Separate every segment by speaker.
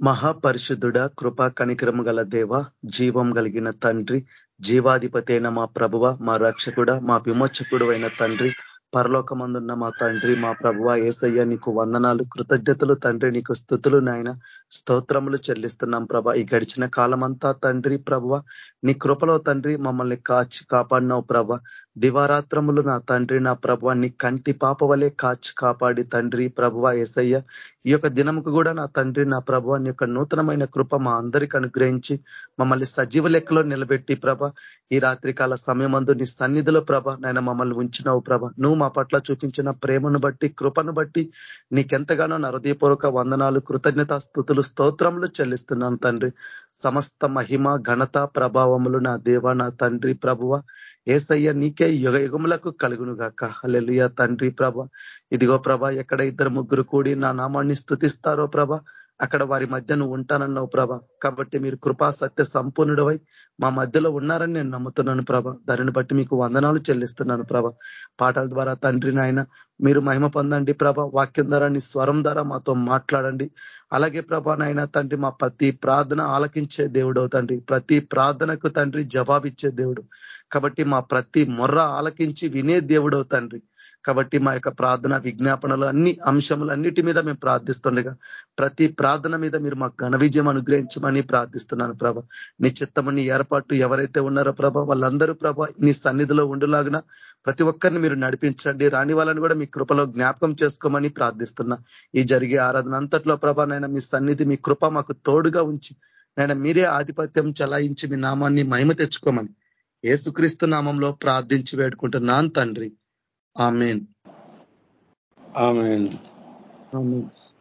Speaker 1: మహాపరిశుద్ధుడ కృపా కనికరము గల దేవ జీవం కలిగిన తండ్రి జీవాధిపతి అయిన మా ప్రభువ మా రక్షకుడ మా విమోచకుడు అయిన తండ్రి పరలోకమందున్న మా తండ్రి మా ప్రభువ ఏసయ్య నీకు వందనాలు కృతజ్ఞతలు తండ్రి నీకు స్థుతులు నాయన. స్తోత్రములు చెల్లిస్తున్నాం ప్రభ. ఈ గడిచిన కాలమంతా తండ్రి ప్రభువ నీ కృపలో తండ్రి మమ్మల్ని కాచి కాపాడినావు ప్రభ. దివారాత్రములు నా తండ్రి నా ప్రభువ నీ కంటి పాప వలె కాచి కాపాడి తండ్రి ప్రభువ ఏసయ్య. ఈ యొక్క దినముకు కూడా నా తండ్రి నా ప్రభువ నీ యొక్క నూతనమైన కృప మా అందరికీ అనుగ్రహించి మమ్మల్ని సజీవ లెక్కలో నిలబెట్టి ప్రభ. ఈ రాత్రికాల సమయమందు నీ సన్నిధిలో ప్రభ నాయన మమ్మల్ని ఉంచినావు ప్రభ. నువ్వు మా పట్ల చూపించిన ప్రేమను బట్టి కృపను బట్టి నీకెంతగానో నా హృదయపూర్వక వందనాలు కృతజ్ఞత స్థుతులు స్తోత్రములు చెల్లిస్తున్నాను తండ్రి. సమస్త మహిమ ఘనత ప్రభావములు నా దేవ నా తండ్రి ప్రభువ. ఏసయ్య నీకే యుగ యుగములకు కలుగును గాక హలెలుయ తండ్రి ప్రభ. ఇదిగో ప్రభ ఎక్కడ ఇద్దరు ముగ్గురు కూడి నా నామాన్ని స్థుతిస్తారో ప్రభ. అక్కడ వారి మధ్య నువ్వు ఉంటానన్నావు ప్రభ. కాబట్టి మీరు కృపా సత్య సంపూర్ణుడవై మా మధ్యలో ఉన్నారని నేను నమ్ముతున్నాను ప్రభ. దానిని బట్టి మీకు వందనాలు చెల్లిస్తున్నాను ప్రభ. పాటల ద్వారా తండ్రి నాయన మీరు మహిమ పొందండి ప్రభ. వాక్యం ద్వారా నీ స్వరం ద్వారా మాతో మాట్లాడండి. అలాగే ప్రభా నాయన తండ్రి మా ప్రతి ప్రార్థన ఆలకించే దేవుడు తండ్రి. ప్రతి ప్రార్థనకు తండ్రి జవాబిచ్చే దేవుడు. కాబట్టి మా ప్రతి మొర్ర ఆలకించి వినే దేవుడో తండ్రి. కాబట్టి మా యొక్క ప్రార్థన విజ్ఞాపనలు అన్ని అంశములు అన్నిటి మీద మేము ప్రార్థిస్తుండగా ప్రతి ప్రార్థన మీద మీరు మాకు ఘన విజయం అనుగ్రహించమని ప్రార్థిస్తున్నాను ప్రభ. నీ చిత్తమని ఏర్పాటు ఎవరైతే ఉన్నారో ప్రభ వాళ్ళందరూ ప్రభ నీ సన్నిధిలో ఉండులాగిన ప్రతి ఒక్కరిని మీరు నడిపించండి. రాని వాళ్ళని కూడా మీ కృపలో జ్ఞాపకం చేసుకోమని ప్రార్థిస్తున్నా. ఈ జరిగే ఆరాధన అంతట్లో ప్రభ నైనా మీ సన్నిధి మీ కృప మాకు తోడుగా ఉంచి నేను మీరే ఆధిపత్యం చలాయించి మీ నామాన్ని మహిమ తెచ్చుకోమని ఏసుక్రీస్తు నామంలో ప్రార్థించి వేడుకుంటున్నాను తండ్రి. ఆమెన్.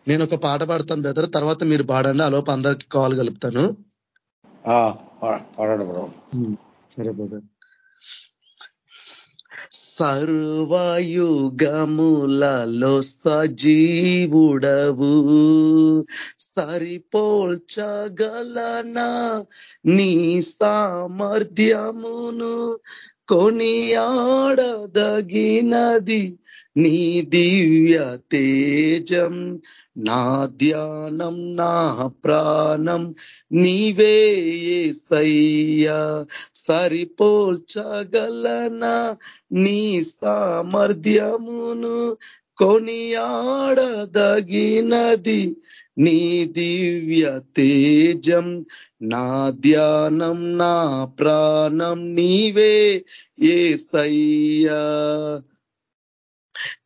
Speaker 1: నేను ఒక పాట పాడతాను బెదర్ తర్వాత మీరు పాడండి. ఆ లోపు అందరికి కాల్ కలుపుతాను. సరే బెదర్ సర్వయుగములలో సజీవుడవు. సరిపోల్చగలనా నీ సామర్థ్యమును? కొనియాడదగినది నీ దివ్య తేజం. నా ధ్యానం నా ప్రాణం నీవే సయ్యా సరిపోల్చగలనా నీ సామర్థ్యమును? కొనియాడదగినది నీ దివ్య తేజం నా ధ్యానం నా ప్రాణం నీవే ఏ సయ్యా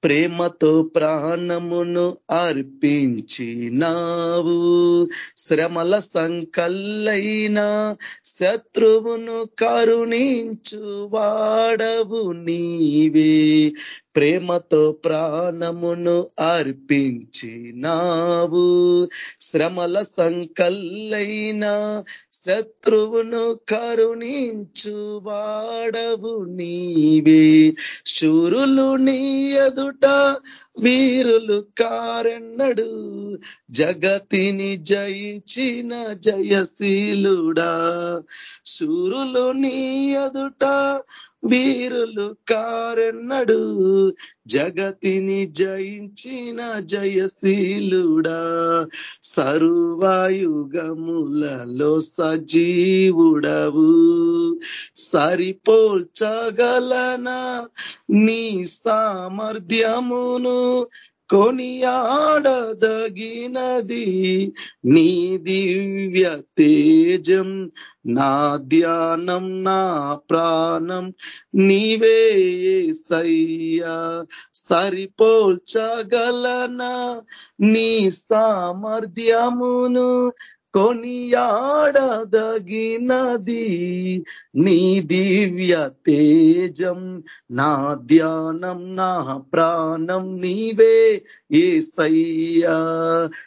Speaker 1: ప్రేమతో ప్రాణమును అర్పించినావు. శ్రమల సంకల్లైన శత్రువును కరుణించు వాడవు నీవే. ప్రేమతో ప్రాణమును అర్పించినావు. శ్రమల సంకల్లైనా శత్రువును కరుణించు వాడవు నీవే. శూరులు నీ ఎదుట వీరులు కారెన్నడు. జగతిని జయించిన జయశీలుడా. శూరులు నీ ఎదుట వీరులు కారెన్నడు. జగతిని జయించిన జయశీలుడా. సర్వాయుగములలో సజీవుడవు. సరిపోల్చగలనా నీ సామర్థ్యమును? కొనియాడదగినది నీ దివ్య తేజం నా ధ్యానం నా ప్రాణం నీవే సయ్యా సరిపోల్చగలనా నీ సామర్థ్యమును కొనియాడదగినది నీ దివ్య తేజం నా ధ్యానం నా ప్రాణం నీవే ఏ సయ్యా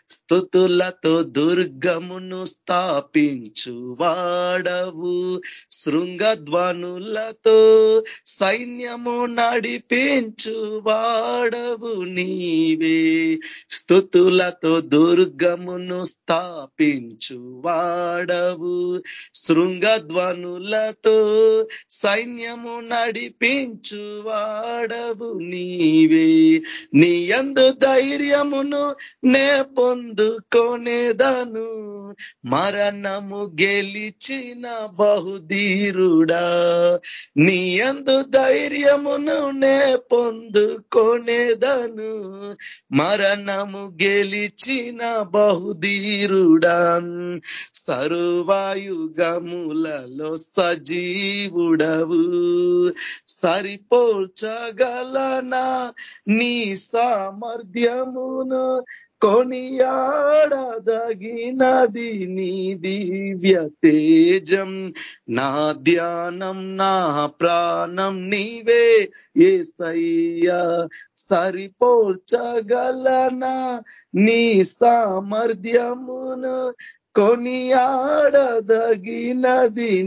Speaker 1: స్థుతులతో దుర్గమును స్థాపించు వాడవు శృంగధ్వనులతో సైన్యము నడిపించు వాడవు నీవే. స్థుతులతో దుర్గమును స్థాపించు నడిపించు వాడవు శృంగధ్వనులతో సైన్యము నడిపించు వాడవు నీవే. నీ అందు ధైర్యమును నే పొందుకొనేదను. మరణము గెలిచిన బహుధీరుడా. నీ అందు ధైర్యమును నే పొందుకొనేదను. మరణము గెలిచిన బహుధీరుడా. సర్వాయుగములలో సజీవుడవు. సరిపోల్చగలనా నీ సామర్థ్యమును కొనియాడదగినది నీ దివ్య తేజం. నా ధ్యానం నా ప్రాణం నీవే ఏసయ్యా. సరిపోల్చగలనా నీ సామర్థ్యమును కొనియాడదగినది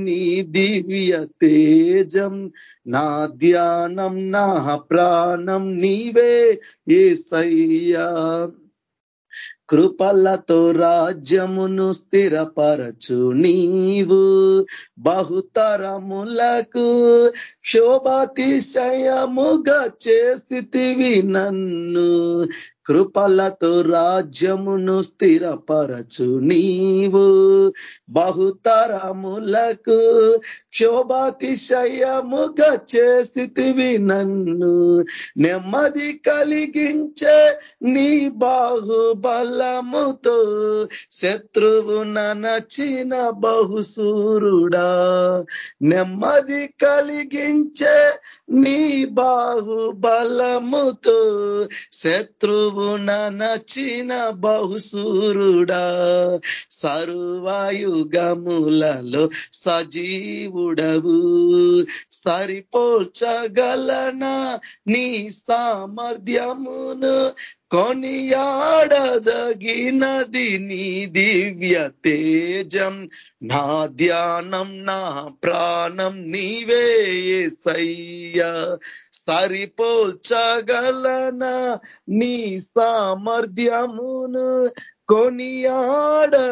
Speaker 1: నీ దివ్య తేజం. నా ధ్యానం నా ప్రాణం నీవే ఏ సయ్యా కృపలతో రాజ్యమును స్థిరపరచు నీవు. బహుతరములకు శోభాతిశయముగా చేస్థితివి నన్ను కృపలతో రాజ్యమును స్థిరపరచు నీవు. బహుతరములకు క్షోభాతిశయముగా చేస్థితివి నన్ను. నెమ్మది కలిగించే నీ బాహుబలముతో శత్రువు నచిన బహుసూరుడా నెమ్మది కలిగించే నీ బాహుబలముతో శత్రువు నచిన బహుసూరుడా సర్వాయుగములలో సజీవుడవు. సరిపోల్చగలనా నీ సామర్థ్యమును? కొనియాడదగినది నీ దివ్య తేజం. నా ధ్యానం నా ప్రాణం నీవే సయ్యా సరిపోల్చగలనా? నీ సామర్థ్యమును కొనియాడదగినది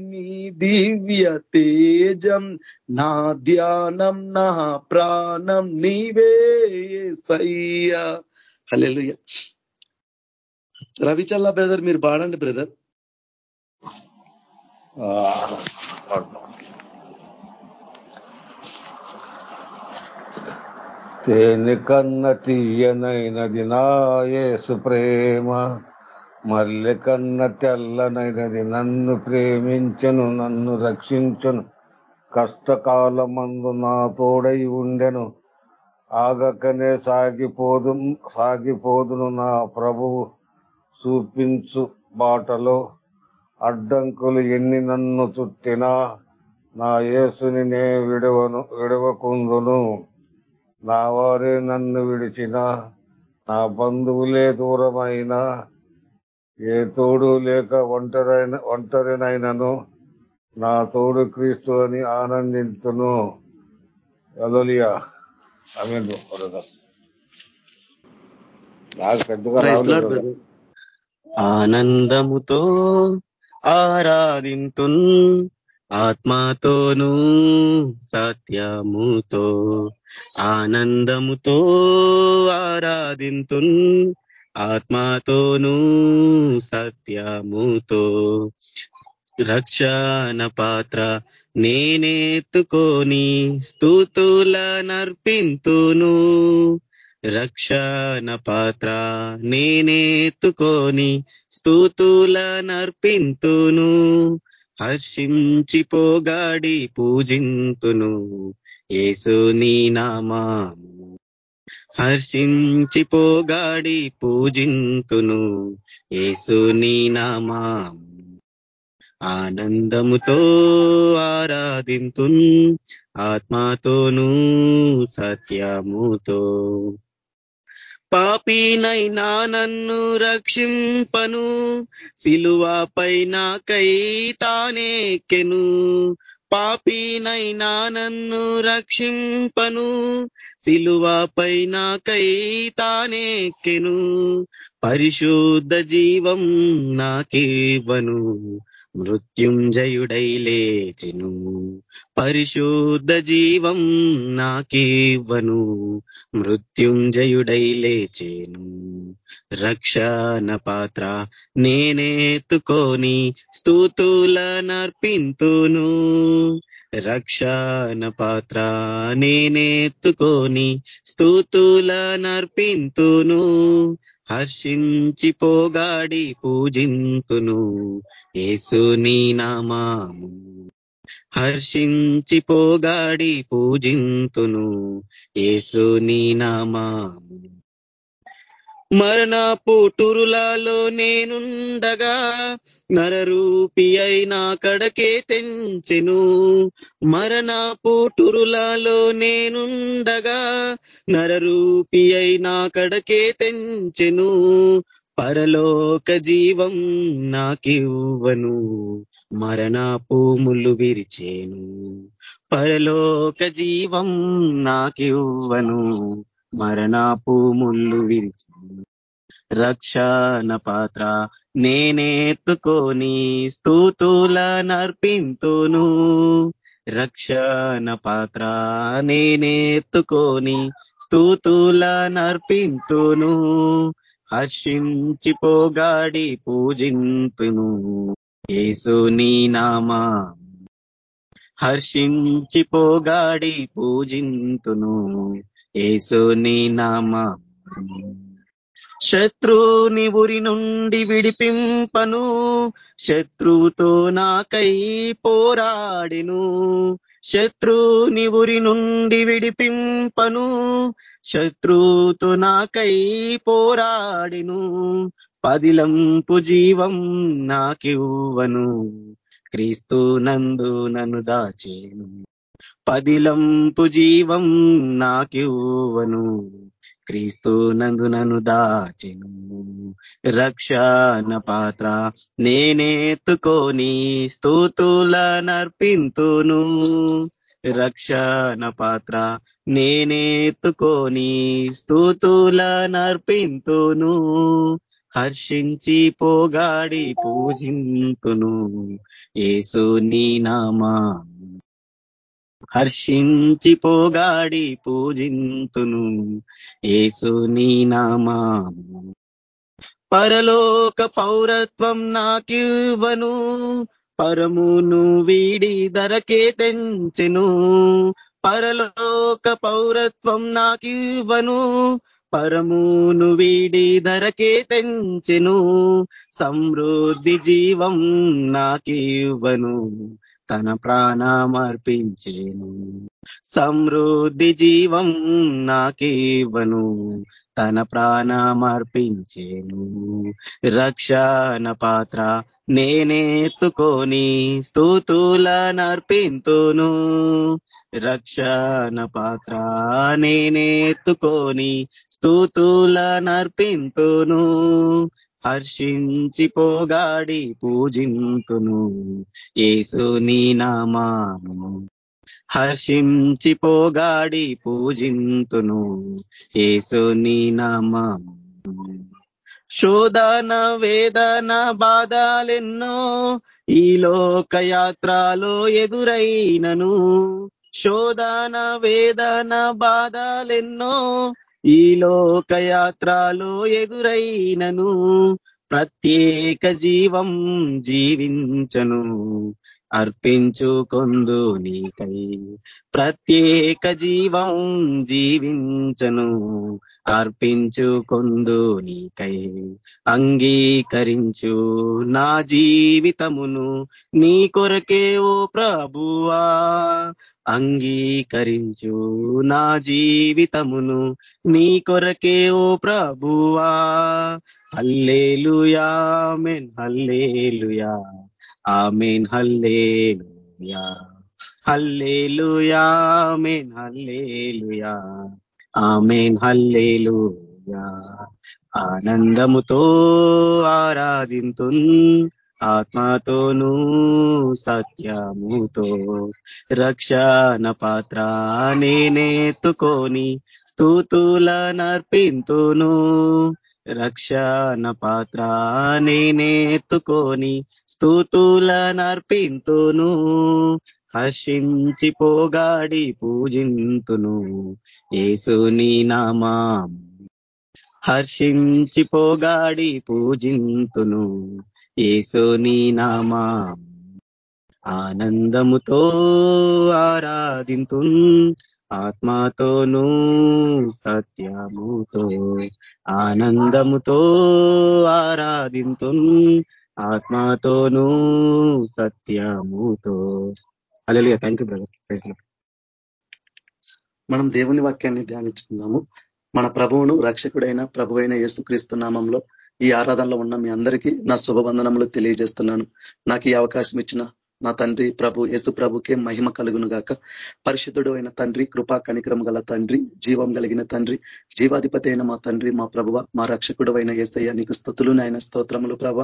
Speaker 1: నీ దివ్య తేజం. నా ధ్యానం నా ప్రాణం నీవే సయ్యా హలెలుయ రవిచల్ల బ్రదర్ మీరు పాడండి బ్రదర్.
Speaker 2: తేని కన్న తీయనైనది నాయసు ప్రేమ మల్లె కన్న తెల్లనైనది నన్ను ప్రేమించను నన్ను రక్షించను. కష్టకాలమందు నా తోడై ఉండెను. ఆగకనే సాగిపోదు సాగిపోదును నా ప్రభువు. చూపించు బాటలో అడ్డంకులు ఎన్ని నన్ను చుట్టినా నా యేసుని నే విడవను విడవకుందును. నా వారే నన్ను విడిచిన నా బంధువులే దూరమైన ఏ తోడు లేక ఒంటరైన ఒంటరినైనను నా తోడు క్రీస్తు అని ఆనందించును నాకు పెద్దగా.
Speaker 3: ఆనందముతో ఆరాధింతున్ ఆత్మతోనూ సత్యముతో ఆనందముతో ఆరాధింతు ఆత్మతోనూ సత్యముతో. రక్షణ పాత్ర నేనేత్తుకొని స్థుతుల నర్పింతును రక్షణ పాత్ర నేనేత్తుకొని స్థుతుల నర్పింతును హర్షించిపోగాడి పూజింతును. యేసుని నామాము. హర్షించిపోగాడి పూజింతును. యేసుని నామాము. ఆనందముతో ఆరాధింతున్. ఆత్మతోనూ సత్యముతో. పాపినైనా నన్ను రక్షింపను సిలువపై నాకై తానేకెను పాపినైనా నన్ను రక్షింపను సిలువపై నాకై తానేకెను పరిశుద్ధ జీవం నాకేవను మృత్యుంజయుడై లేచిను పరిశుద్ధ జీవం నాకివ్వను మృత్యుంజయుడై లేచెను రక్షణ పాత్ర నేనేతుకొని స్థూతుల నర్పింతును రక్షణ పాత్ర నేనేత్తుకొని స్థూతుల నర్పింతును హర్షించి పోగాడి పూజింతును ఏసుని నామాము. హర్షించిపోగాడి పూజింతును ఏసుని నామాము. మరణ పుటురులలో నేనుండగా నరరూపి అయినా కడకే తెంచెను. మరణ పుటురులలో నేనుండగా నరరూపి అయినా కడకే తెంచెను. పరలోక జీవం నాకివ్వను. మరణపు ములు విరిచేను. పరలోక జీవం నాకివ్వను. మరణపు ముళ్ళు విరిచి రక్షణ పాత్ర నేనేత్తుకొని స్థూతుల నర్పింతును. రక్షణ పాత్ర నేనేత్తుకొని స్థూతుల నర్పింతును. హర్షించి పోగాడి పూజింతును. యేసుని నామా. హర్షించి పోగాడి పూజింతును. ఏసుని నామా శత్రుని ఉరి నుండి విడిపింపను. శత్రువుతో నాకై పోరాడిను. శత్రుని ఉరి నుండి విడిపింపను. శత్రుతో నాకై పోరాడిను. పదిలంపు జీవం నాకివ్వను. క్రీస్తు నందు నన్ను దాచేను. పదిలంపు జీవం నాకివ్వను. క్రీస్తు నందు నన్ను దాచెను. రక్షణ పాత్ర నేనేత్తుకొని స్తూతుల నర్పింతును రక్షణ పాత్ర నేనేత్తుకొని స్తూతుల నర్పింతును హర్షించి పోగాడి పూజింతును. ఏసు నీ నామా హర్షించి పోగాడి పూజింతును ఏసుని నామా. పరలోక పౌరత్వం నాకివ్వను పరమును వీడి ధరకే తెంచెను. పరలోక పౌరత్వం నాకివ్వను పరమును వీడి ధరకే తెంచెను. సమృద్ధి జీవం నాకివ్వను. తన ప్రాణమర్పించేను. సమృద్ధి జీవం నాకేవను? తన ప్రాణమర్పించేను. రక్షణ పాత్ర నేనేత్తుకొని స్తూతుల నర్పింతును రక్షణ పాత్ర నేనేత్తుకొని స్తూతుల హర్షించి పోగాడి పూజింతును ఏసుని నామాను హర్షించి పోగాడి పూజింతును ఏసుని నామాను శోధన వేదన బాధలెన్నో ఈ లోకయాత్రలో ఎదురైనను. శోధన వేదన బాధలెన్నో ఈ లోకయాత్రలో ఎదురైనను ప్రత్యేక జీవం జీవించను. అర్పించుకొందు నీకై ప్రత్యేక జీవం జీవించను. అర్పించుకొందు నీకై అంగీకరించు నా జీవితమును నీ కొరకే ఓ ప్రభువా. అంగీకరించు నా జీవితమును నీ కొరకే ఓ ప్రభువా. Hallelujah amen hallelujah amen hallelujah. Hallelujah amen hallelujah. Amen హల్లేలు ఆనందముతో ఆరాధింతున్ ఆత్మతోనూ సత్యముతో. రక్షణ పాత్ర నేనేత్తుకొని స్తూతుల నర్పింతును రక్షణ పాత్ర నేనెత్తుకొని స్థూతులనర్పింతును. హర్షించి పోగాడి పూజింతును ఏసుని నామా. హర్షించిపోగాడి పూజింతును ఏసుని నామా. ఆనందముతో ఆరాధింతు ఆత్మతోనూ సత్యముతో ఆనందముతో ఆరాధింతు ఆత్మతోనూ సత్యముతో అలెలుగా థ్యాంక్ యూ బ్రదర్
Speaker 4: మనం దేవుని వాక్యాన్ని ధ్యానించుకుందాము. మన ప్రభువును రక్షకుడైన ప్రభు అయిన యేసుక్రీస్తు నామంలో ఈ ఆరాధనలో ఉన్న మీ అందరికీ నా శుభవందనములు తెలియజేస్తున్నాను. నాకు ఈ అవకాశం ఇచ్చిన నా తండ్రి ప్రభు యేసు ప్రభుకే మహిమ కలుగును గాక. పరిశుద్ధుడు అయిన తండ్రి కృపా కనిక్రమ గల తండ్రి జీవం కలిగిన తండ్రి జీవాధిపతి అయిన మా తండ్రి మా ప్రభువ మా రక్షకుడు అయిన ఏసయ్య నీకు స్థుతులు నాయన స్తోత్రములు ప్రభ.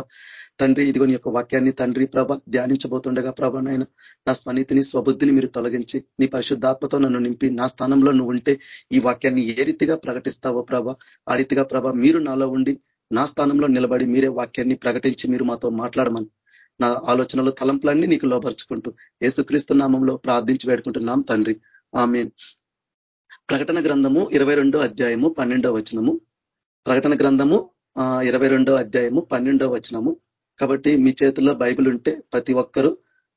Speaker 4: తండ్రి ఇదిగో నీ యొక్క వాక్యాన్ని తండ్రి ప్రభ ధ్యానించబోతుండగా ప్రభ నాయన నా స్వనీతిని స్వబుద్ధిని మీరు తొలగించి నీ పరిశుద్ధాత్మతో నన్ను నింపి నా స్థానంలో నువ్వు ఉంటే ఈ వాక్యాన్ని ఏ రీతిగా ప్రకటిస్తావో ప్రభ ఆ రీతిగా ప్రభ మీరు నాలో ఉండి నా స్థానంలో నిలబడి మీరే వాక్యాన్ని ప్రకటించి మీరు మాతో మాట్లాడమని నా ఆలోచనలు తలంపులన్నీ నీకు లోపరుచుకుంటూ ఏసుక్రీస్తు నామంలో ప్రార్థించి వేడుకుంటున్నాం తండ్రి. ఆమె ప్రకటన గ్రంథము ఇరవై అధ్యాయము పన్నెండో వచనము. ప్రకటన గ్రంథము ఇరవై అధ్యాయము పన్నెండో వచనము. కాబట్టి మీ చేతుల్లో బైబిల్ ఉంటే ప్రతి ఒక్కరూ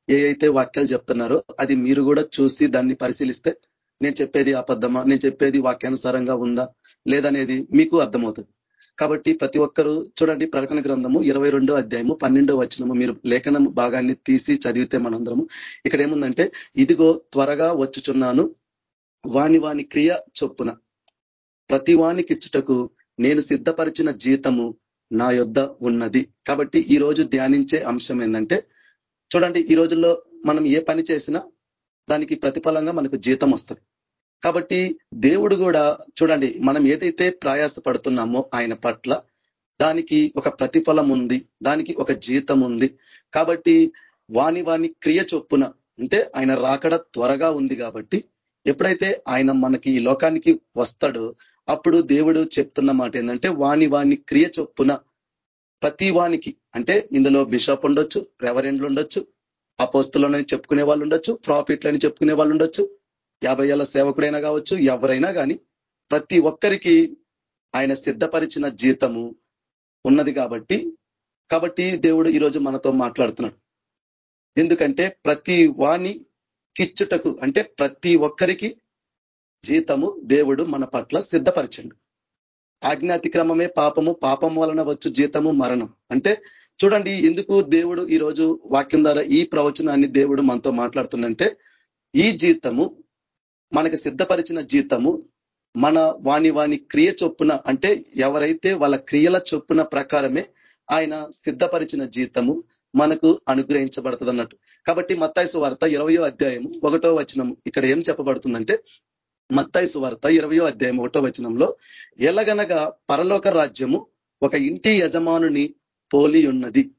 Speaker 4: ఏ అయితే వాక్యాలు చెప్తున్నారో అది మీరు కూడా చూసి దాన్ని పరిశీలిస్తే నేను చెప్పేది అబద్ధమా? నేను చెప్పేది వాక్యానుసారంగా ఉందా? లేదనేది మీకు అర్థమవుతుంది. కాబట్టి ప్రతి ఒక్కరూ చూడండి ప్రకటన గ్రంథము ఇరవై అధ్యాయము పన్నెండో వచనము మీరు లేఖనం భాగాన్ని తీసి చదివితే మనందరము ఇక్కడ ఏముందంటే ఇదిగో త్వరగా వచ్చుచున్నాను వాని వాని క్రియ చొప్పున. ప్రతి వానికిచ్చుటకు నేను సిద్ధపరిచిన జీతము నా యొద్ద ఉన్నది. కాబట్టి ఈ రోజు ధ్యానించే అంశం ఏంటంటే చూడండి ఈ రోజుల్లో మనం ఏ పని చేసినా దానికి ప్రతిఫలంగా మనకు జీతం వస్తుంది. కాబట్టి దేవుడు కూడా చూడండి మనం ఏదైతే ప్రయాస పడుతున్నామో ఆయన పట్ల దానికి ఒక ప్రతిఫలం ఉంది దానికి ఒక జీతం ఉంది. కాబట్టి వాని వాని క్రియ చొప్పున అంటే ఆయన రాకడ త్వరగా ఉంది కాబట్టి ఎప్పుడైతే ఆయన మనకి ఈ లోకానికి వస్తాడో అప్పుడు దేవుడు చెప్తున్న మాట ఏంటంటే వాని వాని క్రియ చొప్పున ప్రతి వానికి అంటే ఇందులో బిషప్ ఉండొచ్చు రెవరెండ్లు ఉండొచ్చు అపోస్తులని చెప్పుకునే వాళ్ళు ఉండొచ్చు ప్రాఫిట్లని చెప్పుకునే వాళ్ళు ఉండొచ్చు యాభై ఏళ్ళ సేవకుడైనా కావచ్చు ఎవరైనా కానీ ప్రతి ఒక్కరికి ఆయన సిద్ధపరిచిన జీతము ఉన్నది కాబట్టి కాబట్టి దేవుడు ఈరోజు మనతో మాట్లాడుతున్నాడు. ఎందుకంటే ప్రతి వాణి కిచ్చుటకు అంటే ప్రతి ఒక్కరికి జీతము దేవుడు మన పట్ల సిద్ధపరచండు. ఆజ్ఞాతిక్రమమే పాపము పాపం వలన వచ్చు జీతము మరణం. అంటే చూడండి ఎందుకు దేవుడు ఈరోజు వాక్యం ద్వారా ఈ ప్రవచనాన్ని దేవుడు మనతో మాట్లాడుతుందంటే ఈ జీతము మనకు సిద్ధపరిచిన జీతము మన వాణి వాణి క్రియ చొప్పున అంటే ఎవరైతే వాళ్ళ క్రియల చొప్పున ప్రకారమే ఆయన సిద్ధపరిచిన జీతము మనకు అనుగ్రహించబడుతుంది అన్నట్టు. కాబట్టి మత్తాయిసు వార్త ఇరవయో అధ్యాయము ఒకటో వచనం ఇక్కడ ఏం చెప్పబడుతుందంటే మత్తైసు వార్త ఇరవయో అధ్యాయం ఒకటో వచనంలో ఎలగనగా పరలోక రాజ్యము ఒక ఇంటి యజమానుని పోలి ఉన్నది.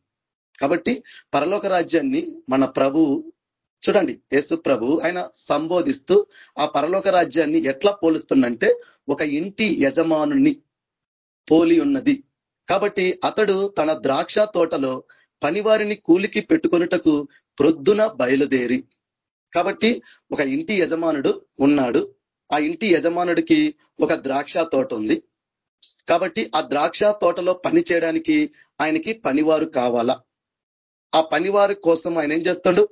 Speaker 4: కాబట్టి పరలోక రాజ్యాన్ని మన ప్రభు చూడండి యేసు ప్రభు ఆయన సంబోధిస్తూ ఆ పరలోక రాజ్యాన్ని ఎట్లా పోలుస్తుందంటే ఒక ఇంటి యజమానుని పోలి ఉన్నది. కాబట్టి అతడు తన ద్రాక్ష తోటలో పనివారిని కూలికి పెట్టుకొనుటకు ప్రొద్దున బయలుదేరి. కాబట్టి ఒక ఇంటి యజమానుడు ఉన్నాడు. ఆ ఇంటి యజమానుడికి ఒక ద్రాక్ష తోట ఉంది. కాబట్టి ఆ ద్రాక్ష తోటలో పని చేయడానికి ఆయనకి పనివారు కావాలా? ఆ పనివారి కోసం ఆయన ఏం చేస్తాడు?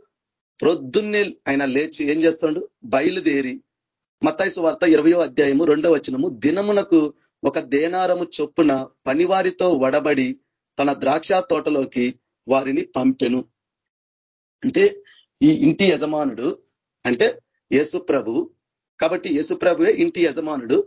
Speaker 4: ప్రొద్దున్నే ఆయన లేచి ఏం చేస్తాడు? బయలుదేరి మత్తాయిసు వార్త ఇరవయో అధ్యాయము రెండో వచనము దినమునకు ఒక దేనారము చొప్పున పనివారితో వడబడి తన ద్రాక్ష తోటలోకి వారిని పంపెను. అంటే ఈ ఇంటి యజమానుడు అంటే యేసు ప్రభు కాబట్టి యేసు ఇంటి యజమానుడు.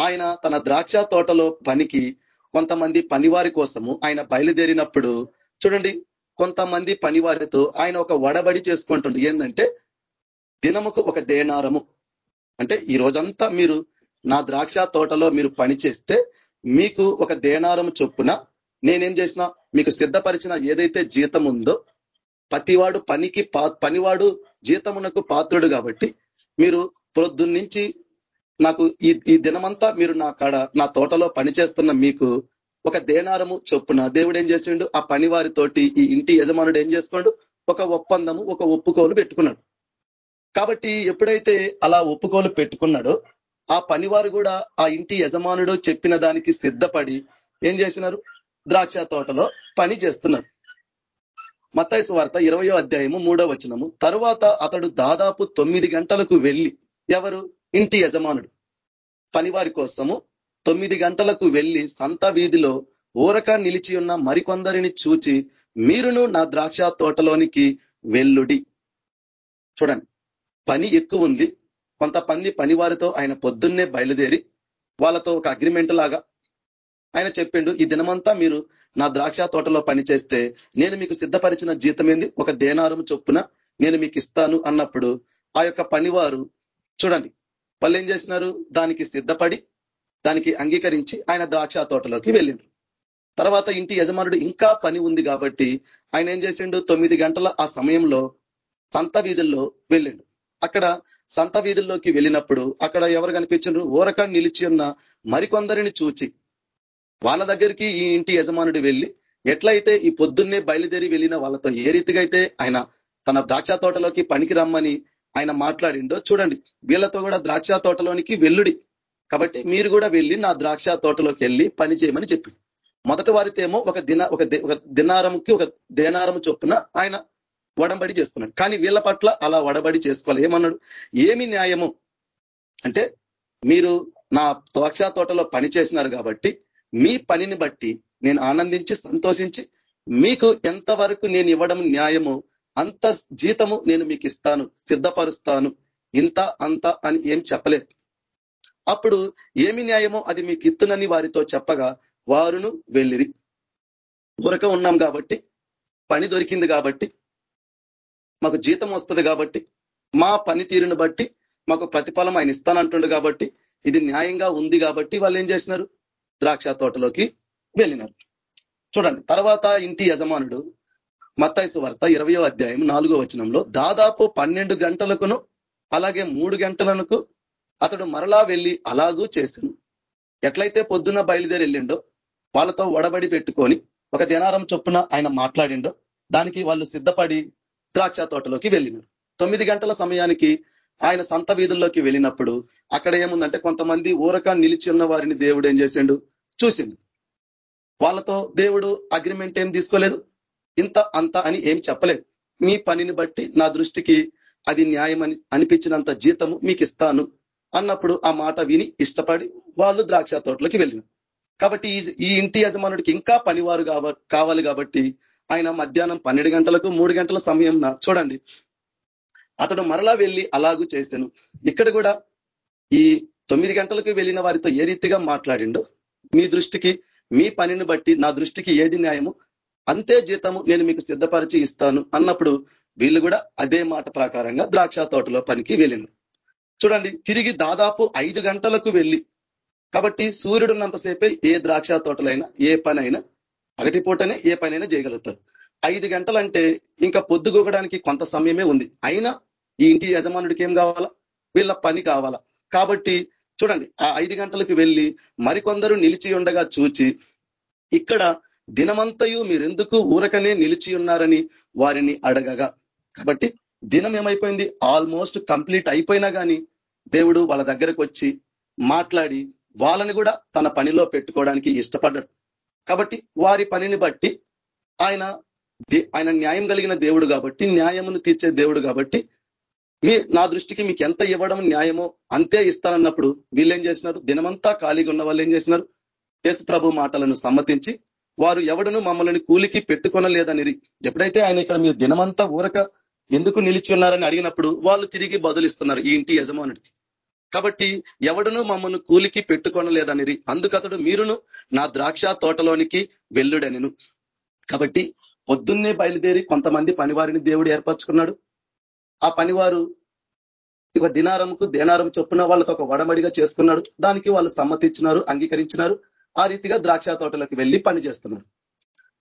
Speaker 4: ఆయన తన ద్రాక్ష తోటలో పనికి కొంతమంది పనివారి కోసము ఆయన బయలుదేరినప్పుడు చూడండి కొంతమంది పనివారితో ఆయన ఒక వడబడి చేసుకుంటుండు. ఏంటంటే దినముకు ఒక దేనారము. అంటే ఈ రోజంతా మీరు నా ద్రాక్ష తోటలో మీరు పని చేస్తే మీకు ఒక దేనారం చొప్పున నేనేం చేసిన మీకు సిద్ధపరిచిన ఏదైతే జీతం ఉందో ప్రతివాడు పనికి పనివాడు జీతమునకు పాత్రుడు కాబట్టి మీరు పొద్దున్నుంచి నాకు ఈ ఈ దినమంతా మీరు నా కాడ నా తోటలో పనిచేస్తున్న మీకు ఒక దేనారము చొప్పున దేవుడు ఏం చేసిండు? ఆ పని వారితోటి ఈ ఇంటి యజమానుడు ఏం చేసుకోండు? ఒక ఒప్పందము ఒక ఒప్పుకోలు పెట్టుకున్నాడు. కాబట్టి ఎప్పుడైతే అలా ఒప్పుకోలు పెట్టుకున్నాడో ఆ పనివారు కూడా ఆ ఇంటి యజమానుడు చెప్పిన దానికి సిద్ధపడి ఏం చేసినారు? ద్రాక్ష తోటలో పని చేస్తున్నారు. మత్తైసు వార్త ఇరవయో అధ్యాయము మూడో వచనము. తరువాత అతడు దాదాపు తొమ్మిది గంటలకు వెళ్ళి ఎవరు? ఇంటి యజమానుడు. పనివారి కోసము తొమ్మిది గంటలకు వెళ్ళి సంత వీధిలో ఊరక నిలిచి ఉన్న మరికొందరిని చూచి మీరును నా ద్రాక్ష తోటలోనికి వెల్లుడి చూడండి పని ఎక్కువ ఉంది. కొంతమంది పనివారితో ఆయన పొద్దున్నే బయలుదేరి వాళ్ళతో ఒక అగ్రిమెంట్ లాగా ఆయన చెప్పిండు ఈ దినమంతా మీరు నా ద్రాక్ష తోటలో పని చేస్తే నేను మీకు సిద్ధపరిచిన జీతం ఏంది? ఒక దేనారం చొప్పున నేను మీకు ఇస్తాను అన్నప్పుడు ఆ యొక్క పనివారు చూడండి. వాళ్ళు ఏం చేసినారు దానికి సిద్ధపడి దానికి అంగీకరించి ఆయన ద్రాక్ష తోటలోకి వెళ్ళిండ్రు. తర్వాత ఇంటి యజమానుడు ఇంకా పని ఉంది కాబట్టి ఆయన ఏం చేసిండు? తొమ్మిది గంటల ఆ సమయంలో సంత వీధుల్లో వెళ్ళిండు. అక్కడ సంత వీధుల్లోకి వెళ్ళినప్పుడు అక్కడ ఎవరు కనిపించారు ఊరక నిలిచి ఉన్న మరికొందరిని చూచి వాళ్ళ దగ్గరికి ఈ ఇంటి యజమానుడు వెళ్ళి ఎట్లయితే ఈ పొద్దున్నే బయలుదేరి వెళ్ళిన వాళ్ళతో ఏ రీతిగా అయితే ఆయన తన ద్రాక్ష తోటలోకి పనికి రమ్మని ఆయన మాట్లాడిండో చూడండి. వీళ్ళతో కూడా ద్రాక్ష తోటలోనికి వెల్లుడి కాబట్టి మీరు కూడా వెళ్ళి నా ద్రాక్ష తోటలోకి వెళ్ళి పని చేయమని చెప్పి. మొదటి వారితేమో ఒక దిన ఒక దినారంకి ఒక దేనారం చొప్పున ఆయన వడంబడి చేసుకున్నాడు కానీ వీళ్ళ పట్ల అలా వడబడి చేసుకోవాలి. ఏమన్నాడు? ఏమి న్యాయము? అంటే మీరు నా ద్రాక్ష తోటలో పని చేసినారు కాబట్టి మీ పనిని బట్టి నేను ఆనందించి సంతోషించి మీకు ఎంతవరకు నేను ఇవ్వడం న్యాయము? అంత జీతము నేను మీకు ఇస్తాను సిద్ధపరుస్తాను. ఇంత అంత అని ఏం చెప్పలేదు. అప్పుడు ఏమి న్యాయమో అది మీకు ఇత్తునని వారితో చెప్పగా వారును వెళ్ళిరి. ఉరక ఉన్నాం కాబట్టి పని దొరికింది కాబట్టి మాకు జీతం వస్తుంది కాబట్టి మా పనితీరుని బట్టి మాకు ప్రతిఫలం ఆయన ఇస్తానంటుండు కాబట్టి ఇది న్యాయంగా ఉంది కాబట్టి వాళ్ళు ఏం చేసినారు? ద్రాక్ష తోటలోకి వెళ్ళినారు. చూడండి తర్వాత ఇంటి యజమానుడు మత్తాయిసు వార్త ఇరవయో అధ్యాయం నాలుగో వచనంలో దాదాపు పన్నెండు గంటలకును అలాగే మూడు గంటలకు అతడు మరలా వెళ్ళి అలాగూ చేశాను ఎట్లయితే పొద్దున్న బయలుదేరి వెళ్ళిండో వాళ్ళతో వడబడి పెట్టుకొని ఒక దినారం చొప్పున ఆయన మాట్లాడిండో దానికి వాళ్ళు సిద్ధపడి ద్రాక్ష తోటలోకి వెళ్ళినారు. తొమ్మిది గంటల సమయానికి ఆయన సంత వీధుల్లోకి వెళ్ళినప్పుడు అక్కడ ఏముందంటే కొంతమంది ఊరక నిలిచి ఉన్న వారిని దేవుడు ఏం చేసిండు? చూసిండు. వాళ్ళతో దేవుడు అగ్రిమెంట్ ఏం తీసుకోలేదు? ఇంత అంత అని ఏం చెప్పలేదు. మీ పనిని బట్టి నా దృష్టికి అది న్యాయం అని అనిపించినంత జీతము మీకు ఇస్తాను అన్నప్పుడు ఆ మాట విని ఇష్టపడి వాళ్ళు ద్రాక్ష తోటలోకి వెళ్ళిన. కాబట్టి ఈ ఇంటి యజమానుడికి ఇంకా పనివారు కావాలి కాబట్టి ఆయన మధ్యాహ్నం పన్నెండు గంటలకు మూడు గంటల సమయం చూడండి. అతడు మరలా వెళ్ళి అలాగూ చేశాను ఇక్కడ కూడా ఈ తొమ్మిది గంటలకు వెళ్ళిన వారితో ఏ రీతిగా మాట్లాడిండో మీ దృష్టికి మీ పనిని బట్టి నా దృష్టికి ఏది న్యాయము? అంతే జీతము నేను మీకు సిద్ధపరిచి ఇస్తాను అన్నప్పుడు వీళ్ళు కూడా అదే మాట ప్రకారంగా ద్రాక్ష తోటలో పనికి వెళ్ళినారు. చూడండి తిరిగి దాదాపు ఐదు గంటలకు వెళ్ళి కాబట్టి సూర్యుడున్నంతసేపే ఏ ద్రాక్ష తోటలైనా ఏ పనైనా పగటి పూటనే ఏ పనైనా చేయగలుగుతారు. ఐదు గంటలంటే ఇంకా పొద్దుగోగడానికి కొంత సమయమే ఉంది. అయినా ఈ ఇంటి యజమానుడికి ఏం కావాలా? వీళ్ళ పని కావాలా? కాబట్టి చూడండి ఆ ఐదు గంటలకు వెళ్ళి మరికొందరు నిలిచి ఉండగా చూచి ఇక్కడ దినమంతయు మీరెందుకు ఊరకనే నిలిచి ఉన్నారని వారిని అడగగా. కాబట్టి దినం ఏమైపోయింది? ఆల్మోస్ట్ కంప్లీట్ అయిపోయినా కానీ దేవుడు వాళ్ళ దగ్గరకు వచ్చి మాట్లాడి వాళ్ళని కూడా తన పనిలో పెట్టుకోవడానికి ఇష్టపడ్డాడు. కాబట్టి వారి పనిని బట్టి ఆయన ఆయన న్యాయం కలిగిన దేవుడు కాబట్టి న్యాయమును తీర్చే దేవుడు కాబట్టి మీ నా దృష్టికి మీకు ఎంత ఇవ్వడం న్యాయమో అంతే ఇస్తానన్నప్పుడు వీళ్ళు ఏం చేసినారు? దినమంతా ఖాళీగా ఉన్న వాళ్ళు ఏం చేసినారు? యేసు ప్రభు మాటలను సమ్మతించి వారు ఎవడను మమ్మల్ని కూలికి పెట్టుకొనలేదని ఎప్పుడైతే ఆయన ఇక్కడ మీరు దినమంతా ఊరక ఎందుకు నిలిచి ఉన్నారని అడిగినప్పుడు వాళ్ళు తిరిగి బదులిస్తున్నారు ఈ ఇంటి యజమానుడికి. కాబట్టి ఎవడును మమ్మల్ని కూలికి పెట్టుకొనలేదనిరి. అందుకతడు మీరును నా ద్రాక్ష తోటలోనికి వెళ్ళుడనిను. కాబట్టి పొద్దున్నే బయలుదేరి కొంతమంది పనివారిని దేవుడు ఏర్పరచుకున్నాడు. ఆ పనివారు ఇక దినారంకు దేనారం చొప్పున వాళ్ళతో ఒక వడమడిగా చేసుకున్నాడు. దానికి వాళ్ళు సమ్మతించినారు అంగీకరించినారు. ఆ రీతిగా ద్రాక్ష తోటలోకి వెళ్ళి పని చేస్తున్నారు.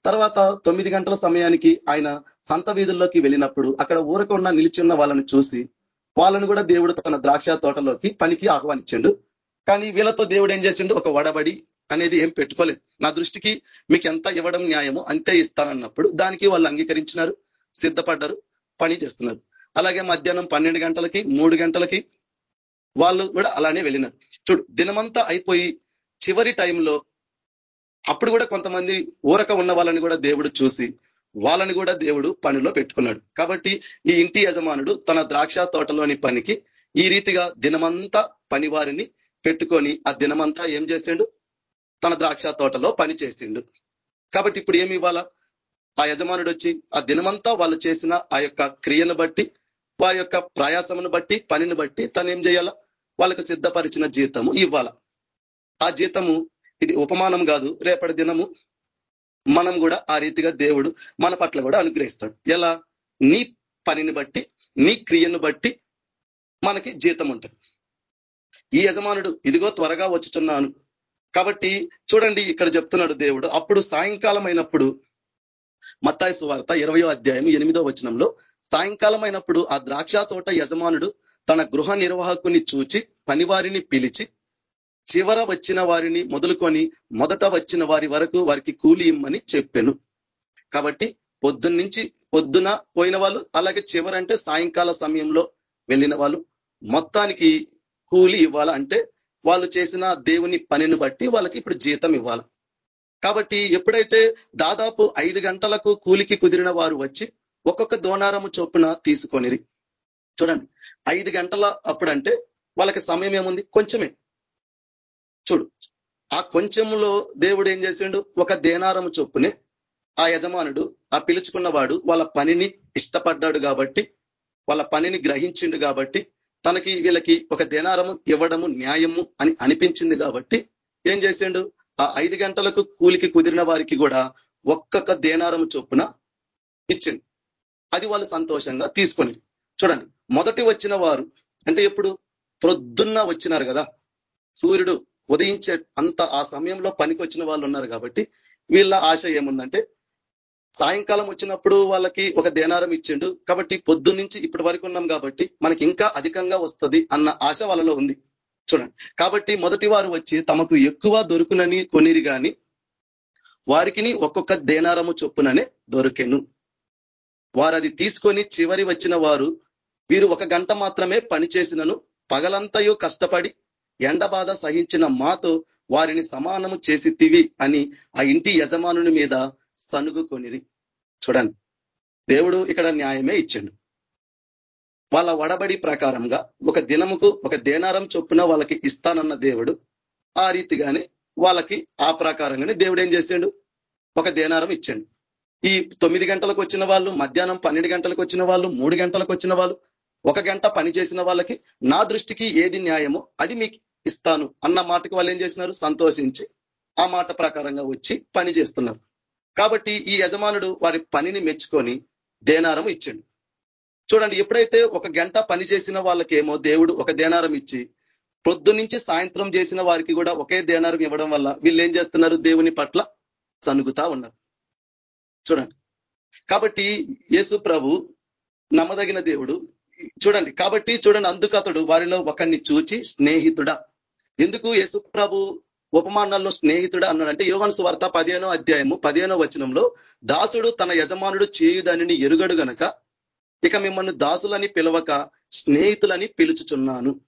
Speaker 4: తర్వాత తొమ్మిది గంటల సమయానికి ఆయన సంత వీధుల్లోకి వెళ్ళినప్పుడు అక్కడ ఊరకుండా నిలిచి ఉన్న వాళ్ళని చూసి వాళ్ళను కూడా దేవుడు తన ద్రాక్ష తోటలోకి పనికి ఆహ్వానించండు. కానీ వీళ్ళతో దేవుడు ఏం చేసిండు? ఒక వడబడి అనేది ఏం పెట్టుకోలేదు. నా దృష్టికి మీకు ఎంత ఇవ్వడం న్యాయమో అంతే ఇస్తానన్నప్పుడు దానికి వాళ్ళు అంగీకరించినారు సిద్ధపడ్డారు పని చేస్తున్నారు. అలాగే మధ్యాహ్నం పన్నెండు గంటలకి మూడు గంటలకి వాళ్ళు కూడా అలానే వెళ్ళినారు. చూడు దినమంతా అయిపోయి చివరి టైంలో అప్పుడు కూడా కొంతమంది ఊరక ఉన్న వాళ్ళని కూడా దేవుడు చూసి వాళ్ళని కూడా దేవుడు పనిలో పెట్టుకున్నాడు. కాబట్టి ఈ ఇంటి యజమానుడు తన ద్రాక్ష తోటలోని పనికి ఈ రీతిగా దినమంతా పనివారిని పెట్టుకొని ఆ దినమంతా ఏం చేసిండు? తన ద్రాక్ష తోటలో పని చేసిండు. కాబట్టి ఇప్పుడు ఏమి ఇవ్వాలా? ఆ యజమానుడు వచ్చి ఆ దినమంతా వాళ్ళు చేసిన ఆ యొక్క క్రియను బట్టి వారి యొక్క ప్రయాసమును బట్టి పనిని బట్టి తను ఏం చేయాలా? వాళ్ళకు సిద్ధపరిచిన జీతము ఇవ్వాల? ఆ జీతము ఇది ఉపమానం కాదు రేపటి దినము మనం కూడా ఆ రీతిగా దేవుడు మన పట్ల కూడా అనుగ్రహిస్తాడు. ఎలా? నీ పనిని బట్టి నీ క్రియను బట్టి మనకి జీతం ఉంటుంది. ఈ యజమానుడు ఇదిగో త్వరగా వచ్చుచున్నాను. కాబట్టి చూడండి ఇక్కడ చెప్తున్నాడు దేవుడు అప్పుడు సాయంకాలం అయినప్పుడు మత్తాయి సువార్త ఇరవయో అధ్యాయం ఎనిమిదో వచనంలో సాయంకాలం అయినప్పుడు ఆ ద్రాక్ష తోట యజమానుడు తన గృహ నిర్వాహకుని చూచి పనివారిని పిలిచి చివర వచ్చిన వారిని మొదలుకొని మొదట వచ్చిన వారి వరకు వారికి కూలి ఇమ్మని చెప్పాను. కాబట్టి పొద్దున్నుంచి పొద్దున పోయిన వాళ్ళు అలాగే చివరంటే సాయంకాల సమయంలో వెళ్ళిన వాళ్ళు మొత్తానికి కూలి ఇవ్వాలంటే వాళ్ళు చేసిన దేవుని పనిని బట్టి వాళ్ళకి ఇప్పుడు జీతం ఇవ్వాలి. కాబట్టి ఎప్పుడైతే దాదాపు ఐదు గంటలకు కూలికి కుదిరిన వారు వచ్చి ఒక్కొక్క దోనారము చొప్పున తీసుకొనిరి. చూడండి ఐదు గంటల అప్పుడంటే వాళ్ళకి సమయం ఏముంది? కొంచెమే. చూడు. ఆ కొంచెంలో దేవుడు ఏం చేసిండు? ఒక దేనారము చొప్పునే ఆ యజమానుడు ఆ పిలుచుకున్నవాడు వాళ్ళ పనిని ఇష్టపడ్డాడు కాబట్టి వాళ్ళ పనిని గ్రహించిండు కాబట్టి తనకి వీళ్ళకి ఒక దేనారము ఇవ్వడము న్యాయము అని అనిపించింది కాబట్టి ఏం చేసిండు? ఆ ఐదు గంటలకు కూలికి కుదిరిన వారికి కూడా ఒక్కొక్క దేనారము చొప్పున ఇచ్చిండు. అది వాళ్ళు సంతోషంగా తీసుకొని. చూడండి మొదటి వచ్చిన వారు అంటే ఎప్పుడు? ప్రొద్దున్న వచ్చినారు కదా. సూర్యుడు ఉదయించే అంత ఆ సమయంలో పనికి వచ్చిన వాళ్ళు ఉన్నారు కాబట్టి వీళ్ళ ఆశ ఏముందంటే సాయంకాలం వచ్చినప్పుడు వాళ్ళకి ఒక దేనారం ఇచ్చిండు. కాబట్టి పొద్దు నుంచి ఇప్పటి వరకు ఉన్నాం కాబట్టి మనకి ఇంకా అధికంగా వస్తుంది అన్న ఆశ వాళ్ళలో ఉంది. చూడండి. కాబట్టి మొదటి వారు వచ్చి తమకు ఎక్కువ దొరుకునని కొనిరి కానీ వారికి ఒక్కొక్క దేనారము చొప్పుననే దొరికెను. వారు అది తీసుకొని చివరి వచ్చిన వారు వీరు ఒక గంట మాత్రమే పనిచేసినను పగలంతయు కష్టపడి ఎండ బాధ సహించిన మాతో వారిని సమానము చేసి తివి అని ఆ ఇంటి యజమానుని మీద సనుగుకొనిది చూడండి దేవుడు ఇక్కడ న్యాయమే ఇచ్చిండు. వాళ్ళ వడబడి ప్రకారంగా ఒక దినముకు ఒక దేనారం చొప్పున వాళ్ళకి ఇస్తానన్న దేవుడు ఆ రీతిగానే వాళ్ళకి ఆ ప్రకారంగానే దేవుడు ఏం చేసిండు ఒక దేనారం ఇచ్చిండు. ఈ తొమ్మిది గంటలకు వచ్చిన వాళ్ళు మధ్యాహ్నం పన్నెండు గంటలకు వచ్చిన వాళ్ళు మూడు గంటలకు వచ్చిన వాళ్ళు ఒక గంట పని చేసిన వాళ్ళకి నా దృష్టికి ఏది న్యాయమో అది మీకు ఇస్తాను అన్న మాటకి వాళ్ళు ఏం చేసినారు? సంతోషించి ఆ మాట ప్రకారంగా వచ్చి పని చేస్తున్నారు. కాబట్టి ఈ యజమానుడు వారి పనిని మెచ్చుకొని దేనారం ఇచ్చిండు. చూడండి ఎప్పుడైతే ఒక గంట పని చేసిన వాళ్ళకేమో దేవుడు ఒక దేనారం ఇచ్చి పొద్దు నుంచి సాయంత్రం చేసిన వారికి కూడా ఒకే దేనారం ఇవ్వడం వల్ల వీళ్ళు ఏం చేస్తున్నారు? దేవుని పట్ల చనుగుతా ఉన్నారు. చూడండి. కాబట్టి యేసు ప్రభు నమ్మదగిన దేవుడు చూడండి కాబట్టి చూడండి అందుకు అతడు వారిలో ఒకరిని చూచి స్నేహితుడా. ఎందుకు యేసు ప్రభు ఉపమానాల్లో స్నేహితుడా అన్నాడంటే యోగన్ సువార్త పదిహేనో అధ్యాయము పదిహేనో వచనంలో దాసుడు తన యజమానుడు చేయుదానిని ఎరుగడు గనక ఇక మిమ్మల్ని దాసులని పిలవక స్నేహితులని పిలుచుచున్నాను.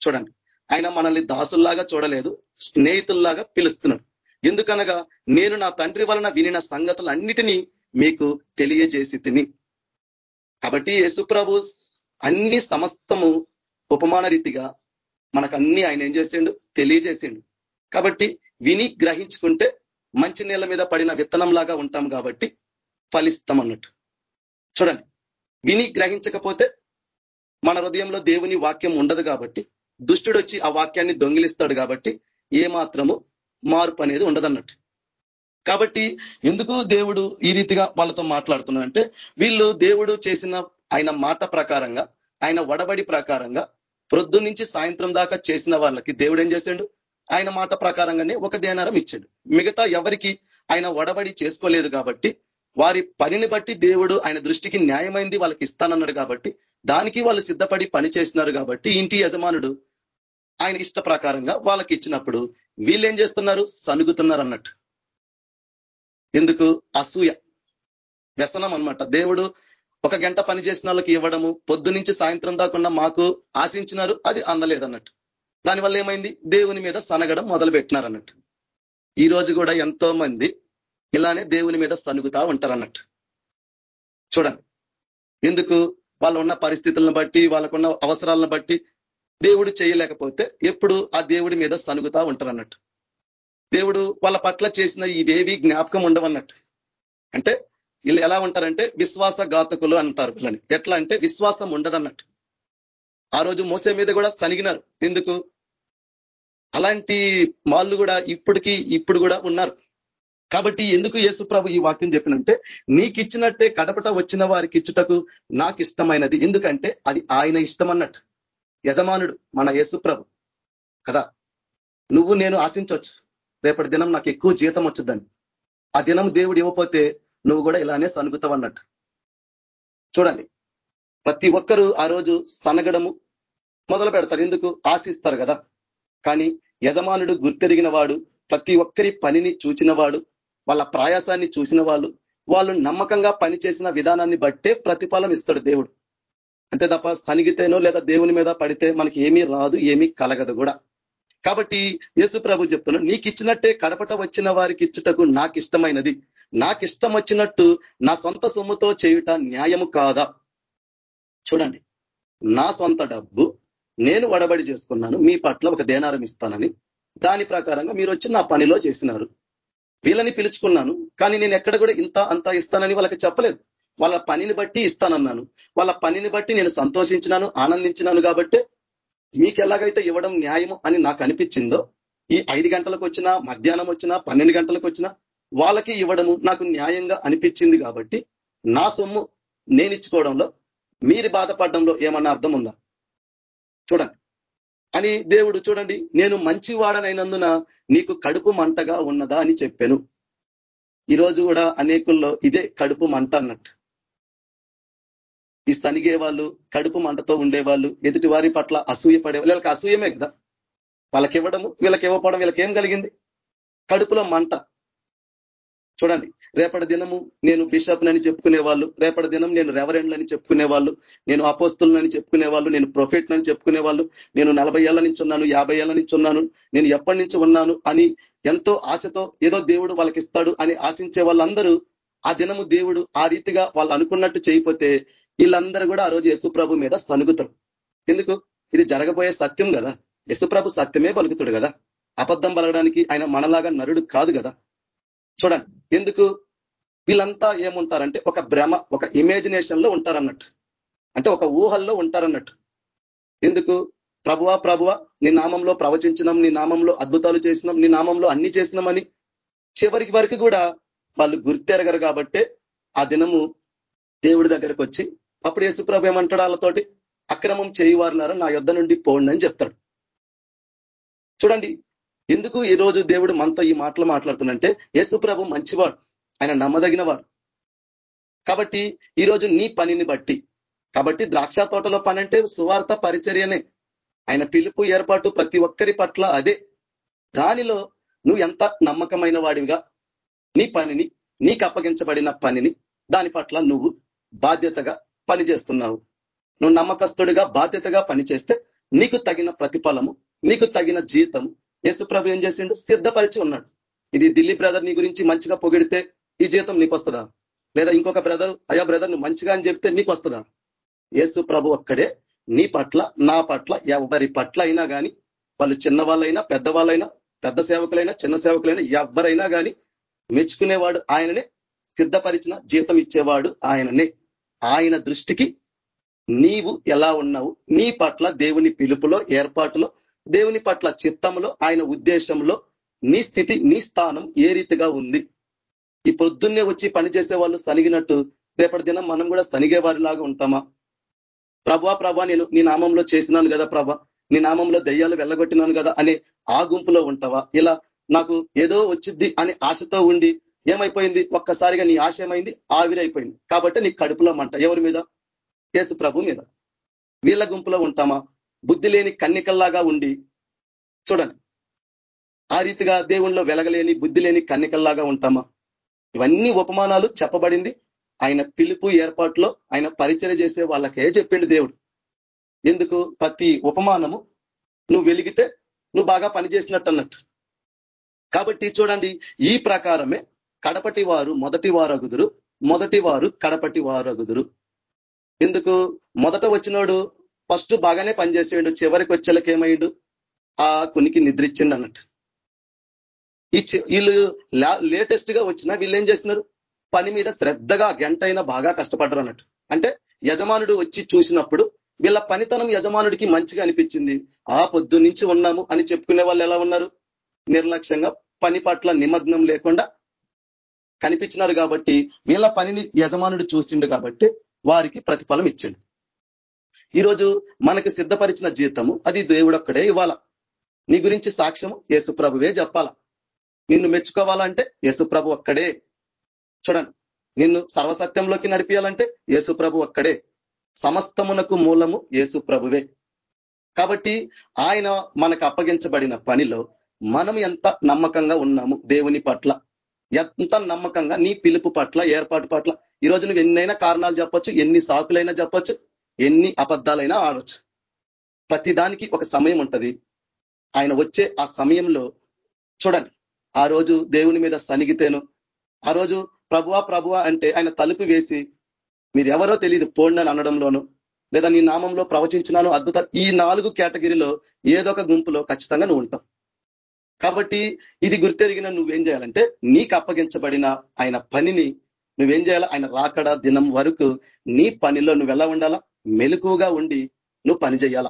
Speaker 4: చూడండి ఆయన మనల్ని దాసుల్లాగా చూడలేదు స్నేహితుల్లాగా పిలుస్తున్నాడు. ఎందుకనగా నేను నా తండ్రి వలన వినిన సంగతులన్నిటినీ మీకు తెలియజేసి తిని. కాబట్టి యేసుప్రభు అన్ని సమస్తము ఉపమాన రీతిగా మనకన్నీ ఆయన ఏం చేసిండు? తెలియజేసిండు. కాబట్టి విని గ్రహించుకుంటే మంచి నీళ్ళ మీద పడిన విత్తనం లాగా ఉంటాం కాబట్టి ఫలిస్తాం అన్నట్టు. చూడండి. విని గ్రహించకపోతే మన హృదయంలో దేవుని వాక్యం ఉండదు కాబట్టి దుష్టుడు వచ్చి ఆ వాక్యాన్ని దొంగిలిస్తాడు కాబట్టి ఏ మాత్రము మార్పు అనేది ఉండదన్నట్టు కాబట్టి ఎందుకు దేవుడు ఈ రీతిగా వాళ్ళతో మాట్లాడుతున్నాడంటే వీళ్ళు దేవుడు చేసిన ఆయన మాట ప్రకారంగా ఆయన వడబడి ప్రకారంగా ప్రొద్దు నుంచి సాయంత్రం దాకా చేసిన వాళ్ళకి దేవుడు ఏం చేశాడు? ఆయన మాట ప్రకారంగానే ఒక ధ్యానారం ఇచ్చాడు. మిగతా ఎవరికి ఆయన వడబడి చేసుకోలేదు కాబట్టి వారి పనిని బట్టి దేవుడు ఆయన దృష్టికి న్యాయమైంది వాళ్ళకి ఇస్తానన్నాడు కాబట్టి దానికి వాళ్ళు సిద్ధపడి పని చేసినారు కాబట్టి ఇంటి యజమానుడు ఆయన ఇష్ట ప్రకారంగా వాళ్ళకి ఇచ్చినప్పుడు వీళ్ళు ఏం చేస్తున్నారు? సనుగుతున్నారు అన్నట్టు. ఎందుకు? అసూయ. వ్యసనం అనమాట దేవుడు ఒక గంట పని చేసిన వాళ్ళకి ఇవ్వడము పొద్దు నుంచి సాయంత్రం దాకుండా మాకు ఆశించినారు అది అందలేదన్నట్టు. దానివల్ల ఏమైంది? దేవుని మీద సనగడం మొదలు పెట్టినారు అన్నట్టు ఈ రోజు కూడా ఎంతో మంది ఇలానే దేవుని మీద సనుగుతా ఉంటారు అన్నట్టు చూడండి. ఎందుకు? వాళ్ళు ఉన్న పరిస్థితులను బట్టి వాళ్ళకున్న అవసరాలను బట్టి దేవుడు చేయలేకపోతే ఎప్పుడు ఆ దేవుడి మీద సనుగుతా ఉంటారు అన్నట్టు దేవుడు వాళ్ళ పట్ల చేసిన ఇవేవి జ్ఞాపకం ఉండవన్నట్టు. అంటే వీళ్ళు ఎలా ఉంటారంటే విశ్వాస ఘాతకులు అంటారు వీళ్ళని ఎట్లా అంటే విశ్వాసం ఉండదన్నట్టు. ఆ రోజు మోసే మీద కూడా సనిగినారు. ఎందుకు? అలాంటి వాళ్ళు కూడా ఇప్పటికీ ఇప్పుడు కూడా ఉన్నారు. కాబట్టి ఎందుకు యేసు ప్రభు ఈ వాక్యం చెప్పినంటే నీకు ఇచ్చినట్టే కడపట వచ్చిన వారికి ఇచ్చుటకు నాకు ఇష్టమైనది ఎందుకంటే అది ఆయన ఇష్టం అన్నట్టు. యజమానుడు మన యేసు ప్రభు. కదా? నువ్వు నేను ఆశించవచ్చు. రేపటి దినం నాకు ఎక్కువ జీతం వచ్చుద్దని. ఆ దినం దేవుడు ఇవ్వకపోతే నువ్వు కూడా ఇలానే సనుగుతావు అన్నట్టు చూడండి. ప్రతి ఒక్కరూ ఆ రోజు సనగడము మొదలు పెడతారు. ఎందుకు ఆశిస్తారు కదా. కానీ యజమానుడు గుర్తెరిగిన వాడు ప్రతి ఒక్కరి పనిని చూచిన వాడు వాళ్ళ ప్రయాసాన్ని చూసిన వాళ్ళు వాళ్ళు నమ్మకంగా పనిచేసిన విధానాన్ని బట్టే ప్రతిఫలం ఇస్తాడు దేవుడు. అంతే తప్ప సనిగితేనో లేదా దేవుని మీద పడితే మనకి ఏమీ రాదు ఏమీ కలగదు కూడా. కాబట్టి యేసు ప్రభు చెప్తున్నా నీకు ఇచ్చినట్టే కడపట వచ్చిన వారికి ఇచ్చుటకు నాకు ఇష్టమైనది నాకు ఇష్టం వచ్చినట్టు నా సొంత సొమ్ముతో చేయుట న్యాయము కాదా? చూడండి నా సొంత డబ్బు నేను వడబడి చేసుకున్నాను మీ పట్ల ఒక దేనారం ఇస్తానని. దాని ప్రకారంగా మీరు వచ్చి నా పనిలో చేసినారు. వీళ్ళని పిలుచుకున్నాను కానీ నేను ఎక్కడ కూడా ఇంత అంత ఇస్తానని వాళ్ళకి చెప్పలేదు. వాళ్ళ పనిని బట్టి ఇస్తానన్నాను. వాళ్ళ పనిని బట్టి నేను సంతోషించినాను ఆనందించినాను కాబట్టి మీకు ఎలాగైతే ఇవ్వడం న్యాయము అని నాకు అనిపించిందో ఈ ఐదు గంటలకు వచ్చినా మధ్యాహ్నం వచ్చినా పన్నెండు గంటలకు వచ్చినా వాళ్ళకి ఇవ్వడము నాకు న్యాయంగా అనిపించింది కాబట్టి నా సొమ్ము నేను ఇచ్చుకోవడంలో మీరు బాధపడడంలో ఏమన్నా అర్థం ఉందా చూడండి. అని దేవుడు చూడండి నేను మంచివాడనైనందున నీకు కడుపు మంటగా ఉన్నదా అని చెప్పాను. ఈరోజు కూడా అనేకుల్లో ఇదే కడుపు మంట అన్నట్టు. ఈ స్తనిగే వాళ్ళు కడుపు మంటతో ఉండేవాళ్ళు ఎదుటి వారి పట్ల అసూయ పడే వీళ్ళకి అసూయమే కదా. వాళ్ళకి ఇవ్వడము వీళ్ళకి ఇవ్వకపోవడం వీళ్ళకి ఏం కలిగింది? కడుపులో మంట. చూడండి రేపటి దినము నేను బిషప్నని చెప్పుకునే వాళ్ళు రేపటి దినం నేను రెవరెండ్లని చెప్పుకునే వాళ్ళు నేను అపోస్తులని చెప్పుకునే వాళ్ళు నేను ప్రొఫెట్నని చెప్పుకునే వాళ్ళు నేను నలభై ఏళ్ళ నుంచి ఉన్నాను యాభై ఏళ్ళ నుంచి ఉన్నాను నేను ఎప్పటి నుంచి ఉన్నాను అని ఎంతో ఆశతో ఏదో దేవుడు వాళ్ళకి ఇస్తాడు అని ఆశించే వాళ్ళందరూ ఆ దినము దేవుడు ఆ రీతిగా వాళ్ళు అనుకున్నట్టు చేయకపోతే వీళ్ళందరూ కూడా ఆ రోజు యశుప్రభు మీద సనుగుతారు. ఎందుకు? ఇది జరగబోయే సత్యం కదా. యశుప్రభు సత్యమే పలుకుతాడు కదా. అబద్ధం పలకడానికి ఆయన మనలాగా నరుడు కాదు కదా. చూడండి. ఎందుకు? వీళ్ళంతా ఏముంటారంటే ఒక భ్రమ ఒక ఇమేజినేషన్లో ఉంటారన్నట్టు. అంటే ఒక ఊహల్లో ఉంటారన్నట్టు. ఎందుకు? ప్రభువా ప్రభువ నీ నామంలో ప్రవచించినాం నీ నామంలో అద్భుతాలు చేసినాం నీ నామంలో అన్ని చేసినామని చివరికి వరకు కూడా వాళ్ళు గుర్తెరగరు కాబట్టే ఆ దినము దేవుడి దగ్గరకు వచ్చి అప్పుడు యేసుప్రభు ఏమంటాడు వాళ్ళతోటి? అక్రమం చేయవారులారా నా యుద్ధ నుండి పోండి అని చెప్తాడు. చూడండి ఎందుకు ఈ రోజు దేవుడు మనతో ఈ మాటలు మాట్లాడుతుందంటే యేసుప్రభు మంచివాడు ఆయన నమ్మదగినవాడు. కాబట్టి ఈరోజు నీ పనిని బట్టి కాబట్టి ద్రాక్ష తోటలో పని అంటే సువార్త పరిచర్యనే. ఆయన పిలుపు ఏర్పాటు ప్రతి ఒక్కరి పట్ల అదే. దానిలో నువ్వు ఎంత నమ్మకమైన వాడివిగా? నీ పనిని నీకు అప్పగించబడిన పనిని దాని పట్ల నువ్వు బాధ్యతగా పనిచేస్తున్నావు. నువ్వు నమ్మకస్తుడిగా బాధ్యతగా పనిచేస్తే నీకు తగిన ప్రతిఫలము నీకు తగిన జీతము యేసు ప్రభు ఏం చేసిండు? సిద్ధపరిచి ఉన్నాడు. ఇది ఢిల్లీ బ్రదర్ నీ గురించి మంచిగా పొగిడితే ఈ జీతం నీకు వస్తుందా లేదా ఇంకొక బ్రదర్ అయా బ్రదర్ నువ్వు మంచిగా అని చెప్తే నీకు వస్తుందా యేసు ప్రభు అక్కడే నీ పట్ల నా పట్ల ఎవరి పట్ల అయినా కానీ వాళ్ళు చిన్నవాళ్ళైనా పెద్దవాళ్ళైనా పెద్ద సేవకులైనా చిన్న సేవకులైనా ఎవరైనా కానీ మెచ్చుకునేవాడు ఆయననే సిద్ధపరిచిన జీతం ఇచ్చేవాడు ఆయననే. ఆయన దృష్టికి నీవు ఎలా ఉన్నావు? నీ పట్ల దేవుని పిలుపులో ఏర్పాటులో దేవుని పట్ల చిత్తంలో ఆయన ఉద్దేశంలో నీ స్థితి నీ స్థానం ఏ రీతిగా ఉంది? ఈ పొద్దున్నే వచ్చి పనిచేసే వాళ్ళు సనిగినట్టు రేపటి దినం మనం కూడా సనిగే వారిలాగా ఉంటామా? ప్రభా ప్రభా నేను నీ నామంలో చేసినాను కదా ప్రభా నీ నామంలో దయ్యాలు వెళ్ళగొట్టినాను కదా అనే ఆ గుంపులో ఉంటావా? ఇలా నాకు ఏదో వచ్చిద్ది అని ఆశతో ఉండి ఏమైపోయింది? ఒక్కసారిగా నీ ఆశ ఏమైంది? ఆవిరైపోయింది. కాబట్టి నీ కడుపులో మంట. ఎవరి మీద? కేసు ప్రభు మీద. వీళ్ళ గుంపులో ఉంటామా? బుద్ధి లేని కన్నికల్లాగా ఉండి చూడండి ఆ రీతిగా దేవుణ్ణిలో వెలగలేని బుద్ధి లేని కన్నికల్లాగా ఉంటామా? ఇవన్నీ ఉపమానాలు చెప్పబడింది. ఆయన పిలుపు ఏర్పాట్లో ఆయన పరిచయం చేసే వాళ్ళకే చెప్పిండు దేవుడు. ఎందుకు? ప్రతి ఉపమానము నువ్వు వెలిగితే నువ్వు బాగా పనిచేసినట్టు అన్నట్టు కాబట్టి చూడండి ఈ ప్రకారమే కడపటి వారు మొదటి వారగుదురు మొదటి వారు కడపటి వారగుదురు. ఎందుకు? మొదట వచ్చినోడు ఫస్ట్ బాగానే పనిచేసేడు చివరికి వచ్చేలకు ఏమయ్యాడు? ఆ కునికి నిద్రించిండు అన్నట్టు. ఈ వీళ్ళు లేటెస్ట్గా వచ్చిన వీళ్ళు ఏం చేస్తున్నారు? పని మీద శ్రద్ధగా గంట అయినా బాగా కష్టపడ్డారు అన్నట్టు. అంటే యజమానుడు వచ్చి చూసినప్పుడు వీళ్ళ పనితనం యజమానుడికి మంచిగా అనిపించింది. ఆ పొద్దు నుంచి ఉన్నాము అని చెప్పుకునే వాళ్ళు ఎలా ఉన్నారు? నిర్లక్ష్యంగా పని పట్ల నిమగ్నం లేకుండా కనిపించినారు కాబట్టి వీళ్ళ పనిని యజమానుడు చూసిండు కాబట్టి వారికి ప్రతిఫలం ఇచ్చిండు. ఈరోజు మనకు సిద్ధపరిచిన జీతము అది దేవుడు ఒక్కడే ఇవ్వాల. నీ గురించి సాక్ష్యము యేసుప్రభువే చెప్పాల నిన్ను మెచ్చుకోవాలంటే యేసుప్రభు ఒక్కడే. చూడండి నిన్ను సర్వసత్యంలోకి నడిపించాలంటే యేసుప్రభు ఒక్కడే. సమస్తమునకు మూలము యేసు ప్రభువే. కాబట్టి ఆయన మనకు అప్పగించబడిన పనిలో మనం ఎంత నమ్మకంగా ఉన్నాము దేవుని పట్ల. ఎంత నమ్మకంగా నీ పిలుపు పట్ల ఏర్పాటు పట్ల. ఈరోజు నువ్వు ఎన్నైనా కారణాలు చెప్పొచ్చు ఎన్ని సాకులైనా చెప్పొచ్చు ఎన్ని అబద్ధాలైనా ఆడొచ్చు. ప్రతిదానికి ఒక సమయం ఉంటుంది. ఆయన వచ్చే ఆ సమయంలో చూడండి. ఆ రోజు దేవుని మీద సనిగితేను ఆ రోజు ప్రభువా ప్రభువా అంటే ఆయన తలుపు వేసి మీరు ఎవరో తెలియదు పోండి అని అనడంలోను లేదా నీ నామంలో ప్రవచించినాను అద్భుత ఈ నాలుగు కేటగిరీలో ఏదో ఒక గుంపులో ఖచ్చితంగా నువ్వు ఉంటావు. కాబట్టి ఇది గుర్తెరిగిన నువ్వేం చేయాలంటే నీకు అప్పగించబడిన ఆయన పనిని నువ్వేం చేయాలా? ఆయన రాకడ దినం వరకు నీ పనిలో నువ్వు ఎలా ఉండాలా? మెలకుగా ఉండి నువ్వు పనిచేయాల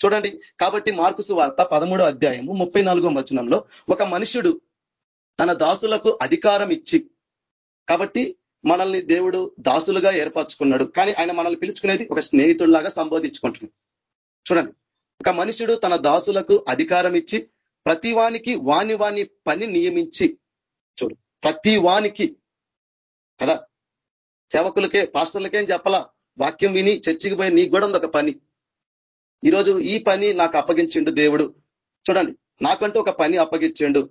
Speaker 4: చూడండి కాబట్టి మార్కుసు వార్త పదమూడో అధ్యాయము ముప్పై నాలుగో వచనంలో ఒక మనుషుడు తన దాసులకు అధికారం ఇచ్చి కాబట్టి మనల్ని దేవుడు దాసులుగా ఏర్పరచుకున్నాడు. కానీ ఆయన మనల్ని పిలుచుకునేది ఒక స్నేహితుడిలాగా సంబోధించుకుంటున్నాడు. చూడండి ఒక మనుషుడు తన దాసులకు అధికారం ఇచ్చి ప్రతి వానికి వాని వాని పని నియమించి చూడు ప్రతి వానికి కదా? సేవకులకే పాస్టర్లకేం చెప్పలా? వాక్యం విని చర్చికి పోయి నీకు కూడా ఉంది ఒక పని. ఈరోజు ఈ పని నాకు అప్పగించిండు దేవుడు. చూడండి నాకంటూ ఒక పని అప్పగించిండు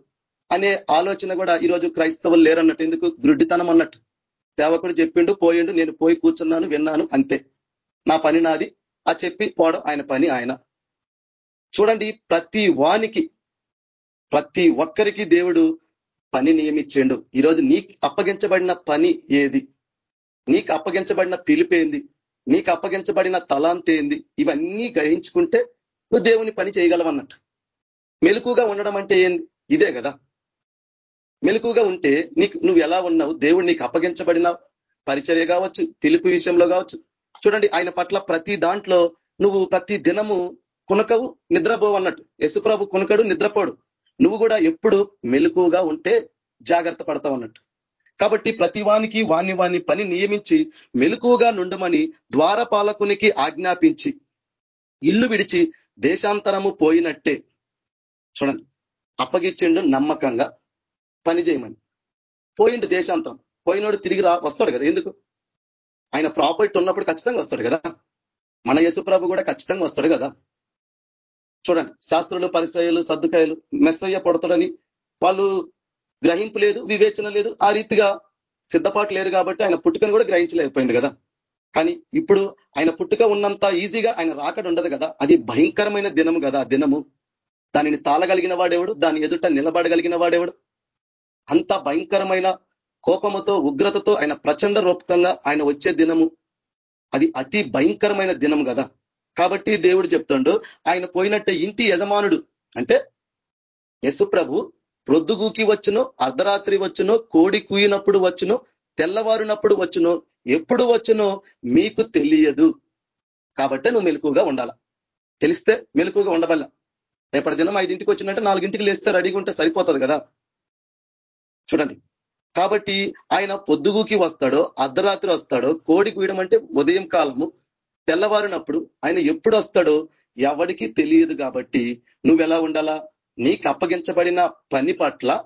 Speaker 4: అనే ఆలోచన కూడా ఈరోజు క్రైస్తవులు లేరన్నట్టు. ఎందుకు? గ్రుడ్డితనం అన్నట్టు. సేవకుడు చెప్పిండు పోయిండు నేను పోయి కూర్చున్నాను విన్నాను అంతే. నా పని నాది. ఆ చెప్పి పోవడం ఆయన పని ఆయన. చూడండి ప్రతి వానికి ప్రతి ఒక్కరికి దేవుడు పని నియమించిండు. ఈరోజు నీకు అప్పగించబడిన పని ఏది? నీకు అప్పగించబడిన పిలిపేంది నీకు అప్పగించబడిన తలాంతేంది ఇవన్నీ గ్రహించుకుంటే నువ్వు దేవుని పని చేయగలవన్నట్టు. మెలకుగా ఉండడం అంటే ఏంది? ఇదే కదా. మెలకుగా ఉంటే నీకు నువ్వు ఎలా ఉన్నావు? దేవుడు నీకు అప్పగించబడిన పరిచర్య కావచ్చు పిలుపు విషయంలో కావచ్చు. చూడండి ఆయన పట్ల ప్రతి దాంట్లో నువ్వు ప్రతి దినము కునకవు నిద్రపోవు అన్నట్టు యశుప్రభు కునకడు నిద్రపోడు. నువ్వు కూడా ఎప్పుడు మెలకుగా ఉంటే జాగ్రత్త పడతావు అన్నట్టు. కాబట్టి ప్రతి వానికి వాణ్ణి వాణ్ణి పని నియమించి మెలుకుగా నుండమని ద్వారపాలకునికి ఆజ్ఞాపించి ఇల్లు విడిచి దేశాంతరము పోయినట్టే. చూడండి. అప్పగిచ్చిండు నమ్మకంగా పని చేయమని. పోయిండు దేశాంతరం. పోయినోడు తిరిగి రా వస్తాడు కదా. ఎందుకు? ఆయన ప్రాపర్టీ ఉన్నప్పుడు ఖచ్చితంగా వస్తాడు కదా. మన యశుప్రభు కూడా ఖచ్చితంగా వస్తాడు కదా. చూడండి. శాస్త్రులు పరిసయలు సర్దుకాయలు మెస్సయ్య పడతాడని వాళ్ళు గ్రహింపు లేదు వివేచన లేదు. ఆ రీతిగా సిద్ధపాటు లేరు కాబట్టి ఆయన పుట్టుకను కూడా గ్రహించలేకపోయింది కదా. కానీ ఇప్పుడు ఆయన పుట్టుక ఉన్నంత ఈజీగా ఆయన రాకడ ఉండదు కదా. అది భయంకరమైన దినము కదా దినము. దానిని తాళగలిగిన వాడేవాడు? దాని ఎదుట నిలబడగలిగిన వాడేవాడు? అంత భయంకరమైన కోపముతో ఉగ్రతతో ఆయన ప్రచండ రూపకంగా ఆయన వచ్చే దినము. అది అతి భయంకరమైన దినం కదా. కాబట్టి దేవుడు చెప్తుండు ఆయన పోయినట్టే ఇంటి యజమానుడు అంటే యశుప్రభు ప్రొద్దుగూకి వచ్చును అర్ధరాత్రి వచ్చును కోడి కూయినప్పుడు వచ్చును తెల్లవారునప్పుడు వచ్చును. ఎప్పుడు వచ్చునో మీకు తెలియదు. కాబట్టి నువ్వు మెలకుగా ఉండాల. తెలిస్తే మెలకుగా ఉండవల్ల. రేపటి దినం ఐదింటికి వచ్చినట్టే నాలుగింటికి లేస్తే రెడీగా ఉంటే సరిపోతుంది కదా. చూడండి. కాబట్టి ఆయన పొద్దుగుకి వస్తాడో అర్ధరాత్రి వస్తాడో కోడి కూయడం అంటే ఉదయం కాలము తెల్లవారినప్పుడు ఆయన ఎప్పుడు వస్తాడో ఎవడికి తెలియదు కాబట్టి నువ్వు ఎలా ఉండాలా? నీకు అప్పగించబడిన పని పట్ల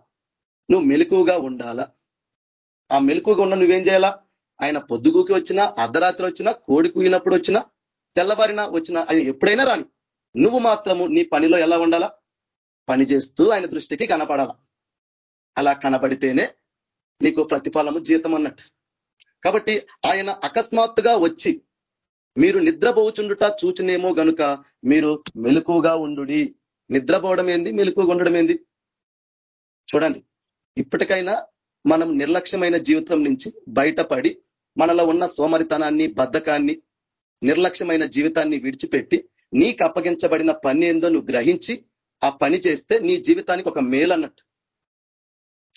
Speaker 4: నువ్వు మెలకువగా ఉండాలా? ఆ మెలకువగా ఉన్న నువ్వేం చేయాలా? ఆయన పొద్దుగుకి వచ్చినా అర్ధరాత్రి వచ్చినా కోడి కూయినప్పుడు వచ్చినా తెల్లవారిన వచ్చినా అది ఎప్పుడైనా రాని. నువ్వు మాత్రము నీ పనిలో ఎలా ఉండాలా? పని చేస్తూ ఆయన దృష్టికి కనపడాల? అలా కనబడితేనే నీకు ప్రతిఫలము జీతం అన్నట్టు. కాబట్టి ఆయన అకస్మాత్తుగా వచ్చి మీరు నిద్రపోచుండుట చూచినేమో గనుక మీరు మెలకుగా ఉండు నిద్రపోవడం ఏంది? మెలకుగా ఉండడం ఏంది? చూడండి. ఇప్పటికైనా మనం నిర్లక్ష్యమైన జీవితం నుంచి బయటపడి మనలో ఉన్న సోమరితనాన్ని బద్ధకాన్ని నిర్లక్ష్యమైన జీవితాన్ని విడిచిపెట్టి నీకు అప్పగించబడిన పని ఏందో నువ్వు గ్రహించి ఆ పని చేస్తే నీ జీవితానికి ఒక మేలు అన్నట్టు.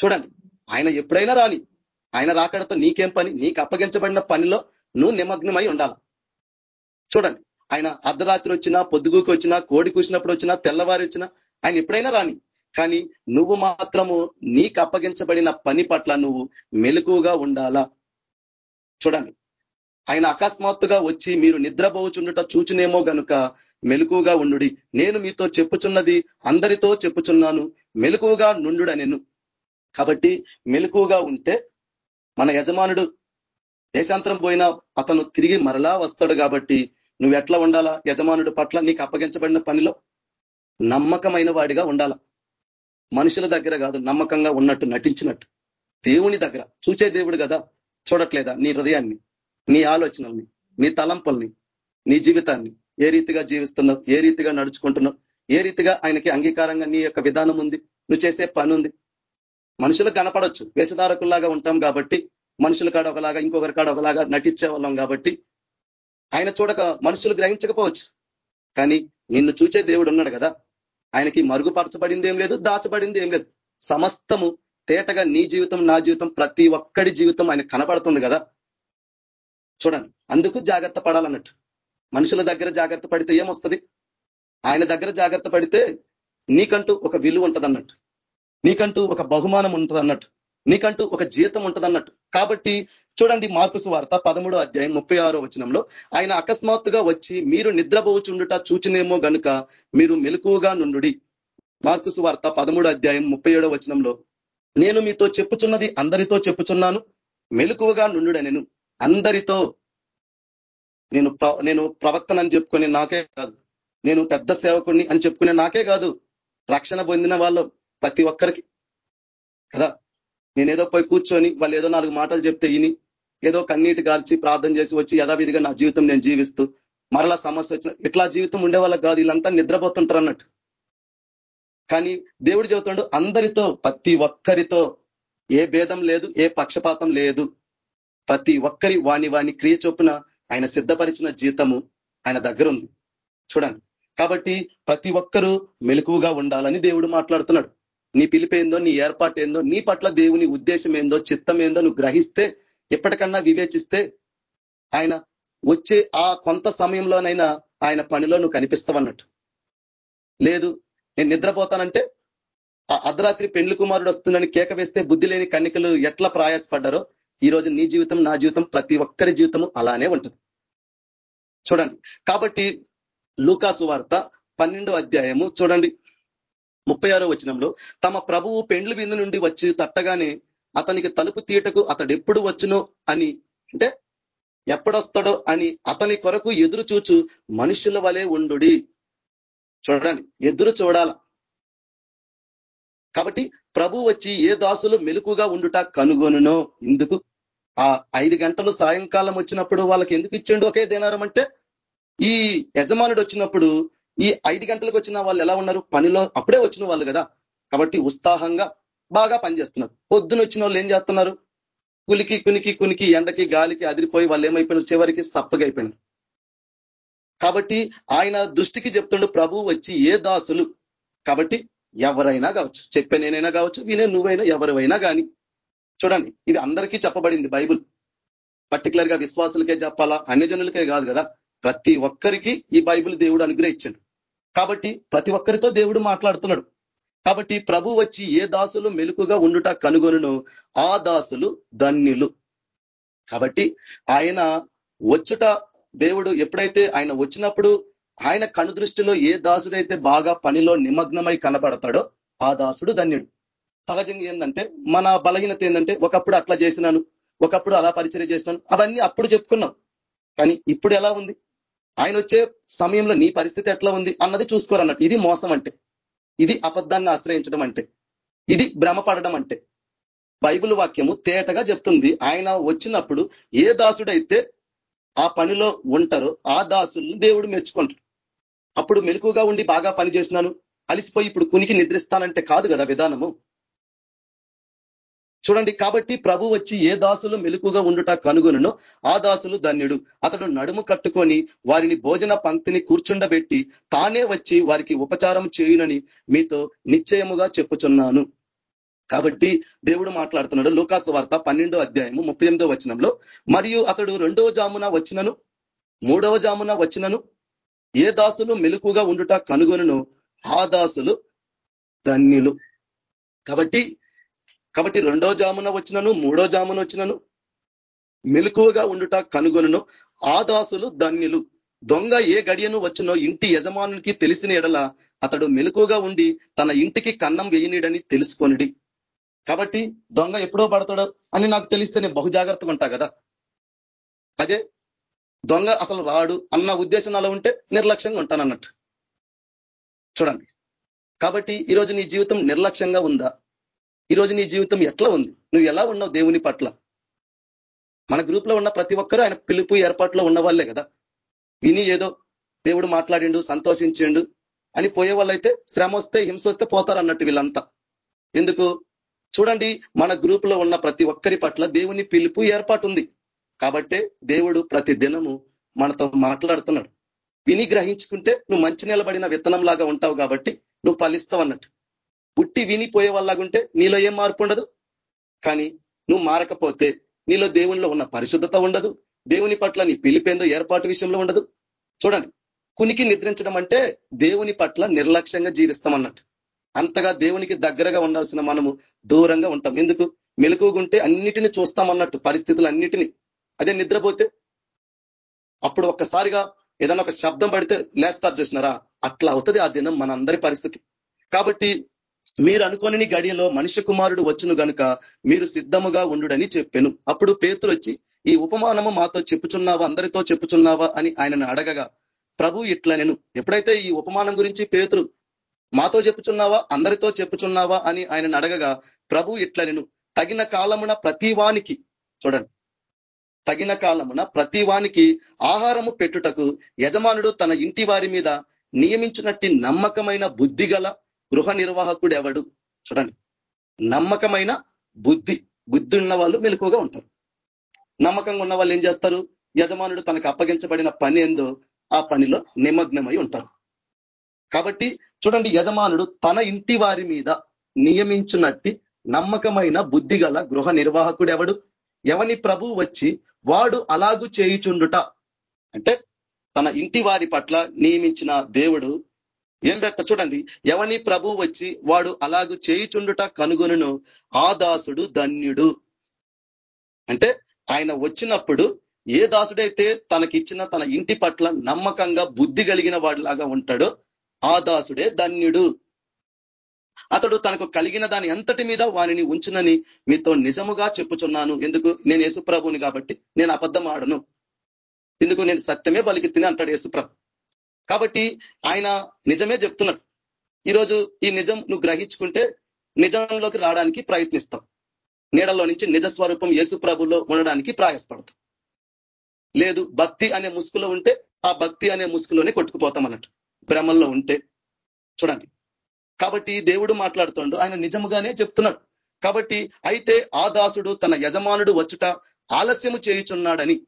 Speaker 4: చూడండి. ఆయన ఎప్పుడైనా రాని ఆయన రాకడతో నీకేం పని? నీకు అప్పగించబడిన పనిలో నువ్వు నిమగ్నమై ఉండాలి. చూడండి. ఆయన అర్ధరాత్రి వచ్చినా పొద్దుగుకి వచ్చినా కోడి కూసినప్పుడు వచ్చినా తెల్లవారి వచ్చినా ఆయన ఎప్పుడైనా రాని. కానీ నువ్వు మాత్రము నీకు అప్పగించబడిన పని పట్ల నువ్వు మెలకుగా ఉండాలా? చూడండి. ఆయన అకస్మాత్తుగా వచ్చి మీరు నిద్రపోచుండుట చూచునేమో గనుక మెలకుగా ఉండుడి. నేను మీతో చెప్పుచున్నది అందరితో చెప్పుచున్నాను. మెలకుగా నుండుడ నేను. కాబట్టి మెలకుగా ఉంటే మన యజమానుడు దేశాంతరం పోయినా అతను తిరిగి మరలా వస్తాడు కాబట్టి నువ్వు ఎట్లా ఉండాలా? యజమానుడు పట్ల నీకు అప్పగించబడిన పనిలో నమ్మకమైన వాడిగా ఉండాల? మనుషుల దగ్గర కాదు నమ్మకంగా ఉన్నట్టు నటించినట్టు. దేవుని దగ్గర. చూచే దేవుడు కదా? చూడట్లేదా? నీ హృదయాన్ని నీ ఆలోచనల్ని నీ తలంపుల్ని నీ జీవితాన్ని ఏ రీతిగా జీవిస్తున్నావు? ఏ రీతిగా నడుచుకుంటున్నావు? ఏ రీతిగా ఆయనకి అంగీకారంగా నీ యొక్క విధానం ఉంది? నువ్వు చేసే పని ఉంది? మనుషులకు కనపడొచ్చు. వేషధారకుల్లాగా ఉంటాం కాబట్టి మనుషుల కాడ ఒకలాగా ఇంకొకరి కాడ ఒకలాగా నటించే వాళ్ళం కాబట్టి ఆయన చూడక మనుషులు గ్రహించకపోవచ్చు. కానీ నిన్ను చూచే దేవుడు ఉన్నాడు కదా. ఆయనకి మరుగుపరచబడింది ఏం లేదు దాచబడింది ఏం లేదు. సమస్తము తేటగా నీ జీవితం నా జీవితం ప్రతి ఒక్కడి జీవితం ఆయన కనపడుతుంది కదా. చూడండి అందుకు జాగ్రత్త పడాలన్నట్టు. మనుషుల దగ్గర జాగ్రత్త పడితే ఏమొస్తుంది? ఆయన దగ్గర జాగ్రత్త పడితే నీకంటూ ఒక విలువ ఉంటుంది నీకంటూ ఒక బహుమానం ఉంటుంది నీకంటూ ఒక జీతం ఉంటుంది కాబట్టి చూడండి మార్కుసు వార్త పదమూడో అధ్యాయం ముప్పై ఆరో వచనంలో. ఆయన అకస్మాత్తుగా వచ్చి మీరు నిద్రపోచుండుట చూచినేమో గనుక మీరు మెలకువగా నుండు మార్కుసు వార్త పదమూడో అధ్యాయం ముప్పై ఏడో వచనంలో. నేను మీతో చెప్పుచున్నది అందరితో చెప్పుచున్నాను మెలకువగా నుండు నేను అందరితో నేను నేను ప్రవక్తనని చెప్పుకొని నాకే కాదు. నేను పెద్ద సేవకుడిని అని చెప్పుకునే నాకే కాదు. రక్షణ పొందిన వాళ్ళు ప్రతి ఒక్కరికి. కదా? నేనేదో పోయి కూర్చొని వాళ్ళు ఏదో నాలుగు మాటలు చెప్తే ఇని ఏదో కన్నీటి గాల్చి ప్రార్థన చేసి వచ్చి యథావిధిగా నా జీవితం నేను జీవిస్తూ మరలా సమస్య వచ్చిన ఇట్లా జీవితం ఉండే వాళ్ళకి కాదు వీళ్ళంతా నిద్రపోతుంటారు అన్నట్టు. కానీ దేవుడు చెబుతాడు అందరితో ప్రతి ఒక్కరితో ఏ భేదం లేదు ఏ పక్షపాతం లేదు. ప్రతి ఒక్కరి వాణి వాణి క్రియ చొప్పున ఆయన సిద్ధపరిచిన జీతము ఆయన దగ్గర ఉంది చూడండి. కాబట్టి ప్రతి ఒక్కరూ మెలకువగా ఉండాలని దేవుడు మాట్లాడుతున్నాడు. నీ పిలిపేందో నీ ఏర్పాటు ఏందో నీ పట్ల దేవుని ఉద్దేశం ఏందో చిత్తం ఏందో నువ్వు గ్రహిస్తే ఎప్పటికన్నా వివేచిస్తే ఆయన వచ్చే ఆ కొంత సమయంలోనైనా ఆయన పనిలో నువ్వు కనిపిస్తావన్నట్టు. లేదు నేను నిద్రపోతానంటే ఆ అర్ధరాత్రి పెండ్లి కుమారుడు వస్తుందని కేక వేస్తే బుద్ధి లేని కన్నికలు ఎట్లా ప్రయాసపడ్డారో ఈ రోజు నీ జీవితం నా జీవితం ప్రతి ఒక్కరి జీవితం అలానే ఉంటుంది. చూడండి. కాబట్టి లూకాసు వార్త పన్నెండో అధ్యాయము చూడండి. ముప్పై ఆరో వచనంలో తమ ప్రభువు పెండ్లి బిందు నుండి వచ్చి తట్టగానే అతనికి తలుపు తీయటకు అతడు ఎప్పుడు వచ్చునో అని అంటే ఎప్పుడొస్తాడో అని అతని కొరకు ఎదురు చూచు మనుషుల వలె ఉండు చూడండి ఎదురు చూడాల. కాబట్టి ప్రభు వచ్చి ఏ దాసులు మెలుకుగా ఉండుట కనుగొనునో? ఎందుకు ఆ ఐదు గంటలు సాయంకాలం వచ్చినప్పుడు వాళ్ళకి ఎందుకు ఇచ్చిండు ఒకే దేనారం అంటే ఈ యజమానుడు వచ్చినప్పుడు ఈ ఐదు గంటలకు వచ్చిన వాళ్ళు ఎలా ఉన్నారు? పనిలో అప్పుడే వచ్చిన వాళ్ళు కదా. కాబట్టి ఉత్సాహంగా బాగా పనిచేస్తున్నారు. పొద్దున వచ్చిన వాళ్ళు ఏం చేస్తున్నారు? కులికి కునికి కునికి ఎండకి గాలికి అదిరిపోయి వాళ్ళు ఏమైపోయినారు? చివరికి సప్పగా అయిపోయినారు. కాబట్టి ఆయన దృష్టికి చెప్తుండు ప్రభు వచ్చి ఏ దాసులు? కాబట్టి ఎవరైనా కావచ్చు. చెప్పే నేనైనా కావచ్చు వినే నువ్వైనా ఎవరైనా కానీ చూడండి ఇది అందరికీ చెప్పబడింది బైబుల్. పర్టికులర్గా విశ్వాసులకే చెప్పాలా? అన్నజనులకే కాదు కదా. ప్రతి ఒక్కరికి ఈ బైబిల్ దేవుడు అనుగ్రహించాడు. కాబట్టి ప్రతి ఒక్కరితో దేవుడు మాట్లాడుతున్నాడు. కాబట్టి ప్రభు వచ్చి ఏ దాసులు మెలుకుగా ఉండుట కనుగొనును? ఆ దాసులు ధన్యులు. కాబట్టి ఆయన వచ్చుట దేవుడు ఎప్పుడైతే ఆయన వచ్చినప్పుడు ఆయన కను దృష్టిలో ఏ దాసుడైతే బాగా పనిలో నిమగ్నమై కనపడతాడో ఆ దాసుడు ధన్యుడు. సహజంగా ఏంటంటే మన బలహీనత ఏంటంటే ఒకప్పుడు అట్లా చేసినాను ఒకప్పుడు అలా పరిచయం చేసినాను అవన్నీ అప్పుడు చెప్పుకున్నాం. కానీ ఇప్పుడు ఎలా ఉంది? ఆయన వచ్చే సమయంలో నీ పరిస్థితి ఎట్లా ఉంది అన్నది చూసుకోరన్నట్టు ఇది మోసం అంటే. ఇది అబద్ధాన్ని ఆశ్రయించడం అంటే. ఇది భ్రమపడడం అంటే. బైబిల్ వాక్యము తేటగా చెప్తుంది. ఆయన వచ్చినప్పుడు ఏ దాసుడైతే ఆ పనిలో ఉంటారో ఆ దాసుల్ని దేవుడు మెచ్చుకుంటాడు. అప్పుడు మెలకుగా ఉండి బాగా పని చేసినాను అలిసిపోయి ఇప్పుడు కునికి నిద్రిస్తానంటే కాదు కదా విధానము. చూడండి కాబట్టి ప్రభు వచ్చి ఏ దాసులు మెలుకుగా ఉండుట కనుగొనను ఆ దాసులు ధన్యుడు. అతడు నడుము కట్టుకొని వారిని భోజన పంక్తిని కూర్చుండబెట్టి తానే వచ్చి వారికి ఉపచారం చేయునని మీతో నిశ్చయముగా చెప్పుచున్నాను. కాబట్టి దేవుడు మాట్లాడుతున్నాడు లోకాస్ వార్త పన్నెండో అధ్యాయము ముప్పై ఎనిమిదో వచనంలో మరియు అతడు రెండవ జామున వచ్చినను? మూడవ జామున వచ్చినను? ఏ దాసులు మెలుకుగా ఉండుట కనుగొనను ఆ దాసులు ధన్యులు. కాబట్టి కాబట్టి రెండో జామున వచ్చినను మూడో జామున వచ్చినను మెలకువగా ఉండుట కనుగొనను. ఆ దాసులు ధన్యులు. దొంగ ఏ గడియను వచ్చినో ఇంటి యజమానునికి తెలిసిన ఎడల అతడు మెలకువగా ఉండి తన ఇంటికి కన్నం వేయనీడని తెలుసుకొనిడి. కాబట్టి దొంగ ఎప్పుడో పడతాడు అని నాకు తెలిస్తే నేను బహుజాగ్రత్తగా ఉంటా కదా. అదే దొంగ అసలు రాడు అన్న ఉద్దేశం అలా ఉంటే నిర్లక్ష్యంగా ఉంటాను అన్నట్టు చూడండి. కాబట్టి ఈరోజు నీ జీవితం నిర్లక్ష్యంగా ఉందా? ఈరోజు నీ జీవితం ఎట్లా ఉంది? నువ్వు ఎలా ఉన్నావు దేవుని పట్ల? మన గ్రూప్లో ఉన్న ప్రతి ఒక్కరూ ఆయన పిలుపు ఏర్పాట్లో ఉన్న వాళ్ళే కదా. విని ఏదో దేవుడు మాట్లాడిండు సంతోషించిండు అని పోయే వాళ్ళైతే శ్రమ వస్తే హింస వస్తే పోతారు అన్నట్టు వీళ్ళంతా. ఎందుకు? చూడండి మన గ్రూప్లో ఉన్న ప్రతి ఒక్కరి పట్ల దేవుని పిలుపు ఏర్పాటు ఉంది. కాబట్టే దేవుడు ప్రతి దినము మనతో మాట్లాడుతున్నాడు. విని గ్రహించుకుంటే నువ్వు మంచి నిలబడిన విత్తనం లాగా ఉంటావు కాబట్టి నువ్వు ఫలిస్తావు అన్నట్టు. పుట్టి విని పోయే వాళ్ళలాగుంటే నీలో ఏం మార్పు ఉండదు? కానీ నువ్వు మారకపోతే నీలో దేవునిలో ఉన్న పరిశుద్ధత ఉండదు. దేవుని పట్ల నీ పిలిపేందో ఏర్పాటు విషయంలో ఉండదు. చూడండి కునికి నిద్రించడం అంటే దేవుని పట్ల నిర్లక్ష్యంగా జీవిస్తాం అన్నట్టు. అంతగా దేవునికి దగ్గరగా ఉండాల్సిన మనము దూరంగా ఉంటాం. ఎందుకు? మెలకుగుంటే అన్నిటిని చూస్తామన్నట్టు పరిస్థితులు అన్నిటిని. అదే నిద్రపోతే? అప్పుడు ఒక్కసారిగా ఏదైనా ఒక శబ్దం పడితే లేస్తారు చూసినారా? అట్లా అవుతుంది ఆ దినం మనందరి పరిస్థితి. కాబట్టి మీరు అనుకోని గడియలో మనిషి కుమారుడు వచ్చును గనుక మీరు సిద్ధముగా ఉండుడని చెప్పాను. అప్పుడు పేతులు వచ్చి ఈ ఉపమానము మాతో చెప్పుచున్నావా? అందరితో చెప్పుచున్నావా? అని ఆయనను అడగగా ప్రభు ఇట్లా నేను. ఎప్పుడైతే ఈ ఉపమానం గురించి పేతులు మాతో చెప్పుచున్నావా? అందరితో చెప్పుచున్నావా? అని ఆయనను అడగగా ప్రభు ఇట్లా నేను. తగిన కాలమున ప్రతివానికి చూడండి. తగిన కాలమున ప్రతివానికి ఆహారము పెట్టుటకు యజమానుడు తన ఇంటి వారి మీద నియమించినట్టి నమ్మకమైన బుద్ధి గల గృహ నిర్వాహకుడు ఎవడు చూడండి. నమ్మకమైన బుద్ధి బుద్ధి ఉన్న వాళ్ళు మెలకువగా ఉంటారు. నమ్మకంగా ఉన్న వాళ్ళు ఏం చేస్తారు? యజమానుడు తనకు అప్పగించబడిన పని ఏందో ఆ పనిలో నిమగ్నమై ఉంటారు. కాబట్టి చూడండి యజమానుడు తన ఇంటి వారి మీద నియమించున్నట్టి నమ్మకమైన బుద్ధి గల గృహ నిర్వాహకుడు ఎవడు ఎవని ప్రభు వచ్చి వాడు అలాగు చేయుచుండుట. అంటే తన ఇంటి వారి పట్ల నియమించిన దేవుడు ఏం పెట్ట చూడండి ఎవని ప్రభు వచ్చి వాడు అలాగు చేయుచుండుట కనుగొనును? ఆ దాసుడు ధన్యుడు. అంటే ఆయన వచ్చినప్పుడు ఏ దాసుడైతే తనకిచ్చిన తన ఇంటి పట్ల నమ్మకంగా బుద్ధి కలిగిన వాడిలాగా ఉంటాడో ఆ దాసుడే ధన్యుడు. అతడు తనకు కలిగిన దాని అంతటి మీద వానిని ఉంచునని మీతో నిజముగా చెప్పుచున్నాను. ఎందుకు? నేను యేసుప్రభుని కాబట్టి నేను అబద్ధం ఆడను ఎందుకు? నేను సత్యమే బలికి తిని అంటాడు యేసుప్రభు. కాబట్టి ఆయన నిజమే చెప్తున్నాడు. ఈరోజు ఈ నిజం నువ్వు గ్రహించుకుంటే నిజంలోకి రావడానికి ప్రయత్నిస్తావు. నీడలో నుంచి నిజ స్వరూపం యేసు ప్రభులో ఉండడానికి ప్రయాసపడతాం లేదు భక్తి అనే ముసుగులో ఉంటే ఆ భక్తి అనే ముసుగులోనే కొట్టుకుపోతాం అన్నట్టు. భ్రమంలో ఉంటే. చూడండి. కాబట్టి దేవుడు మాట్లాడుతుండు ఆయన నిజముగానే చెప్తున్నాడు. కాబట్టి అయితే ఆ దాసుడు తన యజమానుడు వచ్చుట ఆలస్యము చేయుచున్నాడని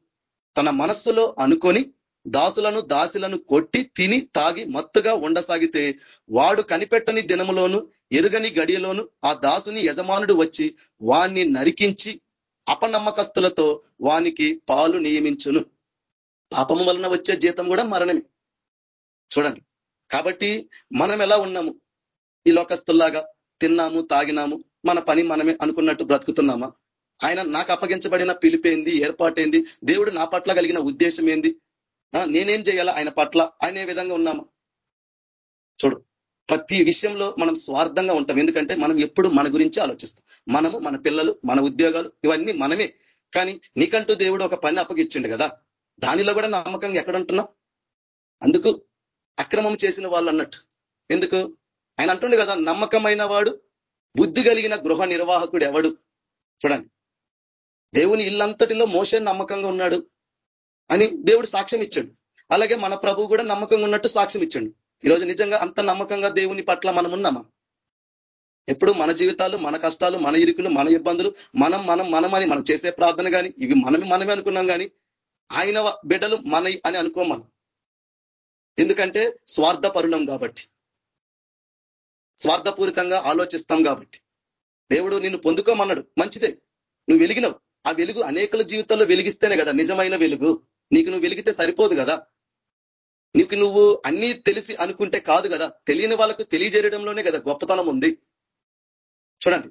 Speaker 4: తన మనస్సులో అనుకొని దాసులను దాసులను కొట్టి తిని తాగి మత్తుగా ఉండసాగితే వాడు కనిపెట్టని దినములోను ఎరుగని గడియలోను ఆ దాసుని యజమానుడు వచ్చి వాణ్ణి నరికించి అపనమ్మకస్తులతో వానికి పాలు నియమించును. పాపము వలన వచ్చే జీతం కూడా మరణమే. చూడండి. కాబట్టి మనం ఎలా ఉన్నాము? ఈ లోకస్తుల్లాగా తిన్నాము తాగినాము మన పని మనమే అనుకున్నట్టు బ్రతుకుతున్నామా? ఆయన నాకు అప్పగించబడిన పిలిపేంది ఏర్పాటేంది దేవుడు నా పట్ల కలిగిన ఉద్దేశం ఏంది? నేనేం చేయాలా? ఆయన పట్ల ఆయన ఏ విధంగా ఉన్నామా? చూడు ప్రతి విషయంలో మనం స్వార్థంగా ఉంటాం. ఎందుకంటే మనం ఎప్పుడు మన గురించి ఆలోచిస్తాం. మనము మన పిల్లలు మన ఉద్యోగాలు ఇవన్నీ మనమే. కానీ నీకంటూ దేవుడు ఒక పని అప్పగించిండు కదా? దానిలో కూడా నమ్మకంగా ఎక్కడ ఉంటున్నాం అందుకు అక్రమం చేసిన వాళ్ళు అన్నట్టు. ఎందుకు? ఆయన అంటుండే కదా నమ్మకమైన వాడు బుద్ధి కలిగిన గృహ నిర్వాహకుడు ఎవడు? చూడండి. దేవుని ఇల్లంతటిలో మోసే నమ్మకంగా ఉన్నాడు. అని దేవుడు సాక్ష్యం ఇచ్చాడు. అలాగే మన ప్రభు కూడా నమ్మకంగా ఉన్నట్టు సాక్ష్యం ఇచ్చాడు. ఈరోజు నిజంగా అంత నమ్మకంగా దేవుని పట్ల మనం ఉన్నామా? ఎప్పుడు మన జీవితాలు మన కష్టాలు మన ఇరుకులు మన ఇబ్బందులు మనం మనం మనమని మనం చేసే ప్రార్థన కానీ ఇవి మనమే మనమే అనుకున్నాం కానీ ఆయన బిడ్డలు మన అని అనుకో మనం ఎందుకంటే స్వార్థపరులం కాబట్టి. స్వార్థపూరితంగా ఆలోచిస్తాం కాబట్టి. దేవుడు నిన్ను పొందుకోమన్నాడు. మంచిదే. నువ్వు వెలిగినవు. ఆ వెలుగు అనేకల జీవితాల్లో వెలిగిస్తేనే కదా నిజమైన వెలుగు. నీకు నువ్వు వెలిగితే సరిపోదు కదా? నీకు నువ్వు అన్నీ తెలిసి అనుకుంటే కాదు కదా? తెలియని వాళ్ళకు తెలియజేయడంలోనే కదా గొప్పతనం ఉంది. చూడండి.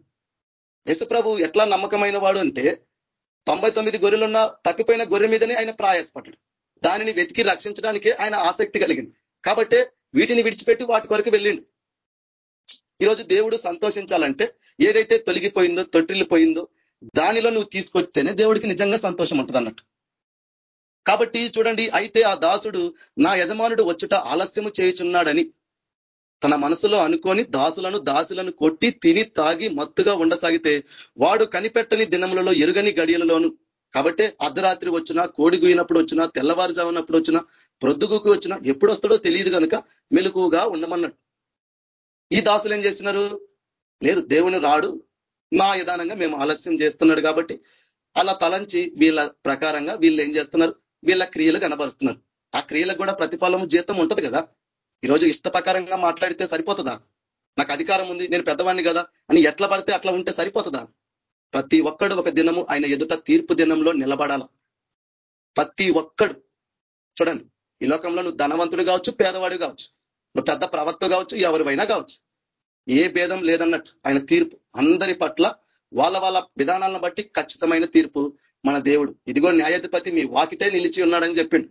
Speaker 4: యశుప్రభు ఎట్లా నమ్మకమైన వాడు అంటే తొంభై తొమ్మిది గొర్రెలున్న తప్పిపోయిన గొర్రె మీదనే ఆయన ప్రయాసపడ్డాడు. దానిని వెతికి రక్షించడానికి ఆయన ఆసక్తి కలిగింది కాబట్టి వీటిని విడిచిపెట్టి వాటి కొరకు వెళ్ళిండు. ఈరోజు దేవుడు సంతోషించాలంటే ఏదైతే తొలగిపోయిందో తొట్టిల్లిపోయిందో దానిలో నువ్వు తీసుకొస్తేనే దేవుడికి నిజంగా సంతోషం ఉంటుంది అన్నట్టు కాబట్టి చూడండి అయితే ఆ దాసుడు నా యజమానుడు వచ్చుట ఆలస్యము చేయుచున్నాడని తన మనసులో అనుకొని దాసులను దాసులను కొట్టి తిని తాగి మత్తుగా ఉండసాగితే వాడు కనిపెట్టని దినములలో ఎరుగని గడియలలోను. కాబట్టి అర్ధరాత్రి వచ్చినా కోడి గుయినప్పుడు వచ్చినా తెల్లవారుజామునప్పుడు వచ్చినా ప్రొద్దుగుకి వచ్చినా ఎప్పుడు వస్తాడో తెలియదు కనుక మెలుకుగా ఉండమన్నాడు. ఈ దాసులు ఏం చేస్తున్నారు? లేదు దేవుని రాడు మా విధానంగా మేము ఆలస్యం చేస్తున్నాడు కాబట్టి అలా తలంచి వీళ్ళ ప్రకారంగా వీళ్ళు ఏం చేస్తున్నారు? వీళ్ళ క్రియలు కనబరుస్తున్నారు. ఆ క్రియలకు కూడా ప్రతిఫలము జీతం ఉంటది కదా? ఈరోజు ఇష్ట ప్రకారంగా మాట్లాడితే సరిపోతుందా? నాకు అధికారం ఉంది నేను పెద్దవాడిని కదా? అని ఎట్లా పడితే అట్లా ఉంటే సరిపోతుందా? ప్రతి ఒక్కడు ఒక దినము ఆయన ఎదుట తీర్పు దినంలో నిలబడాల. ప్రతి ఒక్కడు. చూడండి ఈ లోకంలో నువ్వు ధనవంతుడు కావచ్చు పేదవాడు కావచ్చు. నువ్వు పెద్ద ప్రవక్త కావచ్చు ఎవరివైనా కావచ్చు. ఏ భేదం లేదన్నట్టు ఆయన తీర్పు అందరి పట్ల వాళ్ళ వాళ్ళ విధానాలను బట్టి ఖచ్చితమైన తీర్పు మన దేవుడు. ఇదిగో న్యాయాధిపతి మీ వాకిటే నిలిచి ఉన్నాడని చెప్పిండు.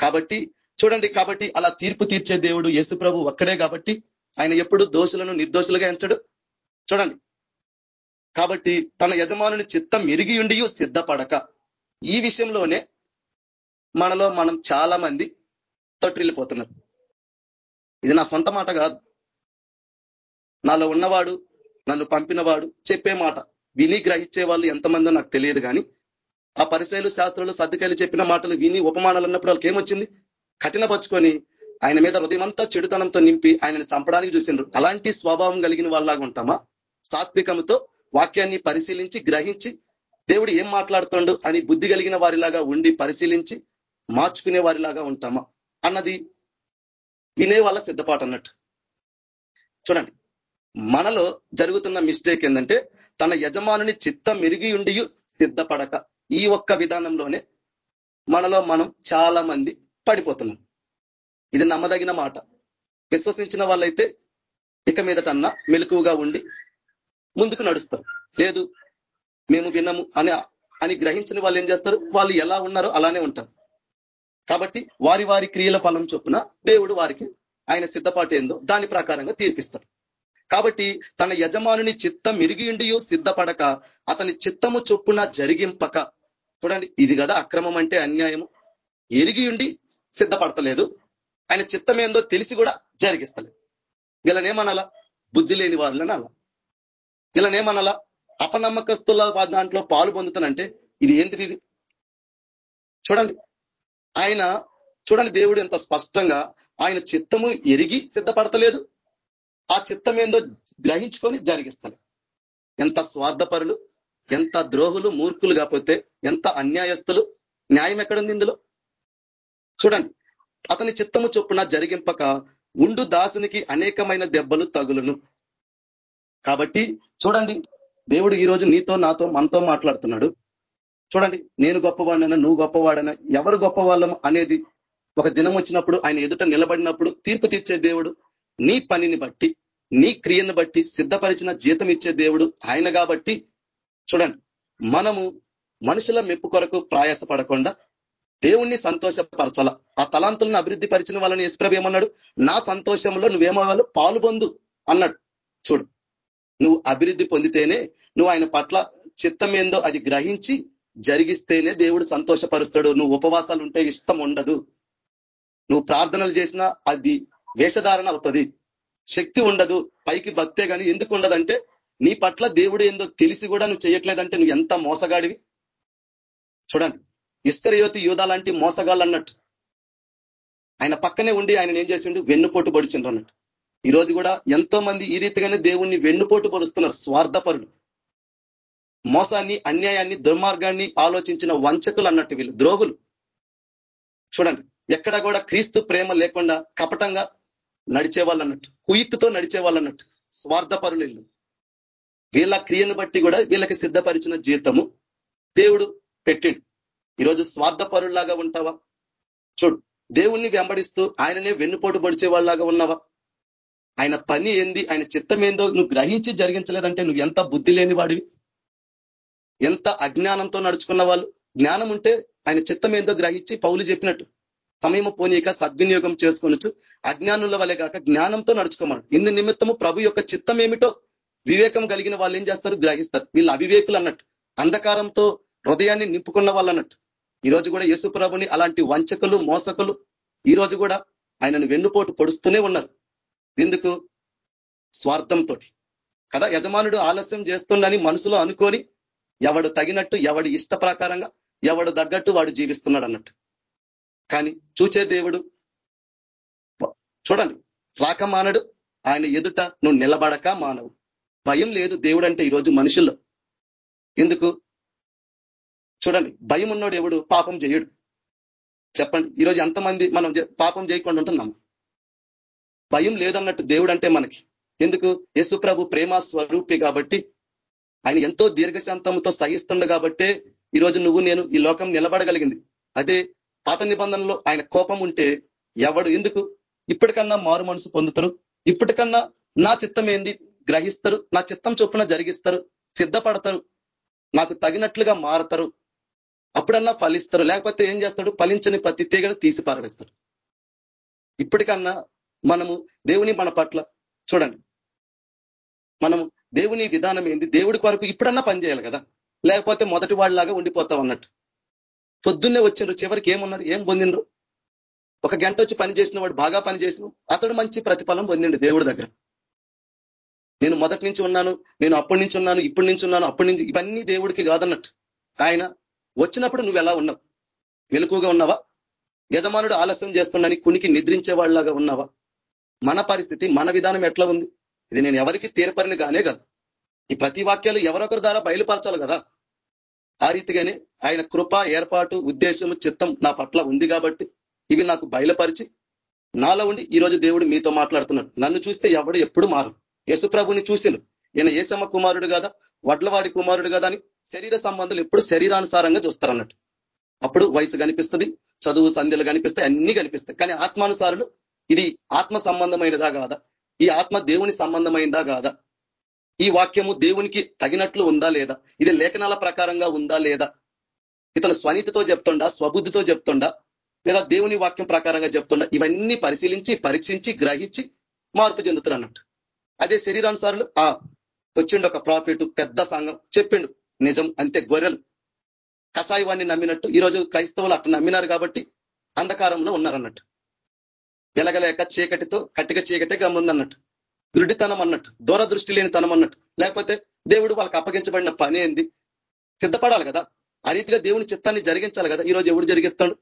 Speaker 4: కాబట్టి చూడండి కాబట్టి అలా తీర్పు తీర్చే దేవుడు యేసు ప్రభు ఒక్కడే కాబట్టి ఆయన ఎప్పుడు దోషులను నిర్దోషులుగా ఎంచడు. చూడండి. కాబట్టి తన యజమానుని చిత్తం ఎరిగి ఉండి సిద్ధపడక. ఈ విషయంలోనే మనలో మనం చాలా మంది తొట్టిల్లిపోతున్నారు. ఇది నా సొంత మాట కాదు. నాలో ఉన్నవాడు నన్ను పంపినవాడు చెప్పే మాట. విని గ్రహించే వాళ్ళు ఎంతమందో నాకు తెలియదు కానీ ఆ పరిశైలు శాస్త్రాలు సర్దుకాయలు చెప్పిన మాటలు విని ఉపమానాలు అన్నప్పుడు వాళ్ళకి ఏమొచ్చింది? కఠినపరుచుకొని ఆయన మీద హృదయమంతా చెడుతనంతో నింపి ఆయనను చంపడానికి చూసిండ్రు. అలాంటి స్వభావం కలిగిన వాళ్ళలాగా ఉంటామా? సాత్వికంతో వాక్యాన్ని పరిశీలించి గ్రహించి దేవుడు ఏం మాట్లాడుతుండు అని బుద్ధి కలిగిన వారిలాగా ఉండి పరిశీలించి మార్చుకునే వారిలాగా ఉంటామా? అన్నది వినే వాళ్ళ సిద్ధపాటు అన్నట్టు. చూడండి. మనలో జరుగుతున్న మిస్టేక్ ఏంటంటే తన యజమానుని చిత్తం మెరిగి ఉండి సిద్ధపడక. ఈ ఒక్క విధానంలోనే మనలో మనం చాలా మంది పడిపోతున్నాం. ఇది నమ్మదగిన మాట. విశ్వసించిన వాళ్ళైతే ఇక మీదటన్నా మెలకువగా ఉండి ముందుకు నడుస్తారు. లేదు మేము విన్నము అని అని గ్రహించిన వాళ్ళు ఏం చేస్తారు? వాళ్ళు ఎలా ఉన్నారో అలానే ఉంటారు. కాబట్టి వారి వారి క్రియల ఫలం చొప్పున దేవుడు వారికి ఆయన సిద్ధపాటు ఏందో దాని ప్రకారంగా తీర్పిస్తాడు. కాబట్టి తన యజమానుని చిత్తం ఇరిగియుండి సిద్ధపడక అతని చిత్తము చొప్పున జరిగింపక. చూడండి ఇది కదా అక్రమం అంటే అన్యాయము. ఎరిగియుండి సిద్ధపడతలేదు. ఆయన చిత్తం ఏందో తెలిసి కూడా జరిగిస్తలేదు. వీళ్ళనేమనాలా బుద్ధి లేని వాళ్ళని అలా వీళ్ళనేమనాలా అపనమ్మకస్తుల దాంట్లో పాలు పొందుతానంటే ఇది ఏంటిది ఇది? చూడండి ఆయన చూడండి దేవుడు ఎంత స్పష్టంగా ఆయన చిత్తము ఎరిగి సిద్ధపడతలేదు. ఆ చిత్తం ఏందో గ్రహించుకొని జరిగిస్తాను ఎంత స్వార్థపరులు ఎంత ద్రోహులు మూర్ఖులు కాకపోతే ఎంత అన్యాయస్తులు న్యాయం ఎక్కడుంది ఇందులో? చూడండి అతని చిత్తము చొప్పున జరిగింపక ఉండు దాసునికి అనేకమైన దెబ్బలు తగులును. కాబట్టి చూడండి దేవుడు ఈరోజు నీతో నాతో మనతో మాట్లాడుతున్నాడు. చూడండి నేను గొప్పవాడినైనా నువ్వు గొప్పవాడైనా ఎవరు గొప్పవాళ్ళం అనేది ఒక దినం వచ్చినప్పుడు ఆయన ఎదుట నిలబడినప్పుడు తీర్పు తీర్చే దేవుడు నీ పనిని బట్టి నీ క్రియను బట్టి సిద్ధపరిచిన జీతం ఇచ్చే దేవుడు ఆయన కాబట్టి చూడండి మనము మనుషుల మెప్పు కొరకు ప్రయాసపడకుండా దేవుణ్ణి సంతోషపరచాల? ఆ తలాంతులను అభివృద్ధి పరిచిన వాళ్ళని యశ్ప్రభ ఏమన్నాడు? నా సంతోషంలో నువ్వేమవ్వాలి పాలు పొందు అన్నాడు. చూడు నువ్వు అభివృద్ధి పొందితేనే నువ్వు ఆయన పట్ల చిత్తం ఏందో అది గ్రహించి జరిగిస్తేనే దేవుడు సంతోషపరుస్తాడు. నువ్వు ఉపవాసాలు ఉంటే ఇష్టం ఉండదు. నువ్వు ప్రార్థనలు చేసినా అది వేషధారణ అవుతుంది. శక్తి ఉండదు పైకి భక్తే కానీ ఎందుకు ఉండదంటే నీ పట్ల దేవుడు ఏందో తెలిసి కూడా నువ్వు చేయట్లేదంటే నువ్వు ఎంత మోసగాడివి? చూడండి ఇస్కరయోతి యూధ లాంటి మోసగాళ్ళు అన్నట్టు. ఆయన పక్కనే ఉండి ఆయన ఏం చేసిండు? వెన్నుపోటు పొడిచిండ్రు అన్నట్టు. ఈ రోజు కూడా ఎంతో మంది ఈ రీతిగానే దేవుణ్ణి వెన్నుపోటు పొడుస్తున్నారు స్వార్థపరులు. మోసాన్ని అన్యాయాన్ని దుర్మార్గాన్ని ఆలోచించిన వంచకులు అన్నట్టు వీళ్ళు ద్రోగులు చూడండి ఎక్కడ కూడా క్రీస్తు ప్రేమ లేకుండా కపటంగా నడిచేవాళ్ళు అన్నట్టు కుయిత్తుతో నడిచేవాళ్ళు అన్నట్టు స్వార్థపరులు వీళ్ళు వీళ్ళ క్రియను బట్టి కూడా వీళ్ళకి సిద్ధపరిచిన జీతము దేవుడు పెట్టిండు. ఈరోజు స్వార్థపరుల్లాగా ఉంటావా? చూడు దేవుణ్ణి వెంబడిస్తూ ఆయననే వెన్నుపోటు పడిచే వాళ్ళలాగా ఉన్నావా? ఆయన పని ఏంది? ఆయన చిత్తం ఏందో నువ్వు గ్రహించి జరిగించలేదంటే నువ్వు ఎంత బుద్ధి లేని వాడివి? ఎంత అజ్ఞానంతో నడుచుకున్న వాళ్ళు? జ్ఞానం ఉంటే ఆయన చిత్తం ఏందో గ్రహించి పౌలు చెప్పినట్టు సమయం పోనీక సద్వినియోగం చేసుకొనొచ్చు అజ్ఞానుల వలె కాక జ్ఞానంతో నడుచుకోమను. ఇందు నిమిత్తము ప్రభు యొక్క చిత్తం ఏమిటో వివేకం కలిగిన వాళ్ళు ఏం చేస్తారు? గ్రహిస్తారు. వీళ్ళు అవివేకులు అన్నట్టు అంధకారంతో హృదయాన్ని నింపుకున్న వాళ్ళు అన్నట్టు ఈ రోజు కూడా యేసు ప్రభుని అలాంటి వంచకులు మోసకులు ఈ రోజు కూడా ఆయనను వెన్నుపోటు పొడుస్తూనే ఉన్నారు. ఎందుకు స్వార్థంతో కదా యజమానుడు ఆలస్యం చేస్తుండని మనసులో అనుకొని ఎవడు తగినట్టు ఎవడు ఇష్ట ప్రకారంగా ఎవడు తగ్గట్టు వాడు జీవిస్తున్నాడు అన్నట్టు కానీ చూచే దేవుడు? చూడండి రాక మానడు ఆయన ఎదుట నువ్వు నిలబడక మానవు. భయం లేదు దేవుడు అంటే ఈరోజు మనుషుల్లో. ఎందుకు? చూడండి భయం ఉన్నాడు ఎవడు? పాపం చేయడు చెప్పండి ఈరోజు ఎంతమంది మనం పాపం చేయకుండా ఉంటున్నాము? భయం లేదన్నట్టు దేవుడు అంటే మనకి. ఎందుకు? యేసు ప్రేమ స్వరూపి కాబట్టి ఆయన ఎంతో దీర్ఘశాంతంతో సహిస్తుండ కాబట్టే ఈరోజు నువ్వు నేను ఈ లోకం నిలబడగలిగింది. అదే పాత నిబంధనలో ఆయన కోపం ఉంటే ఎవడు ఎందుకు? ఇప్పటికన్నా మారు మనసు పొందుతారు. ఇప్పటికన్నా నా చిత్తం ఏంది గ్రహిస్తారు. నా చిత్తం చొప్పున జరిగిస్తారు. సిద్ధపడతారు. నాకు తగినట్లుగా మారతారు. అప్పుడన్నా ఫలిస్తారు. లేకపోతే ఏం చేస్తాడు? ఫలించని ప్రతి తీగను తీసి పారవేస్తాడు. ఇప్పటికన్నా మనము దేవుని మన పట్ల చూడండి. మనము దేవుని విధానం ఏంది? దేవుడి కొరకు ఇప్పుడన్నా పనిచేయాలి కదా. లేకపోతే మొదటి వాళ్ళలాగా ఉండిపోతాం అన్నట్టు. పొద్దున్నే వచ్చిండ్రు చివరికి ఏమున్నారు? ఏం పొందిండ్రు? ఒక గంట వచ్చి పని చేసిన వాడు బాగా పని చేసిన అతడు మంచి ప్రతిఫలం పొందిండు దేవుడి దగ్గర. నేను మొదటి నుంచి ఉన్నాను నేను అప్పటి నుంచి ఉన్నాను ఇప్పటి నుంచి ఉన్నాను అప్పటి నుంచి ఇవన్నీ దేవుడికి కాదన్నట్టు. ఆయన వచ్చినప్పుడు నువ్వు ఎలా ఉన్నావు? మెలకుగా ఉన్నావా? యజమానుడు ఆలస్యం చేస్తుండని కునికి నిద్రించే వాళ్ళలాగా ఉన్నావా? మన పరిస్థితి మన విధానం ఎట్లా ఉంది? ఇది నేను ఎవరికి తీరపరిని కానే కాదు. ఈ ప్రతి వాక్యాలు ఎవరొకరి ద్వారా బయలుపరచాలి కదా? ఆ రీతిగానే ఆయన కృప ఏర్పాటు ఉద్దేశము చిత్తం నా పట్ల ఉంది కాబట్టి ఇవి నాకు బయలుపరిచి నాలో ఉండి ఈరోజు దేవుడు మీతో మాట్లాడుతున్నాడు. నన్ను చూస్తే ఎవడు ఎప్పుడు మారు యశుప్రభుని చూసిండు ఈయన ఏసమ్మ కుమారుడు కదా? వడ్లవాడి కుమారుడు కదా అని శరీర సంబంధాలు ఎప్పుడు శరీరానుసారంగా చూస్తారన్నట్టు. అప్పుడు వయసు కనిపిస్తుంది చదువు సంధ్యలు కనిపిస్తాయి అన్ని కనిపిస్తాయి. కానీ ఆత్మానుసారులు ఇది ఆత్మ సంబంధమైనదా కాదా? ఈ ఆత్మ దేవుని సంబంధమైందా కాదా? ఈ వాక్యము దేవునికి తగినట్లు ఉందా లేదా? ఇది లేఖనాల ప్రకారంగా ఉందా లేదా? ఇతను స్వనీతితో చెప్తుండా స్వబుద్ధితో చెప్తుండా లేదా దేవుని వాక్యం ప్రకారంగా చెప్తుండా? ఇవన్నీ పరిశీలించి పరీక్షించి గ్రహించి మార్పు చెందుతారు అన్నట్టు అదే శరీరానుసారులు ఆ వచ్చిండు ఒక ప్రాఫిట్ పెద్ద సంఘం చెప్పిండు నిజం అంతే గొర్రెలు. కషాయవాన్ని నమ్మినట్టు ఈరోజు క్రైస్తవులు అట్లా నమ్మినారు కాబట్టి అంధకారంలో ఉన్నారన్నట్టు. వెలగలేక చీకటితో కట్టిక చీకటే గమ్ముందన్నట్టు. దృఢితనం అన్నట్టు దూరదృష్టి లేని తనం అన్నట్టు. లేకపోతే దేవుడు వాళ్ళకి అప్పగించబడిన పని ఏంది? సిద్ధపడాలి కదా. ఆ రీతిగా దేవుని చిత్తాన్ని జరిగించాలి కదా. ఈరోజు ఎవడు జరిగిస్తాడు?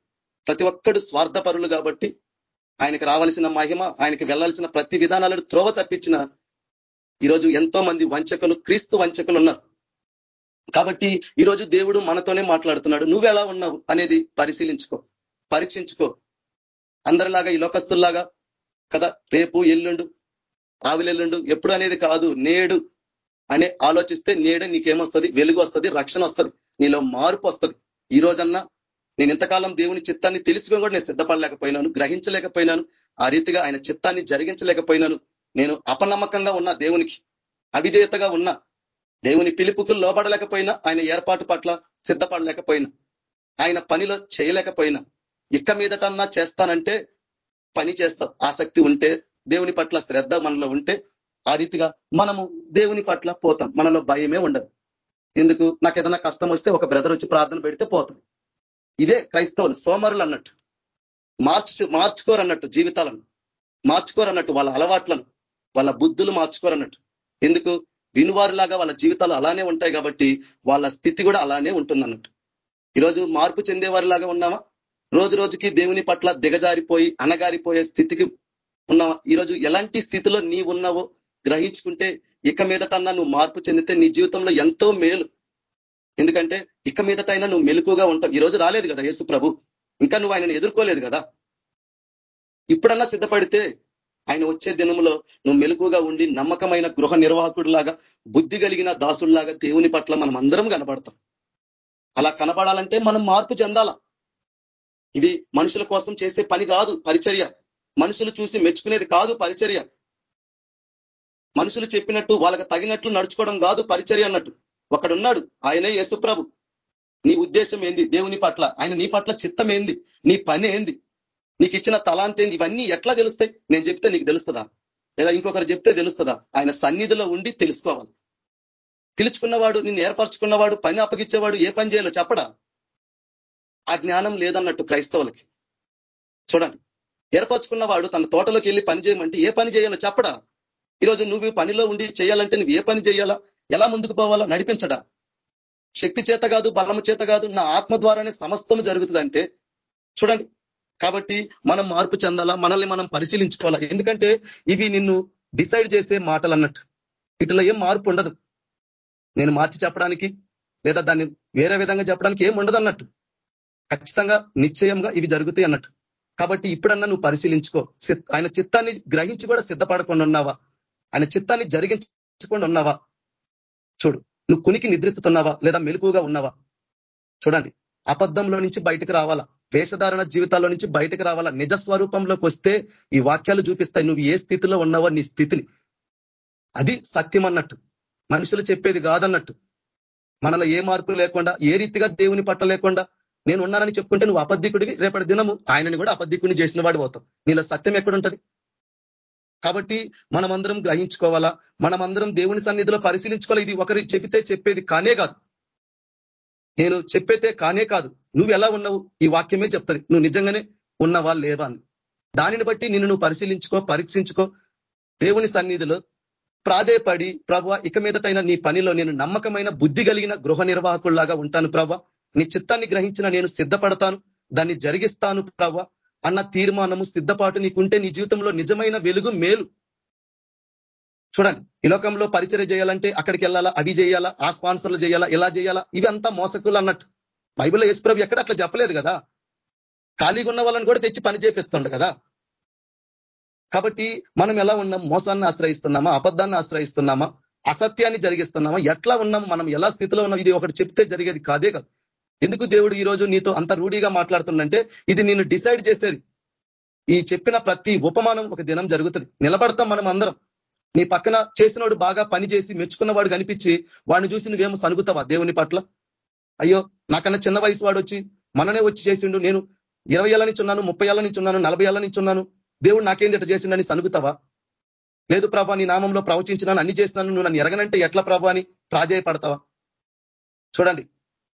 Speaker 4: ప్రతి ఒక్కడు స్వార్థపరులు కాబట్టి ఆయనకి రావాల్సిన మహిమ ఆయనకి వెళ్ళాల్సిన ప్రతి విధానాలను త్రోవ తప్పించిన ఈరోజు ఎంతో మంది వంచకులు క్రీస్తు వంచకులు ఉన్నారు. కాబట్టి ఈరోజు దేవుడు మనతోనే మాట్లాడుతున్నాడు. నువ్వు ఎలా ఉన్నావు అనేది పరిశీలించుకో పరీక్షించుకో. అందరిలాగా ఈ లోకస్తుల్లాగా కదా. రేపు ఎల్లుండు ఆవిలెల్లుండు ఎప్పుడు అనేది కాదు నేడు అనే ఆలోచిస్తే నేడు నీకేమొస్తుంది? వెలుగు వస్తుంది రక్షణ వస్తుంది నీలో మార్పు వస్తుంది. ఈ రోజన్నా నేను ఇంతకాలం దేవుని చిత్తాన్ని తెలుసుకొని కూడా నేను సిద్ధపడలేకపోయినాను గ్రహించలేకపోయినాను ఆ రీతిగా ఆయన చిత్తాన్ని జరిగించలేకపోయినాను. నేను అపనమ్మకంగా ఉన్నా దేవునికి అవిధేయతగా ఉన్నా. దేవుని పిలుపుకు లోబడలేకపోయినా ఆయన ఏర్పాటు పట్ల సిద్ధపడలేకపోయినా. ఆయన పనిలో చేయలేకపోయినా. ఇక్క మీదటన్నా చేస్తానంటే పని చేస్తా ఆసక్తి ఉంటే దేవుని పట్ల శ్రద్ధ మనలో ఉంటే ఆ రీతిగా మనము దేవుని పట్ల పోతాం. మనలో భయమే ఉండదు. ఎందుకు? నాకు ఏదైనా కష్టం వస్తే ఒక బ్రదర్ వచ్చి ప్రార్థన పెడితే పోతుంది. ఇదే క్రైస్తవులు సోమరులు అన్నట్టు. మార్చు మార్చుకోరు అన్నట్టు జీవితాలను. మార్చుకోరు అన్నట్టు వాళ్ళ అలవాట్లను. వాళ్ళ బుద్ధులు మార్చుకోరన్నట్టు ఎందుకు? వినువారులాగా వాళ్ళ జీవితాలు అలానే ఉంటాయి కాబట్టి వాళ్ళ స్థితి కూడా అలానే ఉంటుంది అన్నట్టు ఈరోజు మార్పు చెందేవారిలాగా ఉన్నామా? రోజు రోజుకి దేవుని పట్ల దిగజారిపోయి అనగారిపోయే స్థితికి ఉన్నావా? ఈరోజు ఎలాంటి స్థితిలో నీ ఉన్నావో గ్రహించుకుంటే ఇక మీదటన్నా నువ్వు మార్పు చెందితే నీ జీవితంలో ఎంతో మేలు. ఎందుకంటే ఇక మీదటైనా నువ్వు మెలుకుగా ఉంటావు. ఈ రోజు రాలేదు కదా యేసు ప్రభు. ఇంకా నువ్వు ఆయనను ఎదుర్కోలేదు కదా. ఇప్పుడన్నా సిద్ధపడితే ఆయన వచ్చే దినంలో నువ్వు మెలుకుగా ఉండి నమ్మకమైన గృహ నిర్వాహకుడిలాగా బుద్ధి కలిగిన దాసుల్లాగా దేవుని పట్ల మనం అందరం కనపడతాం అలా కనపడాలంటే మనం మార్పు చెందాల? ఇది మనుషుల కోసం చేసే పని కాదు పరిచర్య. మనుషులు చూసి మెచ్చుకునేది కాదు పరిచర్య. మనుషులు చెప్పినట్టు వాళ్ళకి తగినట్లు నడుచుకోవడం కాదు పరిచర్య అన్నట్టు. ఒకడున్నాడు ఆయనే యేసుప్రభు. నీ ఉద్దేశం ఏంది? దేవుని పట్ల. ఆయన నీ పట్ల చిత్తం ఏంది? నీ పని ఏంది? నీకు ఇచ్చిన తలాంత ఏంది? ఇవన్నీ ఎట్లా తెలుస్తాయి? నేను చెప్తే నీకు తెలుస్తుందా? లేదా ఇంకొకరు చెప్తే తెలుస్తుందా? ఆయన సన్నిధిలో ఉండి తెలుసుకోవాలి. పిలుచుకున్నవాడు నిన్ను ఏర్పరచుకున్నవాడు పని అప్పగించేవాడు ఏ పని చేయాలో చెప్పడా? ఆ జ్ఞానం లేదన్నట్టు క్రైస్తవులకి. చూడండి. ఏర్పరచుకున్నవాడు తన తోటలోకి వెళ్ళి పని చేయమంటే ఏ పని చేయాలో చెప్పడా? ఈరోజు నువ్వు పనిలో ఉండి చేయాలంటే నువ్వు ఏ పని చేయాలా? ఎలా ముందుకు పోవాలా? నడిపించడా? శక్తి చేత కాదు బలము చేత కాదు నా ఆత్మ ద్వారానే సమస్తం జరుగుతుందంటే చూడండి. కాబట్టి మనం మార్పు చెందాలా? మనల్ని మనం పరిశీలించుకోవాలా? ఎందుకంటే ఇవి నిన్ను డిసైడ్ చేసే మాటలు అన్నట్టు వీటిలో ఏం మార్పు ఉండదు. నేను మార్చి చెప్పడానికి లేదా దాన్ని వేరే విధంగా చెప్పడానికి ఏం ఉండదు అన్నట్టు ఖచ్చితంగా నిశ్చయంగా ఇవి జరుగుతాయి అన్నట్టు. కాబట్టి ఇప్పుడన్నా నువ్వు పరిశీలించుకో. ఆయన చిత్తాన్ని గ్రహించి కూడా సిద్ధపడకుండా ఉన్నావా? ఆయన చిత్తాన్ని జరిగించకుండా ఉన్నావా? చూడు నువ్వు కునికి నిద్రిస్తున్నావా? లేదా మెలుకుగా ఉన్నావా? చూడండి అబద్ధంలో నుంచి బయటకు రావాలా? వేషధారణ జీవితాల్లో నుంచి బయటకు రావాలా? నిజ స్వరూపంలోకి వస్తే ఈ వాక్యాలు చూపిస్తాయి. నువ్వు ఏ స్థితిలో ఉన్నావో నీ స్థితిని. అది సత్యం అన్నట్టు మనుషులు చెప్పేది కాదన్నట్టు. మనలో ఏ మార్పు లేకుండా ఏ రీతిగా దేవుని పట్ట లేకుండా నేను ఉన్నానని చెప్పుకుంటే నువ్వు అబద్ధికుడివి రేపటి దినము ఆయనని కూడా అబద్ధికుడిని చేసిన వాడు పోతావు. నీలో సత్యం ఎక్కడుంటది? కాబట్టి మనమందరం గ్రహించుకోవాలా? మనమందరం దేవుని సన్నిధిలో పరిశీలించుకోవాలి? ఇది ఒకరి చెబితే చెప్పేది కానే కాదు. నేను చెప్పేతే కానే కాదు. నువ్వు ఎలా ఉన్నావు? ఈ వాక్యమే చెప్తుంది. నువ్వు నిజంగానే ఉన్నవా? లేవా అని. దానిని బట్టి నిన్ను నువ్వు పరిశీలించుకో పరీక్షించుకో. దేవుని సన్నిధిలో ప్రాధేయపడి ప్రభ ఇక మీదటైన నీ పనిలో నేను నమ్మకమైన బుద్ధి కలిగిన గృహ నిర్వాహకుల్లాగా ఉంటాను ప్రభ. నీ చిత్తాన్ని గ్రహించిన నేను సిద్ధపడతాను దాన్ని జరిగిస్తాను ప్రభ అన్న తీర్మానము సిద్ధపాటు నీకుంటే నీ జీవితంలో నిజమైన వెలుగు మేలు. చూడండి ఈ లోకంలో పరిచయం చేయాలంటే అక్కడికి వెళ్ళాలా అవి చేయాలా ఆ స్పాన్సర్లు చేయాలా ఇలా చేయాలా ఇవి అంతా మోసకులు అన్నట్టు. బైబిల్లో యేసుప్రభు ఎక్కడ అట్లా చెప్పలేదు కదా. ఖాళీగా ఉన్న వాళ్ళని కూడా తెచ్చి పని చేపిస్తుండ కదా. కాబట్టి మనం ఎలా ఉన్నాం? మోసాన్ని ఆశ్రయిస్తున్నామా? అబద్ధాన్ని ఆశ్రయిస్తున్నామా? అసత్యాన్ని జరిగిస్తున్నామా? ఎట్లా ఉన్నాము మనం ఎలా స్థితిలో ఉన్నాం? ఇది ఒకటి చెప్తే జరిగేది కాదే కాదు. ఎందుకు దేవుడు ఈ రోజు నీతో అంత రూఢీగా మాట్లాడుతుందంటే ఇది నేను డిసైడ్ చేసేది. ఈ చెప్పిన ప్రతి ఉపమానం ఒక దినం జరుగుతుంది. నిలబడతాం మనం అందరం. నీ పక్కన చేసినోడు బాగా పని చేసి మెచ్చుకున్నవాడు కనిపించి వాడిని చూసి నువ్వేమో సనుగుతావా దేవుని పట్ల? అయ్యో నాకన్నా చిన్న వయసు వాడు వచ్చి మననే వచ్చి చేసిండు. నేను ఇరవై ఏళ్ళ నుంచి ఉన్నాను ముప్పై ఏళ్ళ నుంచి ఉన్నాను నలభై ఏళ్ళ నుంచి ఉన్నాను. దేవుడు నాకేంది ఇట్లా చేసిండని సనుగుతావా? లేదు ప్రభా నీ నామంలో ప్రవచించినాను అన్ని చేసినాను నువ్వు నన్ను ఎరగనంటే ఎట్లా ప్రభా అని ప్రాధేయపడతావా చూడండి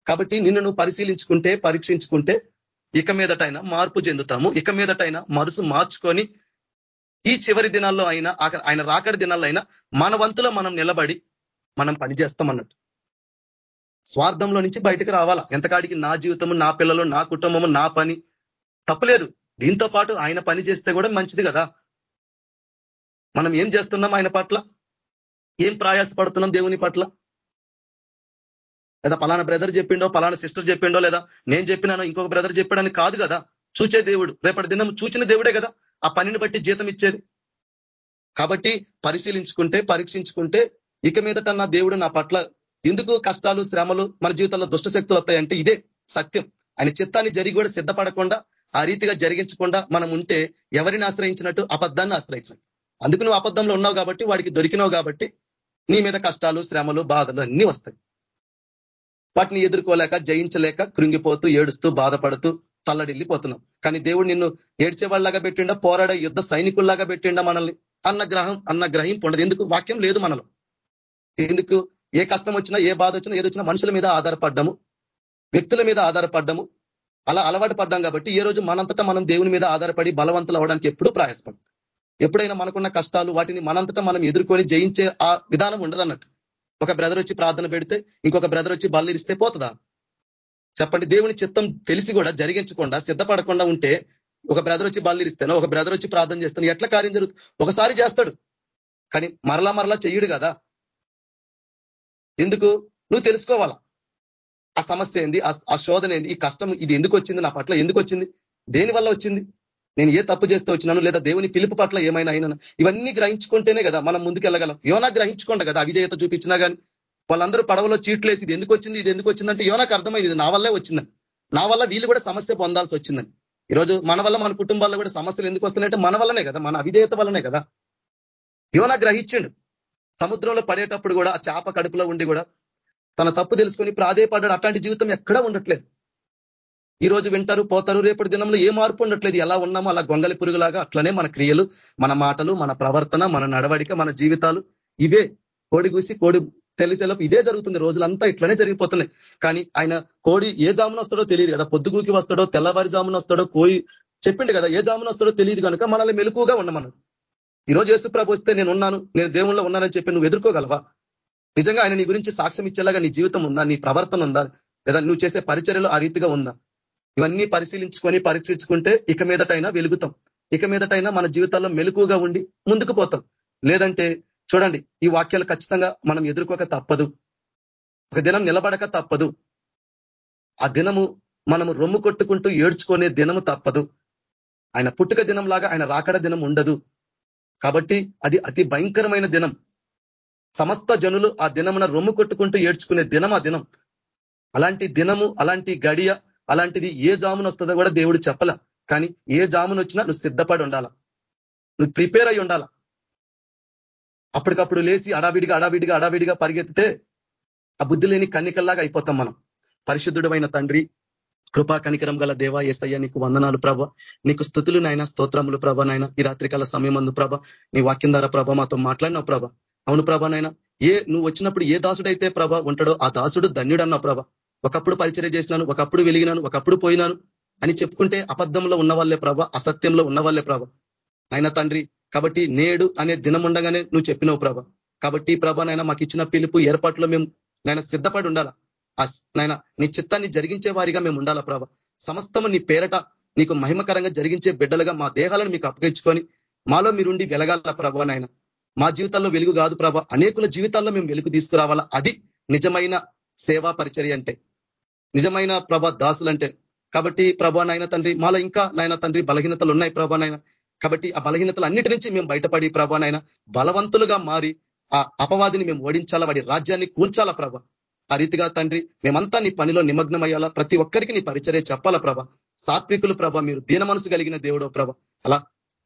Speaker 4: కాబట్టి నిన్ను నువ్వు పరిశీలించుకుంటే పరీక్షించుకుంటే ఇక మీదటైనా మార్పు చెందుతాము. ఇక మీదటైనా మనసు మార్చుకొని ఈ చివరి దినాల్లో అయినా ఆయన రాకడి దినాల్లో అయినా మన వంతులో మనం నిలబడి మనం పని చేస్తాం అన్నట్టు స్వార్థంలో నుంచి బయటకు రావాలా? ఎంతకాడికి నా జీవితము నా పిల్లలు నా కుటుంబము నా పని? తప్పలేదు. దీంతో పాటు ఆయన పని చేస్తే కూడా మంచిది కదా. మనం ఏం చేస్తున్నాం ఆయన పట్ల? ఏం ప్రయాసపడుతున్నాం దేవుని పట్ల? లేదా పలానా బ్రదర్ చెప్పిండో పలానా సిస్టర్ చెప్పిండో లేదా నేను చెప్పినాను ఇంకొక బ్రదర్ చెప్పాడని కాదు కదా. చూచే దేవుడు. రేపటి దినం చూచిన దేవుడే కదా. ఆ పనిని బట్టి జీతం ఇచ్చేది. కాబట్టి పరిశీలించుకుంటే పరీక్షించుకుంటే ఇక మీదట నా దేవుడు నా పట్ల ఎందుకు కష్టాలు శ్రమలు మన జీవితంలో దుష్ట శక్తులు వస్తాయంటే ఇదే సత్యం. ఆయన చిత్తాన్ని జరిగి కూడా సిద్ధపడకుండా ఆ రీతిగా జరిగించకుండా మనం ఉంటే ఎవరిని ఆశ్రయించినట్టు? అబద్ధాన్ని ఆశ్రయించినట్టు అందుకు నువ్వు అబద్ధంలో ఉన్నావు కాబట్టి వాడికి దొరికినావు కాబట్టి నీ మీద కష్టాలు శ్రమలు బాధలు అన్నీ వస్తాయి. వాటిని ఎదుర్కోలేక జయించలేక కృంగిపోతూ ఏడుస్తూ బాధపడుతూ తల్లడిల్లిపోతున్నాం. కానీ దేవుడు నిన్ను ఏడ్చే వాళ్ళగా పెట్టిండా పోరాడే యుద్ధ సైనికుల్లాగా పెట్టిండా మనల్ని? అన్న గ్రహం అన్న గ్రహింపు ఉండదు ఎందుకు? వాక్యం లేదు మనలో. ఎందుకు? ఏ కష్టం వచ్చినా ఏ బాధ వచ్చినా ఏదొచ్చినా మనుషుల మీద ఆధారపడ్డము. వ్యక్తుల మీద ఆధారపడ్డము. అలా అలవాటు పడ్డాం కాబట్టి ఏ రోజు మనంతటా మనం దేవుని మీద ఆధారపడి బలవంతులు అవ్వడానికి ఎప్పుడూ ప్రయాసపడదు ఎప్పుడైనా మనకున్న కష్టాలు వాటిని మనంతటా మనం ఎదుర్కొని జయించే ఆ విధానం ఉండదన్నట్టు. ఒక బ్రదర్ వచ్చి ప్రార్థన పెడితే ఇంకొక బ్రదర్ వచ్చి బల్లిరిస్తే పోతుందా? చెప్పండి దేవుని చిత్తం తెలిసి కూడా జరిగించకుండా సిద్ధపడకుండా ఉంటే ఒక బ్రదర్ వచ్చి బల్లిరిస్తాను ఒక బ్రదర్ వచ్చి ప్రార్థన చేస్తాను ఎట్లా కార్యం జరుగుతుంది? ఒకసారి చేస్తాడు. కానీ మరలా మరలా చెయ్యడు కదా. ఎందుకు? నువ్వు తెలుసుకోవాలా? ఆ సమస్య ఏంది? ఆ శోధన ఏంది? ఈ కష్టం ఇది ఎందుకు వచ్చింది నా పట్ల? ఎందుకు వచ్చింది? దేని వల్ల వచ్చింది? నేను ఏ తప్పు చేస్తే వచ్చినాను లేదా దేవుని పిలుపు పట్ల ఏమైనా అయినా ఇవన్నీ గ్రహించుకుంటేనే కదా మనం ముందుకెళ్ళగలం. యోనా గ్రహించుకోండి కదా అవిధేయత చూపించినా కానీ వాళ్ళందరూ పడవలో చీట్లేసి ఇది ఎందుకు వచ్చింది? ఇది ఎందుకు వచ్చిందంటే యోనాకు అర్థమైంది ఇది నా వల్లే వచ్చిందని. నా వల్ల వీళ్ళు కూడా సమస్య పొందాల్సి వచ్చిందని. ఈరోజు మన వల్ల మన కుటుంబాల్లో కూడా సమస్యలు ఎందుకు వస్తున్నాయంటే మన వల్లనే కదా మన అవిధేయత వల్లనే కదా. యోనా గ్రహించండు. సముద్రంలో పడేటప్పుడు కూడా ఆ చేప కడుపులో ఉండి కూడా తన తప్పు తెలుసుకొని ప్రాధేయపడ్డాడు. అట్లాంటి జీవితం ఎక్కడా ఉండట్లేదు. ఈ రోజు వింటారు పోతారు రేపటి దినంలో ఏ మార్పు ఉండట్లేదు. ఎలా ఉన్నామో అలా గొంగలి పురుగులాగా అట్లనే మన క్రియలు మన మాటలు మన ప్రవర్తన మన నడవడిక మన జీవితాలు ఇవే కోడి గూసి కోడి తెలిసేలోపు ఇదే జరుగుతుంది. రోజులంతా ఇట్లనే జరిగిపోతున్నాయి. కానీ ఆయన కోడి ఏ జామున వస్తాడో తెలియదు కదా. పొద్దుగూకి వస్తాడో తెల్లవారి జామున వస్తాడో కోయి చెప్పిండు కదా. ఏ జామున వస్తాడో తెలియదు కనుక మనల్ని మెలుకుగా ఉండమను ఈ రోజు యేసుప్రభు వస్తే నేను ఉన్నాను నేను దేవుళ్ళలో ఉన్నానని చెప్పి నువ్వు ఎదుర్కోగలవా? నిజంగా ఆయన నీ గురించి సాక్ష్యం ఇచ్చేలాగా నీ జీవితం ఉందా? నీ ప్రవర్తన ఉందా? లేదా నువ్వు చేసే పరిచర్యలు ఆ రీతిగా ఉందా? ఇవన్నీ పరిశీలించుకొని పరీక్షించుకుంటే ఇక మీదటైనా వెలుగుతాం. ఇక మీదటైనా మన జీవితాల్లో మెలుకుగా ఉండి ముందుకు పోతాం. లేదంటే చూడండి ఈ వాక్యాలు ఖచ్చితంగా మనం ఎదుర్కోక తప్పదు. ఒక దినం నిలబడక తప్పదు. ఆ దినము మనము రొమ్ము కొట్టుకుంటూ ఏడ్చుకునే దినము తప్పదు. ఆయన పుట్టుక దినం లాగా ఆయన రాకడ దినం ఉండదు. కాబట్టి అది అతి భయంకరమైన దినం. సమస్త జనులు ఆ దినమున రొమ్ము కొట్టుకుంటూ ఏడ్చుకునే దినం ఆ దినం. అలాంటి దినము అలాంటి గడియ అలాంటిది ఏ జామున వస్తుందో కూడా దేవుడు చెప్పల. కానీ ఏ జామున వచ్చినా నువ్వు సిద్ధపడి ఉండాలా. నువ్వు ప్రిపేర్ అయి ఉండాలా. అప్పటికప్పుడు లేచి అడావిడిగా అడావిడిగా అడావిడిగా పరిగెత్తితే ఆ బుద్ధి లేని కన్నికల్లాగా అయిపోతాం మనం. పరిశుద్ధుడమైన తండ్రి కృపా కనికరం గల దేవ ఏసయ్య నీకు వందనాలు ప్రభ. నీకు స్థుతులు నాయన స్తోత్రములు ప్రభ నాయన. ఈ రాత్రికాల సమయం అందు ప్రభ నీ వాక్యం ద్వారా ప్రభ మాతో మాట్లాడినావు ప్రభ. అవును ప్రభ నాయన ఏ నువ్వు వచ్చినప్పుడు ఏ దాసుడైతే ప్రభ ఉంటాడో ఆ దాసుడు ధన్యుడు అన్నావు ప్రభ. ఒకప్పుడు పరిచర్య చేసినాను ఒకప్పుడు వెలిగినాను ఒకప్పుడు పోయినాను అని చెప్పుకుంటే అబద్ధంలో ఉన్న వాళ్ళే ప్రభ అసత్యంలో ఉన్న వాళ్ళే ప్రభ. నాయన తండ్రి కాబట్టి నేడు అనే దినం ఉండగానే నువ్వు చెప్పినావు ప్రభ. కాబట్టి ప్రభ నాయన మాకు ఇచ్చిన పిలుపు ఏర్పాట్లో మేము నాయన సిద్ధపడి ఉండాలా? నాయన నీ చిత్తాన్ని జరిగించే వారిగా మేము ఉండాలా ప్రభ? సమస్తము నీ పేరట నీకు మహిమకరంగా జరిగించే బిడ్డలుగా మా దేహాలను మీకు అప్పగించుకొని మాలో మీరుండి వెలగాల ప్రభ నాయన? మా జీవితాల్లో వెలుగు కాదు ప్రభ. అనేకుల జీవితాల్లో మేము వెలుగు తీసుకురావాలా? అది నిజమైన సేవా పరిచర్య అంటే. నిజమైన ప్రభ దాసులంటే. కాబట్టి ప్రభా నాయన తండ్రి మాలో ఇంకా నాయన తండ్రి బలహీనతలు ఉన్నాయి ప్రభా నాయన. కాబట్టి ఆ బలహీనతలు అన్నిటి నుంచి మేము బయటపడి ప్రభా నాయన బలవంతులుగా మారి ఆ అపవాదిని మేము ఓడించాలా వాడి రాజ్యాన్ని కూల్చాలా ప్రభ. ఆ రీతిగా తండ్రి మేమంతా నీ పనిలో నిమగ్నం అయ్యాలా ప్రతి ఒక్కరికి నీ పరిచర్య చెప్పాలా ప్రభ. సాత్వికులు ప్రభ మీరు దీన మనసు కలిగిన దేవుడో ప్రభ. అలా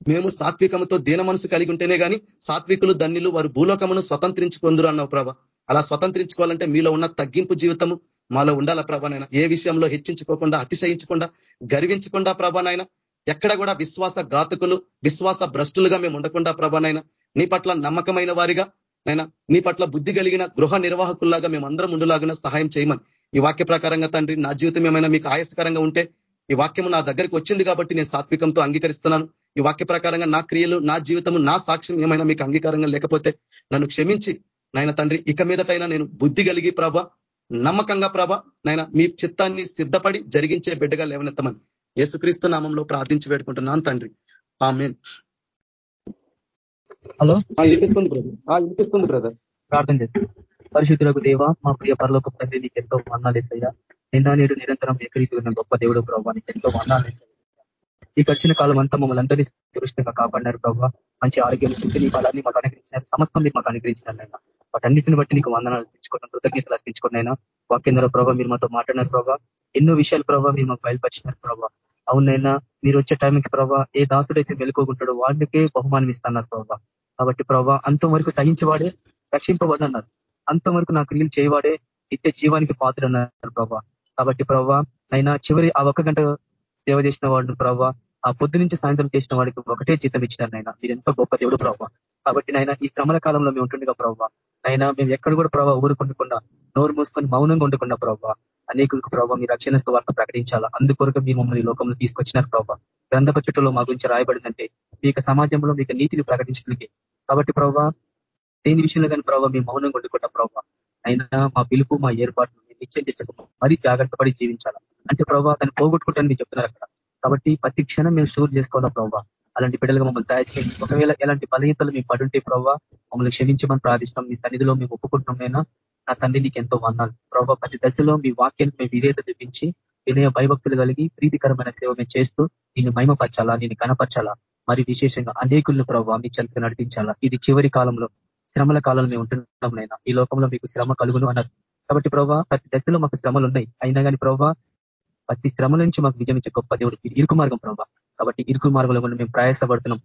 Speaker 4: మేము సాత్వికముతో దీన మనసు కలిగి ఉంటేనే కానీ సాత్వికులు ధన్యులు వారు భూలోకమును స్వతంత్రించుకుందరు అన్నావు ప్రభ. అలా స్వతంత్రించుకోవాలంటే మీలో ఉన్న తగ్గింపు జీవితము మాలో ఉండాల ప్రభానైనా ఏ విషయంలో హెచ్చించుకోకుండా అతిశయించకుండా గర్వించకుండా ప్రభానైనా ఎక్కడ కూడా విశ్వాస ఘాతకులు విశ్వాస భ్రష్టులుగా మేము ఉండకుండా ప్రభానైనా నీ పట్ల నమ్మకమైన వారిగా నైనా నీ పట్ల బుద్ధి కలిగిన గృహ నిర్వాహకుల్లాగా మేము అందరం ఉండులాగా సహాయం చేయమని ఈ వాక్య ప్రకారంగా తండ్రి నా జీవితం ఏమైనా మీకు ఆయాసకరంగా ఉంటే ఈ వాక్యం నా దగ్గరికి వచ్చింది కాబట్టి నేను సాత్వికంతో అంగీకరిస్తున్నాను. ఈ వాక్య ప్రకారంగా నా క్రియలు నా జీవితము నా సాక్ష్యం ఏమైనా మీకు అంగీకారంగా లేకపోతే నన్ను క్షమించి నాయన తండ్రి ఇక మీదటైనా నేను బుద్ధి కలిగి ప్రభ నమ్మకంగా ప్రభ నాయన మీ చిత్తాన్ని సిద్ధపడి జరిగించే బిడ్డగా లేవనెత్తమని యేసుక్రీస్తు నామంలో ప్రార్థించి పెట్టుకుంటున్నాను తండ్రి. ఆమె
Speaker 5: హలో?
Speaker 4: వినిపిస్తుంది బ్రదర్. వినిపిస్తుంది బ్రదర్.
Speaker 5: ప్రార్థన చేస్తాను పరిశుద్ధులకు దేవ మా ప్రియ పరలోక తండ్రి నీకు ఎంతో వందాలేసయ్యా నిన్న నేడు నిరంతరం ఏకరీతి ఉన్న గొప్ప దేవుడు ప్రభావ నీకు ఎంతో వందాలేసయ్యా ఈ గడిచిన కాలం అంతా మమ్మల్ని అందరినీ సురక్షితంగా కాపాడినారు ప్రభావ మంచి ఆరోగ్యం స్థితిని బలాన్ని మాకు అనుగ్రహించినారు. సమస్తం మీకు మాకు అనుగ్రహించినారు వాటన్నిటిని బట్టి నీకు వందనాలు అర్పించుకోవడం కృతజ్ఞతలు అర్పించుకున్నైనా వాక్యంధ్ర ప్రభావ మీరు మాతో మాట్లాడినారు ప్రభావ ఎన్నో విషయాలు ప్రభావ మీరు మాకు బయలుపరిచినారు ప్రభావ అవునైనా మీరు వచ్చే టైంకి ప్రభావ ఏ దాసుడైతే మెలుకోకుంటాడో వాళ్ళకే బహుమానం ఇస్తున్నారు ప్రభావ కాబట్టి ప్రభావ అంతవరకు సహించేవాడే రక్షింపబడన్నారు అంతవరకు నా క్రియలు చేయవాడే నిత్య జీవానికి పాత్ర అన్నారు ప్రభావ కాబట్టి ప్రభావ అయినా చివరి ఆ ఒక్క గంట సేవ చేసిన వాడు ప్రభావ ఆ పొద్దు నుంచి సాయంత్రం చేసిన వాడికి ఒకటే జీతం ఇచ్చినారు నాయన. మీరు ఎంతో గొప్ప దేవుడు ప్రభావ కాబట్టి నాయన ఈ శ్రమల కాలంలో మేము ఉంటుండగా ప్రభావ అయినా మేము ఎక్కడ కూడా ప్రభావ ఊరుకుండకుండా నోరు మూసుకొని మౌనంగా ఉండకుండా ప్రభావ అనేకులకు ప్రభావ మీ రక్షణ వార్త ప్రకటించాలా? అందుకొరకు మీ మమ్మల్ని లోకంలో తీసుకొచ్చినారు ప్రభావ గ్రంథప చుట్టూలో మా గురించి రాయబడిందంటే మీ సమాజంలో మీకు నీతిని ప్రకటించడానికి. కాబట్టి ప్రభావ దేని విషయంలో కానీ ప్రభావ మీ మౌనం ఉండకుండా ప్రభావ అయినా మా పిలుపు మా ఏర్పాటు నిత్యం చేసేటప్పుడు మరీ జాగ్రత్త పడి జీవించాలా? అంటే ప్రభావ దాన్ని పోగొట్టుకుంటాను మీరు చెప్తున్నారు అక్కడ. కాబట్టి ప్రతి క్షణం మేము స్టోర్ చేసుకోవాలా ప్రభావ అలాంటి బిడ్డలుగా మమ్మల్ని తయారు చేయండి. ఒకవేళ ఎలాంటి బలహీతలు మీ పడుంటే ప్రవ్వా మమ్మల్ని క్షమించమని ప్రార్థిస్తాం. మీ సన్నిధిలో మేము ఒప్పుకుంటున్నామైనా నా తండ్రి నీకు ఎంతో వందాలు. ప్రభావ ప్రతి దశలో మీ వాక్యాన్ని మేము విధేత చూపించి వినయ భయభక్తులు కలిగి ప్రీతికరమైన సేవ మేము చేస్తూ నేను మహిమపరచాలా నేను కనపరచాలా మరి విశేషంగా అనేకులను ప్రభావ మీ చెంతకు నడిపించాలా. ఇది చివరి కాలంలో శ్రమల కాలంలో మేము ఉంటున్నాం నైనా ఈ లోకంలో మీకు శ్రమ కలుగును అన్నారు. కాబట్టి ప్రభావ ప్రతి దశలో మాకు శ్రమలు ఉన్నాయి. అయినా కానీ ప్రభావ ప్రతి శ్రమ నుంచి మాకు విజయం ఇచ్చే గొప్ప దేవుడికి ఇరుకు మార్గం ప్రభావ కాబట్టి ఇరుకు మార్గంలో కూడా మేము ప్రయాసపడుతున్నాం.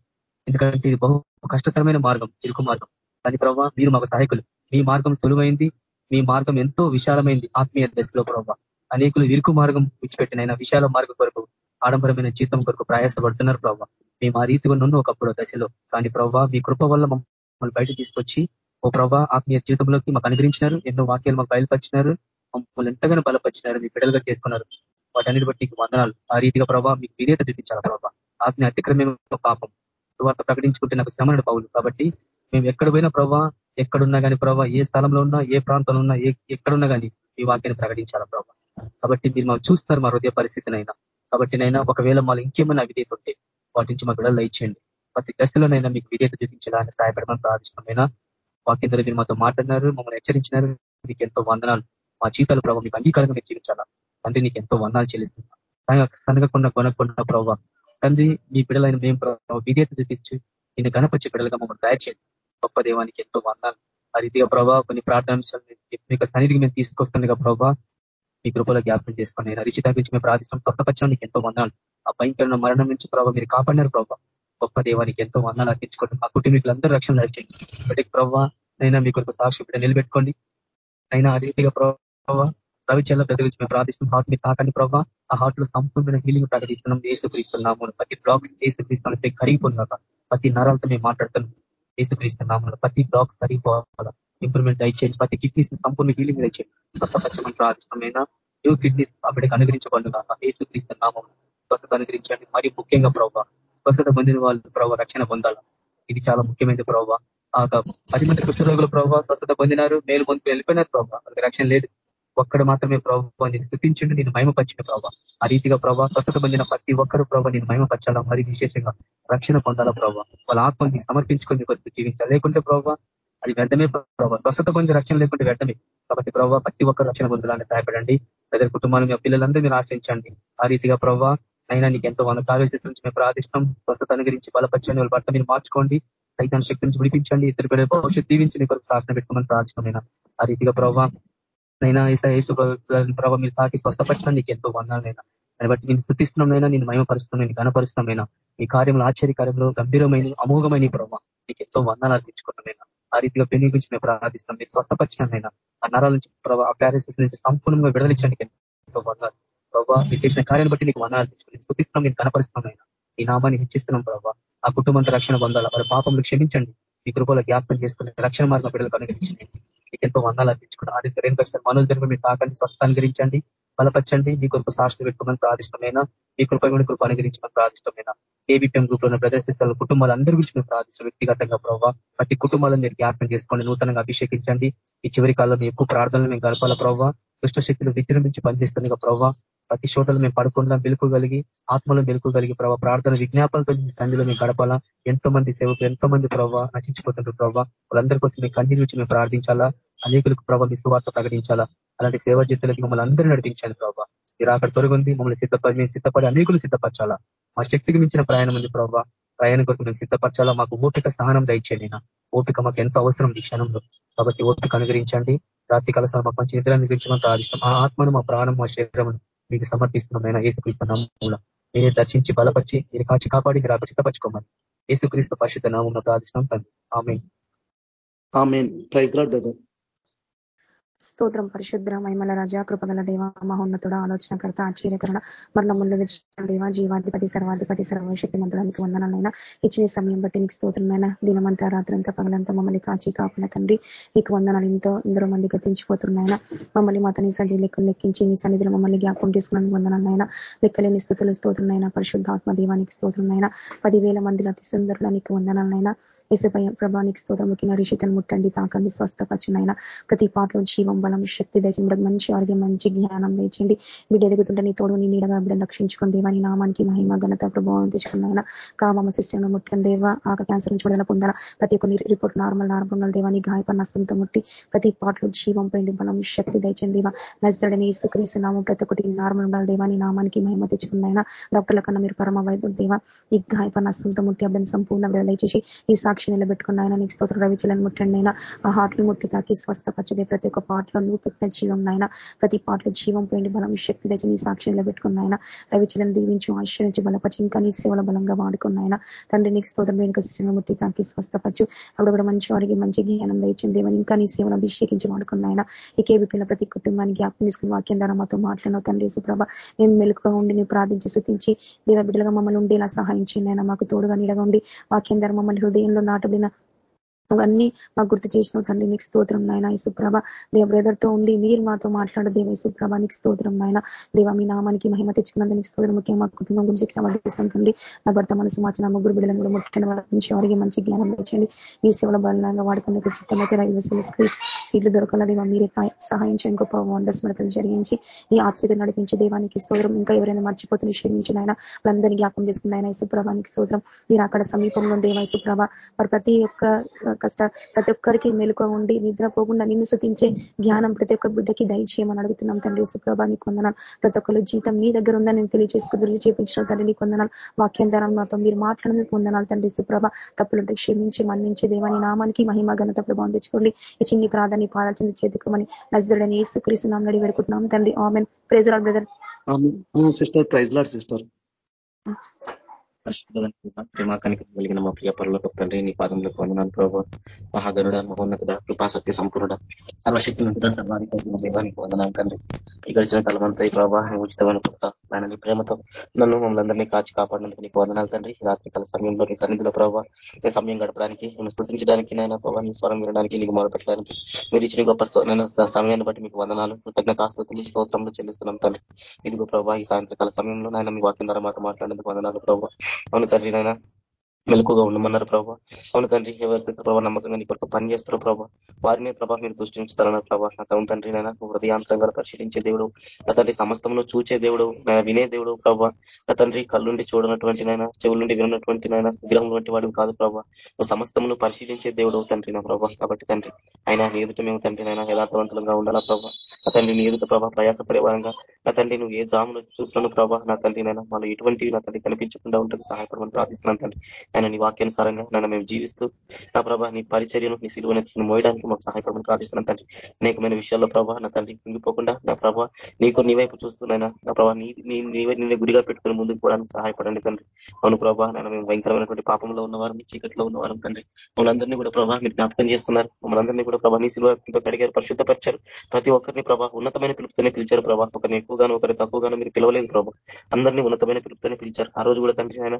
Speaker 5: ఎందుకంటే ఇది బహు కష్టతరమైన మార్గం ఇరుకు మార్గం. కానీ ప్రభావ మీరు మాకు సహాయకులు. మీ మార్గం సులువైంది మీ మార్గం ఎంతో విశాలమైంది ఆత్మీయ దశలో ప్రభావ అనేకులు ఇరుకు మార్గం విడిచిపెట్టినైనా విశాల మార్గం కొరకు ఆడంబరమైన జీతం కొరకు ప్రయాసపడుతున్నారు ప్రభావ మేము ఆ రీతిగా నున్ను ఒకప్పుడు దశలో. కానీ ప్రభావ మీ కృప వల్ల మమ్మల్ని బయట తీసుకొచ్చి ఓ ప్రభా ఆత్మీయ జీవితంలోకి మాకు అనుగ్రహించినారు ఎన్నో వాక్యాలు మాకు బయలుపరిచినారు మమ్మల్ని ఎంతగానో బలపరిచినారు మీ బిడ్డలుగా చేసుకున్నారు. వాటన్నిటి బట్టి వందనాలు. ఆ రీతిగా ప్రభావ మీకు విధేత చూపించాలి ప్రభావ ఆజ్ఞ అతిక్రమే పాపం. తర్వాత ప్రకటించుకుంటే నాకు శ్రమణ పౌలు. కాబట్టి మేము ఎక్కడ పోయినా ప్రభావ ఎక్కడున్నా కానీ ప్రభావ ఏ స్థలంలో ఉన్నా ఏ ప్రాంతంలో ఉన్నా ఎక్కడున్నా కానీ ఈ వాక్యాన్ని ప్రకటించాలా ప్రభావ కాబట్టి మీరు మాకు చూస్తున్నారు మా హృదయ పరిస్థితినైనా. కాబట్టి నైనా ఒకవేళ మాకు ఇంకేమైనా విధేత ఉంటే వాటి నుంచి మా విడుదల ఇచ్చేయండి ప్రతి దశలోనైనా మీకు విధేత చూపించాలని సహాయపడమని ప్రార్థిష్టమైన వాక్యం ద్వారా మీరు మాతో మాట్లాడినారు మమ్మల్ని హెచ్చరించినారు. మీకు ఎంతో వందనాలు. మా జీవితాలు ప్రభావ మీకు అంగీకారంగా మీరు జీవించాలా. తండ్రి నీకు ఎంతో వందాలు చెల్లిస్తున్నా సనగకుండా కొనకుండా ప్రభావ తండ్రి మీ బిడ్డలైన మేము ప్రభావ విధేత చూపించి నేను గణపరిచే బిడ్డలుగా మమ్మల్ని తయారు గొప్ప దేవానికి ఎంతో వందాలు ఆ రీతిగా ప్రభావ కొన్ని ప్రార్థనాంశాలు మీకు సన్నిధికి మేము తీసుకొస్తుండగా ప్రభావ మీ కృపలో జ్ఞాపకం చేసుకుని రిచిత గురించి మేము ప్రార్థిస్తాం స్వస్థపచ్చడం నీకు ఎంతో వందాలు ఆ భయంకరమైన మరణం నుంచి ప్రభావ మీరు కాపాడినారు ప్రభావ గొప్ప దేవానికి ఎంతో వందనాలు అర్పించుకోండి మా కుటుంబీకులందరూ రక్షణ నడిచండి ప్రతి ప్రభావ నైనా మీ కొరకు సాక్షి బిడ్డ నిలబెట్టుకోండి. అయినా ఆ రీతిగా ప్రభావ రవిచల్ల ప్రతి గురించి మేము ప్రార్థిస్తున్నాం. హార్ట్ మీద తాకండి ప్రభావ ఆ హార్ట్లో సంపూర్ణ హీలింగ్ ప్రకటిస్తున్నాం. ఏసుక్రీస్తున్నాము ప్రతి బ్లాక్స్ ఏసుక్రీస్తున్నట్టు కరిగిపోయినాక ప్రతి నరాలతో మేము మాట్లాడుతున్నాం. ఏసుక్రీస్తున్నాము ప్రతి బ్లాక్స్ కరిగిపోవాలా? ఇంప్రూవ్మెంట్ దయచేయండి. ప్రతి కిడ్నీస్ సంపూర్ణ హీలింగ్ దయచేయండి. స్వస్థపచ్చమని ప్రార్థిష్టమైన న్యూ కిడ్నీస్ ఆ బిడ్డకు అనుగ్రహించబడి ఏసుక్రీస్తున్నాము స్వస్థత అనుగ్రహించండి. మరి ముఖ్యంగా ప్రభావ స్వస్థత పొందిన వాళ్ళు ప్రభావ రక్షణ పొందాలి? ఇది చాలా ముఖ్యమైనది ప్రభావ ఆ పది మంది కుష్ఠరోగుల ప్రభావ స్వస్థత పొందినారు. మేలు పొందుకు వెళ్ళిపోయినారు ప్రభావ వాళ్ళకి రక్షణ లేదు. ఒక్కడ మాత్రమే ప్రభావ నేను స్థుతించండి. నేను మహిమపరిచిన ప్రభావ ఆ రీతిగా ప్రభావ స్వస్థత పొందిన ప్రతి ఒక్కరు ప్రభావ నేను మహిమపరచాలా? మరి విశేషంగా రక్షణ పొందాలా ప్రభావ వాళ్ళ ఆత్మని సమర్పించుకొని కొరకు జీవించాలి? లేకుంటే ప్రభావ అది వ్యర్థమే ప్రభావ స్వస్థత పొంది రక్షణ లేకుంటే వ్యర్థమే. కాబట్టి ప్రభావ ప్రతి ఒక్కరు రక్షణ పొందాలని సహాయపడండి. ప్రజల కుటుంబాలు మీ పిల్లలందరూ మీరు ఆశించండి ఆ రీతిగా ప్రభావ అయినా నీకు ఎంతో వంద కార్యశిస్తు నుంచి మేము ప్రార్థిష్టం స్వస్థత అనుగరించి బలపరచండి వాళ్ళ భర్త మీరు మార్చుకోండి. సైతాన్ని శక్తి నుంచి విడిపించండి. ఇద్దరు పిల్లల భవిష్యత్తు దీవించి నీ కొరకు సాధన పెట్టుకోమని ప్రార్థనమైన ఆ రీతిగా ప్రభావ నైనా ఏసు ప్రభావ మీరు తాకి స్వస్థపరచడం నీకు ఎంతో వందాలైనా దాన్ని బట్టి నేను స్థుతిస్తున్నామైనా నేను మయమపరుస్తున్నాం నేను. గణపరుస్తున్నామైనా ఈ కార్యంలో ఆశ్చర్యకార్యంలో గంభీరమైన అమోఘమైన ప్రభావ నీకు ఎంతో వందాలు అర్పించుకున్నామైనా ఆ రీతిగా పెళ్ళి గురించి మేము ప్రార్థిస్తున్నాం మీరు స్వస్థపరిచినమైనా ఆ నరాల నుంచి ప్రభావ ఆ ప్యారెసిస్ నుంచి సంపూర్ణంగా విడుదలించండి ఎంతో వందాలు ప్రభావ మీరు చేసిన కార్యాన్ని బట్టి నీకు వందనాలు అర్పించుకుని స్థుతిస్తున్నాం నేను. కనపరుస్తున్నాం ఈ నామాన్ని హెచ్చిస్తున్నాం ప్రభావ ఆ కుటుంబంతో రక్షణ పొందాలా. వారి పాపంలో క్షమించండి. మీ కృపలో జ్ఞాపకం చేసుకుని రక్షణ మార్గం బిడ్డలు కనుగరించండి ఎంతో వందాలు అర్పించుకుని ఆది రేణుకృష్ణ మనోజ్ గారు మీరు తాకండి స్వస్థ అనుగ్రహించండి బలపరచండి. మీ కొరకు సాక్షి పెట్టుకోమని ప్రాదిష్టమైన మీ కృప కూడా కృప అనుగ్రహించమని ప్రాదిష్టమైన ఏబిపిఎం గ్రూప్లో కుటుంబాలు కుటుంబాలందరి గురించి మీరు ప్రార్థిస్తాం వ్యక్తిగతంగా ప్రభావ ప్రతి కుటుంబాలను మీరు జ్ఞాపకం చేసుకోండి. నూతనంగా అభిషేకించండి. ఈ చివరి కాలంలో ఎక్కువ ప్రార్థనలు మేము గడపాల ప్రభావ దుష్ట శక్తులు విజృంభించి పనిచేస్తుంది ప్రభావ ప్రతి చోటలు మేము పడుకుండా కలిగి ఆత్మలో కలిగి ప్రభావ ప్రార్థన విజ్ఞాపనతో సంధిలో మేము గడపాలా. ఎంతో మంది సేవకు ఎంతో మంది ప్రభావ నశించిపోతుంటారు ప్రభావ వాళ్ళందరి కోసం మేము కన్నీ నుంచి మేము ప్రార్థించాలా. అనేకులకు ప్రభావ మీ సువార్త ప్రకటించాలా. అలాంటి సేవా జీతులకి మమ్మల్ని అందరూ నడిపించాలి ప్రభావ మీరు అక్కడ తొలగింది మమ్మల్ని సిద్ధపడి మేము సిద్ధపడి అనేకులు సిద్ధపరచాలా. మా శక్తికి మించిన ప్రయాణం ఉంది ప్రభావ ప్రయాణం కొరకు మేము సిద్ధపరచాలా. మాకు ఓపిక సహనం దయచేయండి ఓపిక మాకు ఎంతో అవసరం ఈ క్షణంలో. కాబట్టి ఓపిక అనుగ్రహించండి. రాత్రి కలసాలు మాకు మంచి నిద్ర అనుగ్రహించమని ప్రార్థిస్తాం. ఆ ఆత్మను మా ప్రాణం మా శరీరం మీకు సమర్పిస్తున్నాం ఏసుక్రీస్తు మూలం మీరే దర్శించి బలపరిచి మీరు కాచి కాపాడి మీరు ఆకర్షితపరచుకోమని ఏసుక్రీస్తు పరిశుద్ధ నామం ప్రార్థిస్తున్నాం తండ్రి. ఆమె
Speaker 4: ప్రైజ్ బ్రదర్.
Speaker 6: స్తోత్రం పరిశుద్ర మైమల రజా కృపగల దేవ మహోన్నతుడ ఆలోచనకర్త ఆశ్చర్యకరణ మరణములు విచ్చిన దేవ జీవాధిపతి సర్వాధిపతి సర్వశక్తి మంతుడానికి వందనాలైనా ఇచ్చిన సమయం బట్టి నీకు స్తోత్రమైన? దినమంతా రాత్రంతా పగలంతా మమ్మల్ని కాచి కాపున తండ్రి. నీకు వందనాలు ఎంతో ఎందరో మంది గతించిపోతున్నాయన మమ్మల్ని మాతని సజీ లెక్కలు లెక్కించి నీ సన్నిధిలో మమ్మల్ని జ్ఞాపకం చేసుకున్నందుకు వందనాలైనా లెక్కలేని స్థుతులు స్తోత్రమైనా పరిశుద్ధాత్మ దేవానికి స్తోత్రమైనా పదివేల మందిలో అతి సుందరుల వందనాలైనా ఇసుపై ప్రభానికి స్తోత్రం ముఖ్యంగా రిషితను ముట్టండి తాకండి స్వస్థపచ్చునైనా ప్రతి పాటలో జీవం బలం శక్తి దయచండి మంచి ఆరోగ్యం మంచి జ్ఞానం దయచండి బిడ్డ ఎదుగుతుంటే నీ తోడు నీ నీడగా బిడ్డ రక్షించుకుని దేవా నీ నామానికి మహిమ ఘనత ప్రభావం తెచ్చుకున్నాయన కామమ్మ సిస్టమ్ ముట్టని దేవ ఆక క్యాన్సర్ నుంచి విడుదల పొందాల. ప్రతి ఒక్క రిపోర్ట్ నార్మల్ నార్మల్ దేవాని గాయపడిన నష్టంతో ముట్టి ప్రతి పాటలో జీవం పోయింది బలం శక్తి దయచండి దేవా. నజడని సుక్రీసు నామం ప్రతి ఒక్కటి నార్మల్ ఉండాలి దేవా. నీ నామానికి మహిమ తెచ్చుకున్నాయన డాక్టర్ల కన్నా మీరు పరమ వైద్యుడు దేవా. ఈ గాయపడిన నష్టంతో ముట్టి అబ్బాయిని సంపూర్ణ విడుదల చేసి ఈ సాక్షి నిలబెట్టుకున్నాయన నీకు స్తోత్ర రవిచలను ముట్టండి అయినా ఆ హార్ట్లు ముట్టి తాకి స్వస్థపచ్చదే ప్రతి ఒక్క పాటలో నువ్వు పెట్టిన జీవం నాయన. ప్రతి పాటలో జీవం పోయింది బలం శక్తి తెచ్చి నీ సాక్షి నిలబెట్టుకున్నాయన రవిచలను దీవించి ఆశ్రయించి బలపరిచి ఇంకా నీ సేవల బలంగా వాడుకున్నాయన తండ్రి నీకు స్తోత్రం వెనుక శిక్షణ ముట్టి తాకి స్వస్థపచ్చు అప్పుడు కూడా మంచి వారికి మంచి జ్ఞానం దయచింది దేవని ఇంకా నీ సేవను అభిషేకించి వాడుకున్నాయన ఈ కేబిపిన ప్రతి కుటుంబానికి జ్ఞాపకం తీసుకుని వాక్యం ద్వారా మాతో మాట్లాడిన తండ్రి సుప్రభ మేము మెలుకుగా ఉండి నువ్వు ప్రార్థించి శృతించి దేవ బిడ్డలుగా మమ్మల్ని ఉండేలా సహాయం ఆయన మాకు తోడుగా నీడగా ఉండి వాక్యం ద్వారా మమ్మల్ని హృదయంలో నాటబడిన అవన్నీ మాకు గుర్తు చేసిన తండ్రి నీకు స్తోత్రం నాయన. ఇసుప్రభ దేవ బ్రదర్తో ఉండి మీరు మాతో మాట్లాడే దేవ ఇసుప్రభ నీకు స్తోత్రం నాయన. దేవ మీ నామానికి మహిమ తెచ్చుకున్నందుకు నీకు స్తోత్రం. ముఖ్యంగా మా కుటుంబం గురించి వర్తిస్తాం తండ్రి నా భర్త మనసు మార్చిన ముగ్గురు బిడ్డలను కూడా ముట్టిన వారి నుంచి వారికి మంచి జ్ఞానం తెచ్చండి. మీ సేవల బలంగా వాడుకునే చిత్తమైతే రైల్వే స్క్రీట్ సీట్లు దొరకాల. దేవ మీరే సహాయం చేయండి. గొప్ప వండర్స్ మడతలు జరిగించి ఈ ఆత్రిత నడిపించి దేవానికి స్తోత్రం. ఇంకా ఎవరైనా మర్చిపోతున్న క్షమించిన ఆయన వాళ్ళందరినీ జ్ఞాపం చేసుకున్న ఆయన ఇసుప్రభానికి స్తోత్రం. మీరు అక్కడ సమీపంలో దేవ ఇసుప్రభ వారి ప్రతి ఒక్క కష్ట ప్రతి ఒక్కరికి మెలుక ఉండి నిద్రపోకుండా నిన్ను శుతించే జ్ఞానం ప్రతి ఒక్క బిడ్డకి దయచేయమని అడుగుతున్నాం తండ్రి. సుప్రభా నీకు వందనాలు. ప్రతి ఒక్కరు జీతం నీ దగ్గర ఉందని నేను తెలియజేసుకు దుర్జి చేపించిన తండ్రి. నీకు వందనాలు. వాక్యం ద్వారా మాతో మీరు మాట్లాడినందుకు వందనాలు తండ్రి. సుప్రభ తప్పులుంటే క్షమించి మన్నించి దేవాని నామానికి మహిమ ఘనత ప్రభావం తెచ్చుకోండి. ఈ చిన్ని ప్రాధాన్ని పాదాల్చింది చేతుకోమని నజరుడని ఏసుక్రీసు నామని నడి వేడుకుంటున్నాం తండ్రి. Amen. Praise brother.
Speaker 1: Sister praise lord sister.
Speaker 7: ప్రేమాకానికి కలిగిన మా ప్రియ పరులకు తండ్రి నీ పాదంలోకి వందనాలు ప్రభావ మహాగరుడ మహోన్నతుడ కృపాశక్తి సంపూర్ణ సర్వశక్తి నుండి సర్వాధికారి దేవానికి వందనాలు తండ్రి. ఈ గడిచిన కాలం అంతా ఈ ప్రభావ ఉచితమైన కృప ఆయన ప్రేమతో నన్ను మమ్మల్ని అందరినీ కాచి కాపాడినందుకు నీకు వందనాలు తండ్రి. రాత్రి కాల సమయంలో నీ సన్నిధిలో ప్రభావ సమయం గడపడానికి నేను స్థుతించడానికి నైనా ప్రభావ నీ స్వరం వినడానికి నీకు మొదలుపెట్టడానికి మీరు ఇచ్చిన గొప్ప సమయాన్ని బట్టి మీకు వందనాలు కృతజ్ఞతాస్తుతులు స్తోత్రంలో చెల్లిస్తున్నాం తండ్రి. ఇదిగో ప్రభావ ఈ సాయంత్రకాల సమయంలో నాయన మీ వాక్యం ద్వారా మాట మాట్లాడేందుకు వందనాలు ప్రభావ అవును తండ్రి నాయన. మెలకుగా ఉండమన్నారు ప్రభావ అవును తండ్రి ప్రభావ నమ్మకంగా నీ కొరకు పని చేస్తారు ప్రభావ వారిని ప్రభావ మీరు దృష్టించుతారన్నారు ప్రభావ నా అవును తండ్రి నాయన హృదయాంతరంగా పరిశీలించే దేవుడు నా తండ్రి సమస్తంలో చూచే దేవుడు వినే దేవుడు ప్రభావ నా తండ్రి కళ్ళుండి చూడనటువంటి నాయన చెవుల నుండి వినటువంటి నాయన విగ్రహం వంటి వాడు కాదు ప్రభావ నువ్వు సమస్తమును పరిశీలించే దేవుడు తండ్రి నా ప్రభావ కాబట్టి తండ్రి ఆయన ఎదుట మేము తండ్రి నాయన యథార్థవంతులంగా ఉండాలా ప్రభావ నా తల్లి నీ ఎదుట ప్రభా ప్రయాసపడే వారంగా నా తండ్రి నువ్వు ఏ జామును చూస్తున్నాను ప్రభావ నా తండ్రి నైనా వాళ్ళు ఎటువంటి నా తల్లి కనిపించకుండా ఉంటుంది సహాయపడమని ప్రార్థిస్తున్నాను తండ్రి. ఆయన నీ వాక్యానుసారంగా నన్ను మేము జీవిస్తూ నా ప్రభా నీ పరిచర్యను నీ సిలువని మోయడానికి మాకు సహాయపడమని ప్రార్థిస్తున్నాను తండ్రి. అనేకమైన విషయాల్లో ప్రభా నా తల్లి కుంగిపోకుండా నా ప్రభా నీకు నీ వైపు చూస్తున్నాయినా నా ప్రభా నీ నీవే నిన్నే గుడిగా పెట్టుకుని ముందుకు పోవడానికి సహాయపడండి తండ్రి. అవును ప్రభా నేను మేము భయంకరమైనటువంటి పాపంలో ఉన్నవారు చీకట్లో ఉన్నవారు తండ్రి. మమ్మల్ని కూడా ప్రభా మీరు జ్ఞాపకం చేస్తున్నారు. మమ్మల్ని కూడా ప్రభా నీ సిలువతో కడిగారు పరిశుద్ధపరిచారు. ప్రతి ఒక్కరిని ప్రభా. ఉన్నతమైన పిలుపుతోనే పిలిచారు ప్రభా. ఒకరిని ఎక్కువగాను ఒకరిని తక్కువగాను మీరు పిలవలేదు ప్రభా. అందరినీ ఉన్నతమైన పిలుపుతోనే పిలిచారు. ఆ రోజు కూడా తండ్రి ఆయన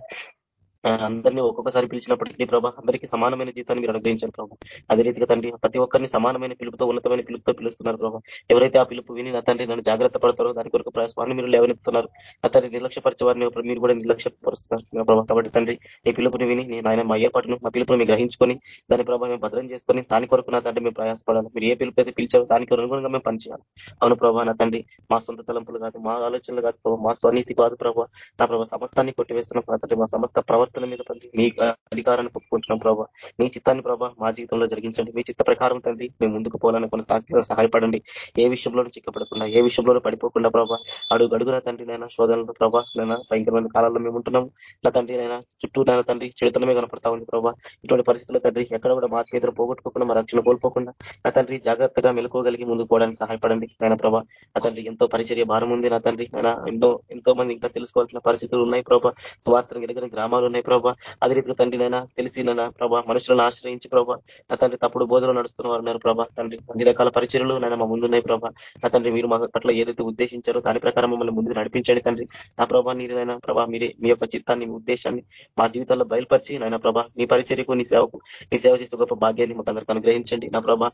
Speaker 7: అందరినీ ఒక్కొక్కసారి పిలిచినప్పటికీ ప్రభా అందరికీ సమానమైన జీతాన్ని మీరు అనుగ్రహించారు ప్రభా. అదే రీతిగా తండ్రి ప్రతి ఒక్కరిని సమానమైన పిలుపుతో ఉన్నతమైన పిలుపుతో పిలుస్తున్నారు ప్రభా. ఎవరైతే ఆ పిలుపు విని నా తండ్రి నన్ను జాగ్రత్త పడతారో దాని కొరకు ప్రయాసాన్ని మీరు లేవనెత్తున్నారు నా తండ్రి నిర్లక్ష్యపరిచే వారిని మీరు కూడా నిర్లక్ష్యపరుస్తున్నారు ప్రభా. కాబట్టి తండ్రి ఈ పిలుపుని విని నేను ఆయన మా ఏర్పాటును మా పిలుపుని మీరు గ్రహించుకొని దాని ప్రభావ మేము భద్రం చేసుకొని దాని కొరకు నా తండ్రి మేము ప్రయాసపడాలి. మీరు ఏ పిలుపు అయితే పిలిచారో దానికి అనుగుణంగా మేము పనిచేయాలి. అవును ప్రభా నా తండ్రి మా సొంత తలంపులు కాదు మా ఆలోచనలు కాదు ప్రభావ మా స్వనీతి కాదు ప్రభావ నా ప్రభావ సమస్తాన్ని కొట్టివేస్తున్నాం. నా తండ్రి మా సమస్త ప్రవర్తన ప్రవర్తన మీద తండ్రి మీ అధికారాన్ని ఒప్పుకుంటున్నాం ప్రభావ మీ చిత్తాన్ని ప్రభావ మా జీవితంలో జరిగించండి. మీ చిత్త ప్రకారం తండ్రి మేము ముందుకు పోవాలని కొనసాగి సహాయపడండి. ఏ విషయంలోనూ చిక్కపడకుండా ఏ విషయంలోనూ పడిపోకుండా ప్రభావ అడుగు అడుగున తండ్రి నైనా శోధనలు ప్రభావ నైనా భయంకరమైన కాలంలో మేము ఉంటున్నాం నా తండ్రి నైనా చుట్టూ నాయన తండ్రి చెడుతనమే కనపడతా ఉంది ప్రభావ ఇటువంటి పరిస్థితుల్లో తండ్రి ఎక్కడ కూడా మా మీద పోగొట్టుకోకుండా మా రక్షణ కోల్పోకుండా నా తండ్రి జాగ్రత్తగా మెలుకోగలిగి ముందుకు పోవడానికి సహాయపడండి నాయన ప్రభా. నా తండ్రి ఎంతో పరిచర్య భారం ఉంది నా తండ్రి. ఎన్నో ఎంతో ఎంతో మంది ఇంకా తెలుసుకోవాల్సిన పరిస్థితులు ఉన్నాయి ప్రభా. స్వార్థం గెలిగిన గ్రామాలు ఉన్నాయి ప్రభా. అదే రీతిగా తండ్రి నైనా తెలిసి నైనా ప్రభా మనుషులను ఆశ్రయించి ప్రభా నా తండ్రి తప్పుడు బోధనలు నడుస్తున్న వారు ఉన్నారు ప్రభా. తండ్రి అన్ని రకాల పరిచయలు నైనా మా ముందున్నాయి ప్రభా. నా తండ్రి మీరు మా పట్ల ఏదైతే ఉద్దేశించారో దాని ప్రకారం మమ్మల్ని ముందుకు నడిపించండి తండ్రి. నా ప్రభా నీరునైనా ప్రభా మీరే మీ యొక్క చిత్తాన్ని ఉద్దేశాన్ని మా జీవితాల్లో బయలుపరిచి నాయన ప్రభా నీ పరిచర్యకు నీ సేవకు నీ సేవ చేసే గొప్ప భాగ్యాన్ని మాకు అందరికీ అనుగ్రహించండి. నా ప్రభా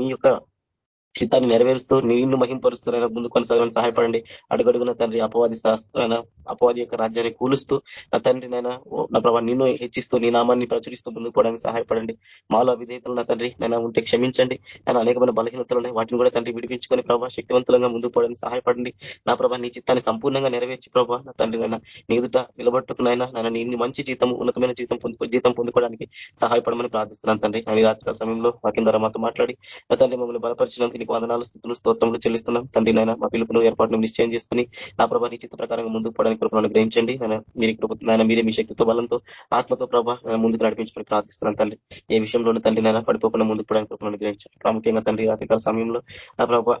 Speaker 7: మీ యొక్క చిత్తాన్ని నెరవేరుస్తూ నిన్ను మహింపరుస్తూ ముందు కొనసాగాలని సహాయపడండి. అడుగడుగున తండ్రి అపవాది అపవాది యొక్క రాజ్యాన్ని కూలుస్తూ నా తండ్రి నైనా నా ప్రభావ నిన్ను హెచ్చిస్తూ నీ నామాన్ని ప్రచురిస్తూ ముందుకు పోవడానికి సహాయపడండి. మాలో విధేయతలు నా తండ్రి నేను ఉంటే క్షమించండి. నేను అనేకమైన బలహీనతలు ఉన్నాయి. వాటిని కూడా తండ్రి విడిపించుకొని ప్రభావ శక్తివంతులంగా ముందుకు పోవడానికి సహాయపడండి. నా ప్రభా నీ చిత్తాన్ని సంపూర్ణంగా నెరవేర్చి ప్రభావ నా తండ్రి నైనా నిగుదుట నిలబట్టుకునైనా నన్ను నీ మంచి జీతం ఉన్నతమైన జీతం పొందు జీతం పొందుకోవడానికి సహాయపడమని ప్రార్థిస్తున్నాను తండ్రి. నేను రాత్రి సమయంలో వాకింద మాతో మాట్లాడి నా తండ్రి మమ్మల్ని బలపరిచినందుకు నీకు వందనాలు స్థుతులు స్తోత్రములు చెల్లిస్తున్నాం. తండ్రి నాయన మా పిలుపును ఏర్పాటును నిశ్చయం చేసుకుని నా ప్రభా నీ చిత్త ప్రకారంగా ముందుకు పోవడానికి కృపను గ్రహించండి మీరు నాయన మీరే మీ శక్తితో బలంతో ఆత్మతో ప్రభా ముందుకు నడిపించుకొని ప్రార్థిస్తున్నాను తండ్రి. ఏ విషయంలోనూ తండ్రి నాయన పడిపోకుండా ముందుకు పోవడానికి కృపను గ్రహించండి ప్రాముఖ్యంగా తండ్రి రాత్రికాల సమయంలో నా ప్రభా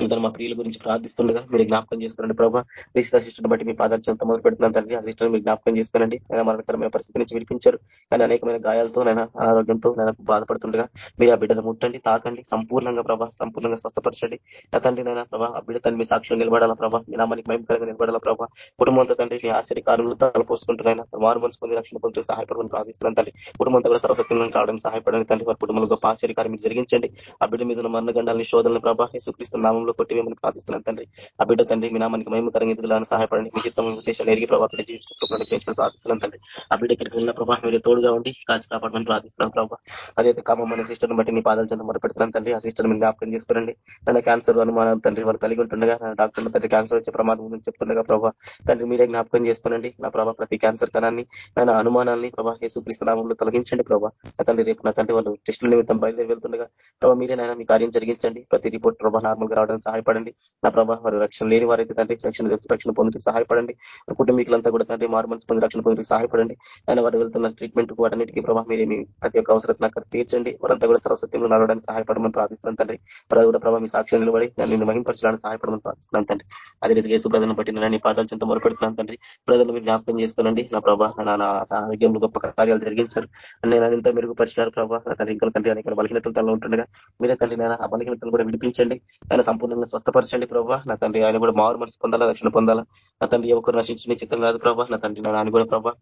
Speaker 7: ఇద్దరు మా ప్రియుల గురించి ప్రార్థిస్తుండగా మీరు జ్ఞాపకం చేసుకోండి ప్రభావ రిషిత సిస్టర్ బట్టి మీ పాదార్చంతో మొదలు పెడుతున్నాను తండ్రి. ఆ సిస్టర్ మీరు జ్ఞాపకం చేసుకోనండి. ఆయన మరణకరమైన పరిస్థితి నుంచి విడిపించారు. కానీ అనేకమైన గాయాలతో నేను ఆరోగ్యంతో నేను బాధపడుతుండగా మీరు ఆ బిడ్డను ముట్టండి తాకండి సంపూర్ణంగా ప్రభా సంపూర్ణంగా స్వస్థపరచండి. నా తండ్రి నేను ప్రభా ఆ బిడ్డ తను మీ సాక్ష్యం నిలబడాలా ప్రభా? మీ నామానికి భయంకరంగా నిలబడాలా ప్రభా? కుటుంబంతో తండ్రి మీ ఆశ్చర్యకారులు తలపోసుకుంటున్నాయి వారు మనసు పొంది రక్షణ పొందుతూ సహాయపడమని ప్రార్థిస్తున్నాను తండ్రి. కుటుంబంతో కూడా సరస్వతంలో కావడం సహాయపడని తండ్రి. వారి కుటుంబంలో గొప్ప ఆశ్చర్యకారం జరిగించండి. ఆ బిడ్డ మీద మరణగండాలని శోధనలు ప్రభా యేసుక్రీస్తు నామంలో కొట్టి మిమ్మల్ని ప్రార్థిస్తున్నాను తండ్రి. ఆ బిడ్డ తండ్రి మీ నామానికి మేము ఎదుగులాలని సహాయపడండి. మీ చిత్తం ఉద్దేశాలు ఎరిగి ప్రభావం జీవించుకుంటున్నాను ప్రార్థిస్తున్నాను తండ్రి. ఆ బిడ్డ ఇక్కడికి వెళ్ళిన ప్రభావ మీరు తోడుగా ఉండి కాచి కాపాడమని ప్రార్థిస్తున్నాను ప్రభావ అదైతే కామం అనే సిస్టర్ని బట్టి నీ పాదాలు చెంత మొదలుపెడుతున్నాను తండ్రి. ఆ సిస్టర్ మీరు జ్ఞాపకం చేసుకోండి తన క్యాన్సర్ అనుమానం తండ్రి వాళ్ళు కలిగి ఉంటుండగా డాక్టర్లు తండ్రి క్యాన్సర్ వచ్చే ప్రమాదం ఉందని చెప్తుండగా ప్రభావ తండ్రి మీరే జ్ఞాపకం చేసుకోనండి. నా ప్రభావ ప్రతి క్యాన్సర్ కణాన్ని నా అనుమానాన్ని ప్రభావ యేసుక్రీస్తు నామంలో తొలగించండి ప్రభావ నా తండ్రి రేపు నా తండ్రి వాళ్ళు టెస్టుల నిమిత్తం బయలుదేరి వెళ్తుండగా ప్రభావ మీరే నాయన మీ కార్యం జరిగించండి. ప్రతి రిపోర్ట్ ప్రభావ నార్మల్గా రావడానికి సహాయపడండి. నా ప్రభావ వారి రక్షణ లేని వారైతే తండ్రి రక్షణ రక్షణ పొందుకు సహాయపడండి. కుటుంబీకులంతా కూడా తండ్రి మారు పొంది రక్షణ పొందడానికి సహాయపడండి. ఆయన వారు వెళ్తున్న ట్రీట్మెంట్ వాటన్నిటికీ ప్రభావ మీరు మీ ప్రతి ఒక్క అవసరం అక్కడ తీర్చండి. వారంతా కూడా సరస్వత్యంలో నడవడానికి సహాయపడమని ప్రార్థిస్తున్నాను తండ్రి. ప్రజలు కూడా ప్రభావ మీ సాక్ష్యం నిలబడి నేను మహింపరచడానికి సహాయపడమని ప్రార్థిస్తున్నాను తండ్రి. అదే రీతిగా యేసు ప్రజలను బట్టి నేను పాదాలు చెంత మొరపెడుతున్నాను తండ్రి. ప్రజలు మీరు జ్ఞాపకం చేసుకోనండి. నా ప్రభా నా ఆరోగ్యంలో గొప్ప కార్యాలు జరిగించారు. నేను ఎంత మెరుగుపరిచినారు ప్రభావ నా తండ్రి ఇంకా తండ్రి అనేక బలహీనతలు తనలో ఉంటుండగా మీరే తండ్రి నేను ఆ బలహీనతలు కూడా విడిపించండి. ఆయన సంపూర్ణంగా స్వస్థపరచండి ప్రభావ నా తండ్రి ఆయన కూడా మారు మనసు పొందాలా రక్షణ పొందాలా. నా తండ్రి ఎవరు నశించిన చిత్తం కాదు ప్రభా. నా తండ్రి నాన్న కూడా ప్రభా.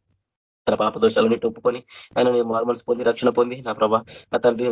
Speaker 7: తన పాప దోషాలని ఒప్పుకొని ఆయన నేను మార్మల్స్ పొంది రక్షణ పొంది నా ప్రభా నా తండ్రి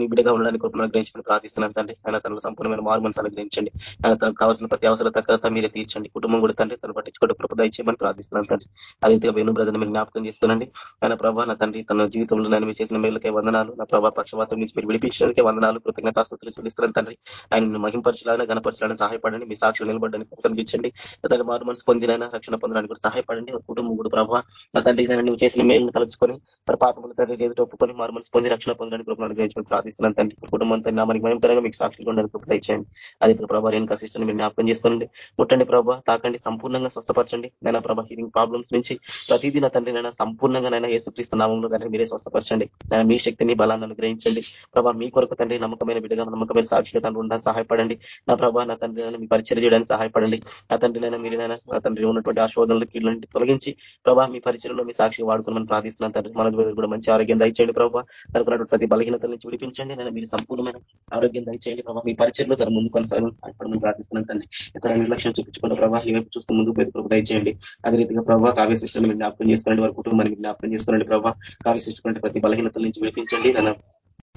Speaker 7: నీ బిడ్డగా ఉండడానికి కృపను గ్రహించమని ప్రార్థిస్తున్నాను తండ్రి. ఆయన తనలో సంపూర్ణమైన మార్మల్స్ అనుగ్రహించండి. ఆయన తనకు కావాల్సిన ప్రతి అవసర తగ్గత మీరే తీర్చండి. కుటుంబం కూడా తండ్రి తను పట్టించుకోవడం కృప దయచేయమని ప్రార్థిస్తున్నాను తండ్రి. అదే వేణు బ్రదర్ని మీరు జ్ఞాపకం చేస్తున్నాండి. ఆయన ప్రభా నా తండ్రి తన జీవితంలో నేను చేసిన మేలుకే వందనాలు. నా ప్రభా పక్షవాతం నుంచి మీరు విడిపించడానికి వందనాలు. కృతజ్ఞతాస్తుతులు చెల్లిస్తున్నాను తండ్రి. ఆయన మహింపరచాలని గణపరచాలని సహాయపడండి. మీ సాక్షులు నిలబడడానికి కనిపించండి తన మారు మనసు పొందినైనా రక్షణ పొందడానికి కూడా సహాయపడండి. కుటుంబం కూడా ప్రభావ నా తండ్రి నీవు చేసిన మేలును తలుచుకొని మరి పాపములు తండ్రి లేదు ఒప్పుకొని మనసు పొంది రక్షణ పొందడానికి కృపను అనుగ్రహించమని ప్రార్థిస్తున్నాను తండ్రి. కుటుంబం తండ్రి నామానికి భయంకరంగా మీకు సాక్షులు ఉండడానికి కృప ఇచ్చేయండి అది ప్రభావ రేణుకా సిస్టర్ని మీరు జ్ఞాపకం చేసుకోండి ముట్టండి ప్రభావ తాకండి సంపూర్ణంగా స్వస్థపరచండి. నేను ప్రభా హీరింగ్ ప్రాబ్లమ్స్ నుంచి ప్రతిదీ నా తండ్రి నైనా సంపూర్ణంగా నైనా ఏసుక్రీస్తు నామంలో తండ్రి మీరే స్వస్థపరచండి. నేను మీ శక్తిని బలాన్ని అనుగ్రహించండి. ప్రభా మీ కొరకు తండ్రి నమ్మకమైన బిడ్డగా నమ్మకమైన సాక్షిగా తండ్రి ఉండడానికి సహాయపడండి. నా ప్రభా నా తండ్రి మీ పరిచయం చేయడానికి సహాయపడండి. నా తండ్రి నైనా మీరేనైనా నా తండ్రి ఉన్నటువంటి ఆ శోధనలు కీళ్ళ తొలగించి ప్రభా మీ పరిచయంలో మీ సాక్షి వాడుకోమని ప్రార్థిస్తున్నాను తండ్రి. మన కూడా మంచి ఆరోగ్యం దయచేయండి ప్రభావ తనకున్నటువంటి ప్రతి బలహీనతల నుంచి విడిపించండి. నేను మీరు సంపూర్ణమైన ఆరోగ్యం దయచేయండి ప్రభావ మీ పరిచయంలో తన ముందు కొనసాగడం సహాయపడమని ప్రార్థిస్తున్నాను తండ్రి. ఎక్కడ నిర్లక్ష్యం చూపించుకున్న ప్రభావ ఈ వైపు చూస్తూ ముందు పోయి ప్రభు దయచేయండి. అదే రీతిగా ప్రభావ కావ్య సిస్టమ్ జ్ఞాపకం చేసుకోండి వారి కుటుంబానికి జ్ఞాపకం చేసుకోండి ప్రభావ కావ్య సిస్టమ్ ప్రతి బలహీనతల నుంచి విడిపించండి. నన్ను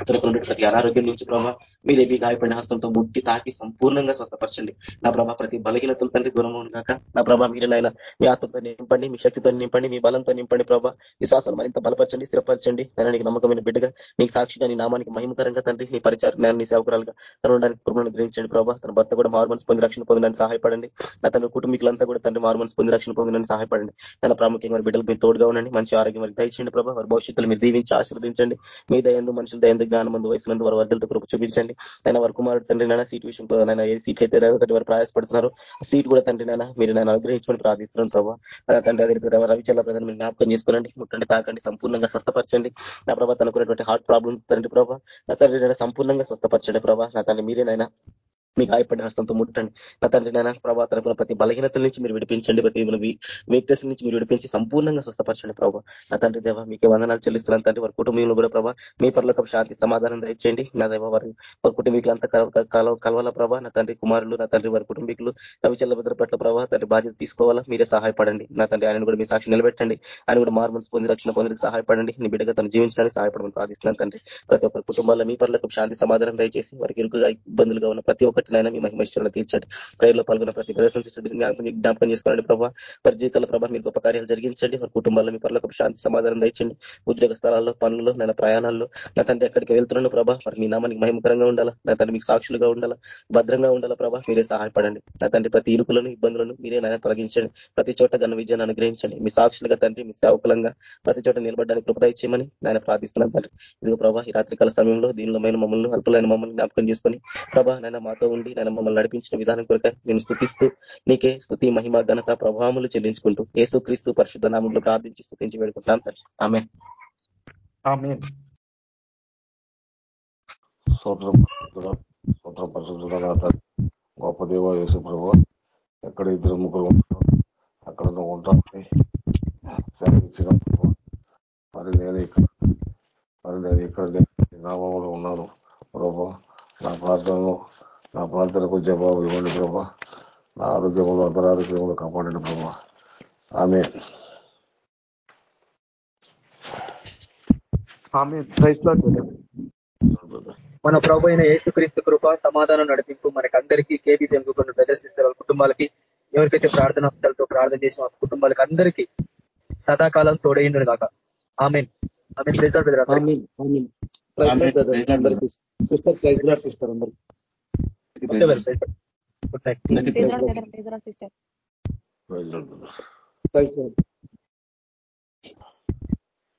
Speaker 7: అతనికి ప్రతి అనారోగ్యం నుంచి ప్రభావ మీరు ఏవి గాయపడిన హస్తంతో ముట్టి తాకి సంపూర్ణంగా స్వస్థపరచండి. నా ప్రభా ప్రతి బలహీనతలు తండ్రి దూరం కాక నా ప్రభా మీరు నాయన మీ ఆత్మతో నింపండి మీ శక్తితో నింపండి మీ బలంతో నింపండి ప్రభా. విశ్వాసం మరింత బలపరచండి స్థిరపరచండి. నేను నీకు నమ్మకమైన బిడ్డగా నీకు సాక్షిగా నీ నామానికి మహిమకరంగా తండ్రి నీ పరిచారం నేను నీ సేవకురాలుగా తను ఉండడానికి గ్రహించండి ప్రభా. తన భర్త కూడా మార్మన్స్ పొంది రక్షణ పొందడానికి సహాయపడండి. నా తన కుటుంబీకులంతా కూడా తండ్రి మార్మన్స్ పొంది రక్షణ పొందడానికి సహాయపడండి. తన ప్రాముఖ్యంగా బిడ్డలు మీరు తోడుగా ఉండండి మంచి ఆరోగ్యం వారికి దయచేయండి ప్రభా. వారి భవిష్యత్తులు మీరు దీవించి ఆశీర్వదించండి. మీ దయందు మనుషుల దయందు జ్ఞానం మందు వయసు వారి వర్ధలతో కృప చూపించండి. ఆయన వారి కుమారుడు తండ్రి నాయన సీట్ విషయం నాయన ఏ సీట్ అయితే వారు ప్రయాసపడుతున్నారు. సీట్ కూడా తండ్రి నాయన మీరు నేను అనుగ్రహించుకొని ప్రార్థిస్తున్నాను ప్రభావ తండ్రి అదే రవిచల్ల ప్రధాన మీరు జ్ఞాపకం చేసుకోండి ముట్టండి తాకండి సంపూర్ణంగా స్వస్థపరచండి. నా ప్రభావ తనకున్నటువంటి హార్ట్ ప్రాబ్లమ్ తండ్రి ప్రభావ నా తండ్రి సంపూర్ణంగా స్వస్థపరచండి ప్రభావ నా తండ్రి మీరేనైనా మీ గాయపడిన హస్తంతో ముట్టండి. నా తండ్రి నాయన ప్రభా తరపున ప్రతి బలహీనతల నుంచి మీరు విడిపించండి. ప్రతి వీక్నెస్ నుంచి మీరు విడిపించి సంపూర్ణంగా స్వస్థపరచండి ప్రభావ నా తండ్రి దేవ మీకు వందనాలు చెల్లిస్తున్నాను తండ్రి. వారి కుటుంబంలో కూడా ప్రభావ మీ పర్లకు శాంతి సమాధానం దయచేయండి. నా దేవ వారి వారి కుటుంబీకులు కలవ కలవాల ప్రభావ నా తండ్రి కుమారులు నా తండ్రి వారి కుటుంబీకులు రవిచల్ల భద్ర పట్ల ప్రభావ తండ్రి బాధ్యత తీసుకోవాలా? మీరే సహాయపడండి. నా తండ్రి ఆయన కూడా మీ సాక్షి నిలబెట్టండి. ఆయన కూడా మార్మన్స్ పొంది రక్షణ పొందడానికి సహాయపడండి. నీ బిడ్డగా తను జీవించడానికి సహాయపడమని ప్రార్థిస్తున్నాను తండ్రి. ప్రతి ఒక్కరి కుటుంబాల్లో మీ పర్లకు శాంతి సమాధానం దయచేసి వారికి ఇరుకుగా ఇబ్బందులుగా ఉన్న ప్రతి ఒక్కటి నాయన మీ మహిమేశ్వరంలో తీర్చండి. ప్రేయర్లో పాల్గొన్న ప్రతి ప్రదర్శన జ్ఞాపకం చేసుకోండి ప్రభావ వారి జీవితాల ప్రభావ మీరు గొప్ప కార్యాలు జరిగించండి. వారి కుటుంబాల్లో మీ పనులకు శాంతి సమాధానం దండి ఉద్యోగ స్థలాల్లో పనుల్లో నేను ప్రయాణాల్లో నా తండ్రి ఎక్కడికి వెళ్తున్నాను ప్రభా మరి మీ నామానికి మహిమకరంగా ఉండాలా? నా తండ్రి మీకు సాక్షులుగా ఉండాలా? భద్రంగా ఉండాలా ప్రభా? మీరే సహాయపడండి. నా తండ్రి ప్రతి ఇరుకులను ఇబ్బందులను మీరే నాయన తొలగించండి. ప్రతి చోట ఘన విజయాన్ని అనుగ్రహించండి. మీ సాక్షులుగా తండ్రి మీ సేవకులంగా ప్రతి చోట నిలబడడానికి కృపద ఇచ్చేయమని నేను ప్రార్థిస్తున్నాను తండ్రి. ఇదిగో ప్రభా ఈ రాత్రికాల సమయంలో దీనిలో మమ్మల్ని అల్పులైన మమ్మల్ని జ్ఞాపకం చేసుకొని ప్రభా నైనా మాతో ఉండి నేను మమ్మల్ని నడిపించిన విధానం కొరక నేను స్థుతిస్తూ నీకే స్థుతి మహిమ ఘనత ప్రభావములు చెల్లించుకుంటూ యేసు క్రీస్తు పరిశుద్ధ నామంలో ప్రార్థించి స్థుతించి పెడుకుంటాం ఆమె
Speaker 2: గొప్ప దేవ యేసు ప్రభు ఎక్కడ ఇద్దరు ముగ్గురు ఉంటారు అక్కడ నువ్వు ఉంటావు. ఇచ్చిన మరి నేను ఇక్కడ మరి నేను ఇక్కడ నామంలో ఉన్నాను ప్రభా. నా ప్రార్థనలో నా ప్రార్థనకు జవాబు ఇవ్వండి ప్రభా. నా ఆరోగ్యంలో అంతరారోగ్యంలో కాపాడండి ప్రభా. ఆమె
Speaker 5: మన ప్రభు అయిన యేసుక్రీస్తు కృప సమాధానం నడిపింపు మనకందరికీ కేబీ పెంపుకున్న ప్రదర్శిస్తారు కుటుంబాలకి ఎవరికైతే ప్రార్థన ప్రార్థన చేసిన కుటుంబాలకి అందరికీ సదాకాలం తోడైండు కాక ఆమె ఆమె
Speaker 1: సిస్టర్ ప్రైజ్ సిస్టర్ అందరు
Speaker 6: గుడ్ నైట్ సిస్టర్
Speaker 2: ప్రైజ్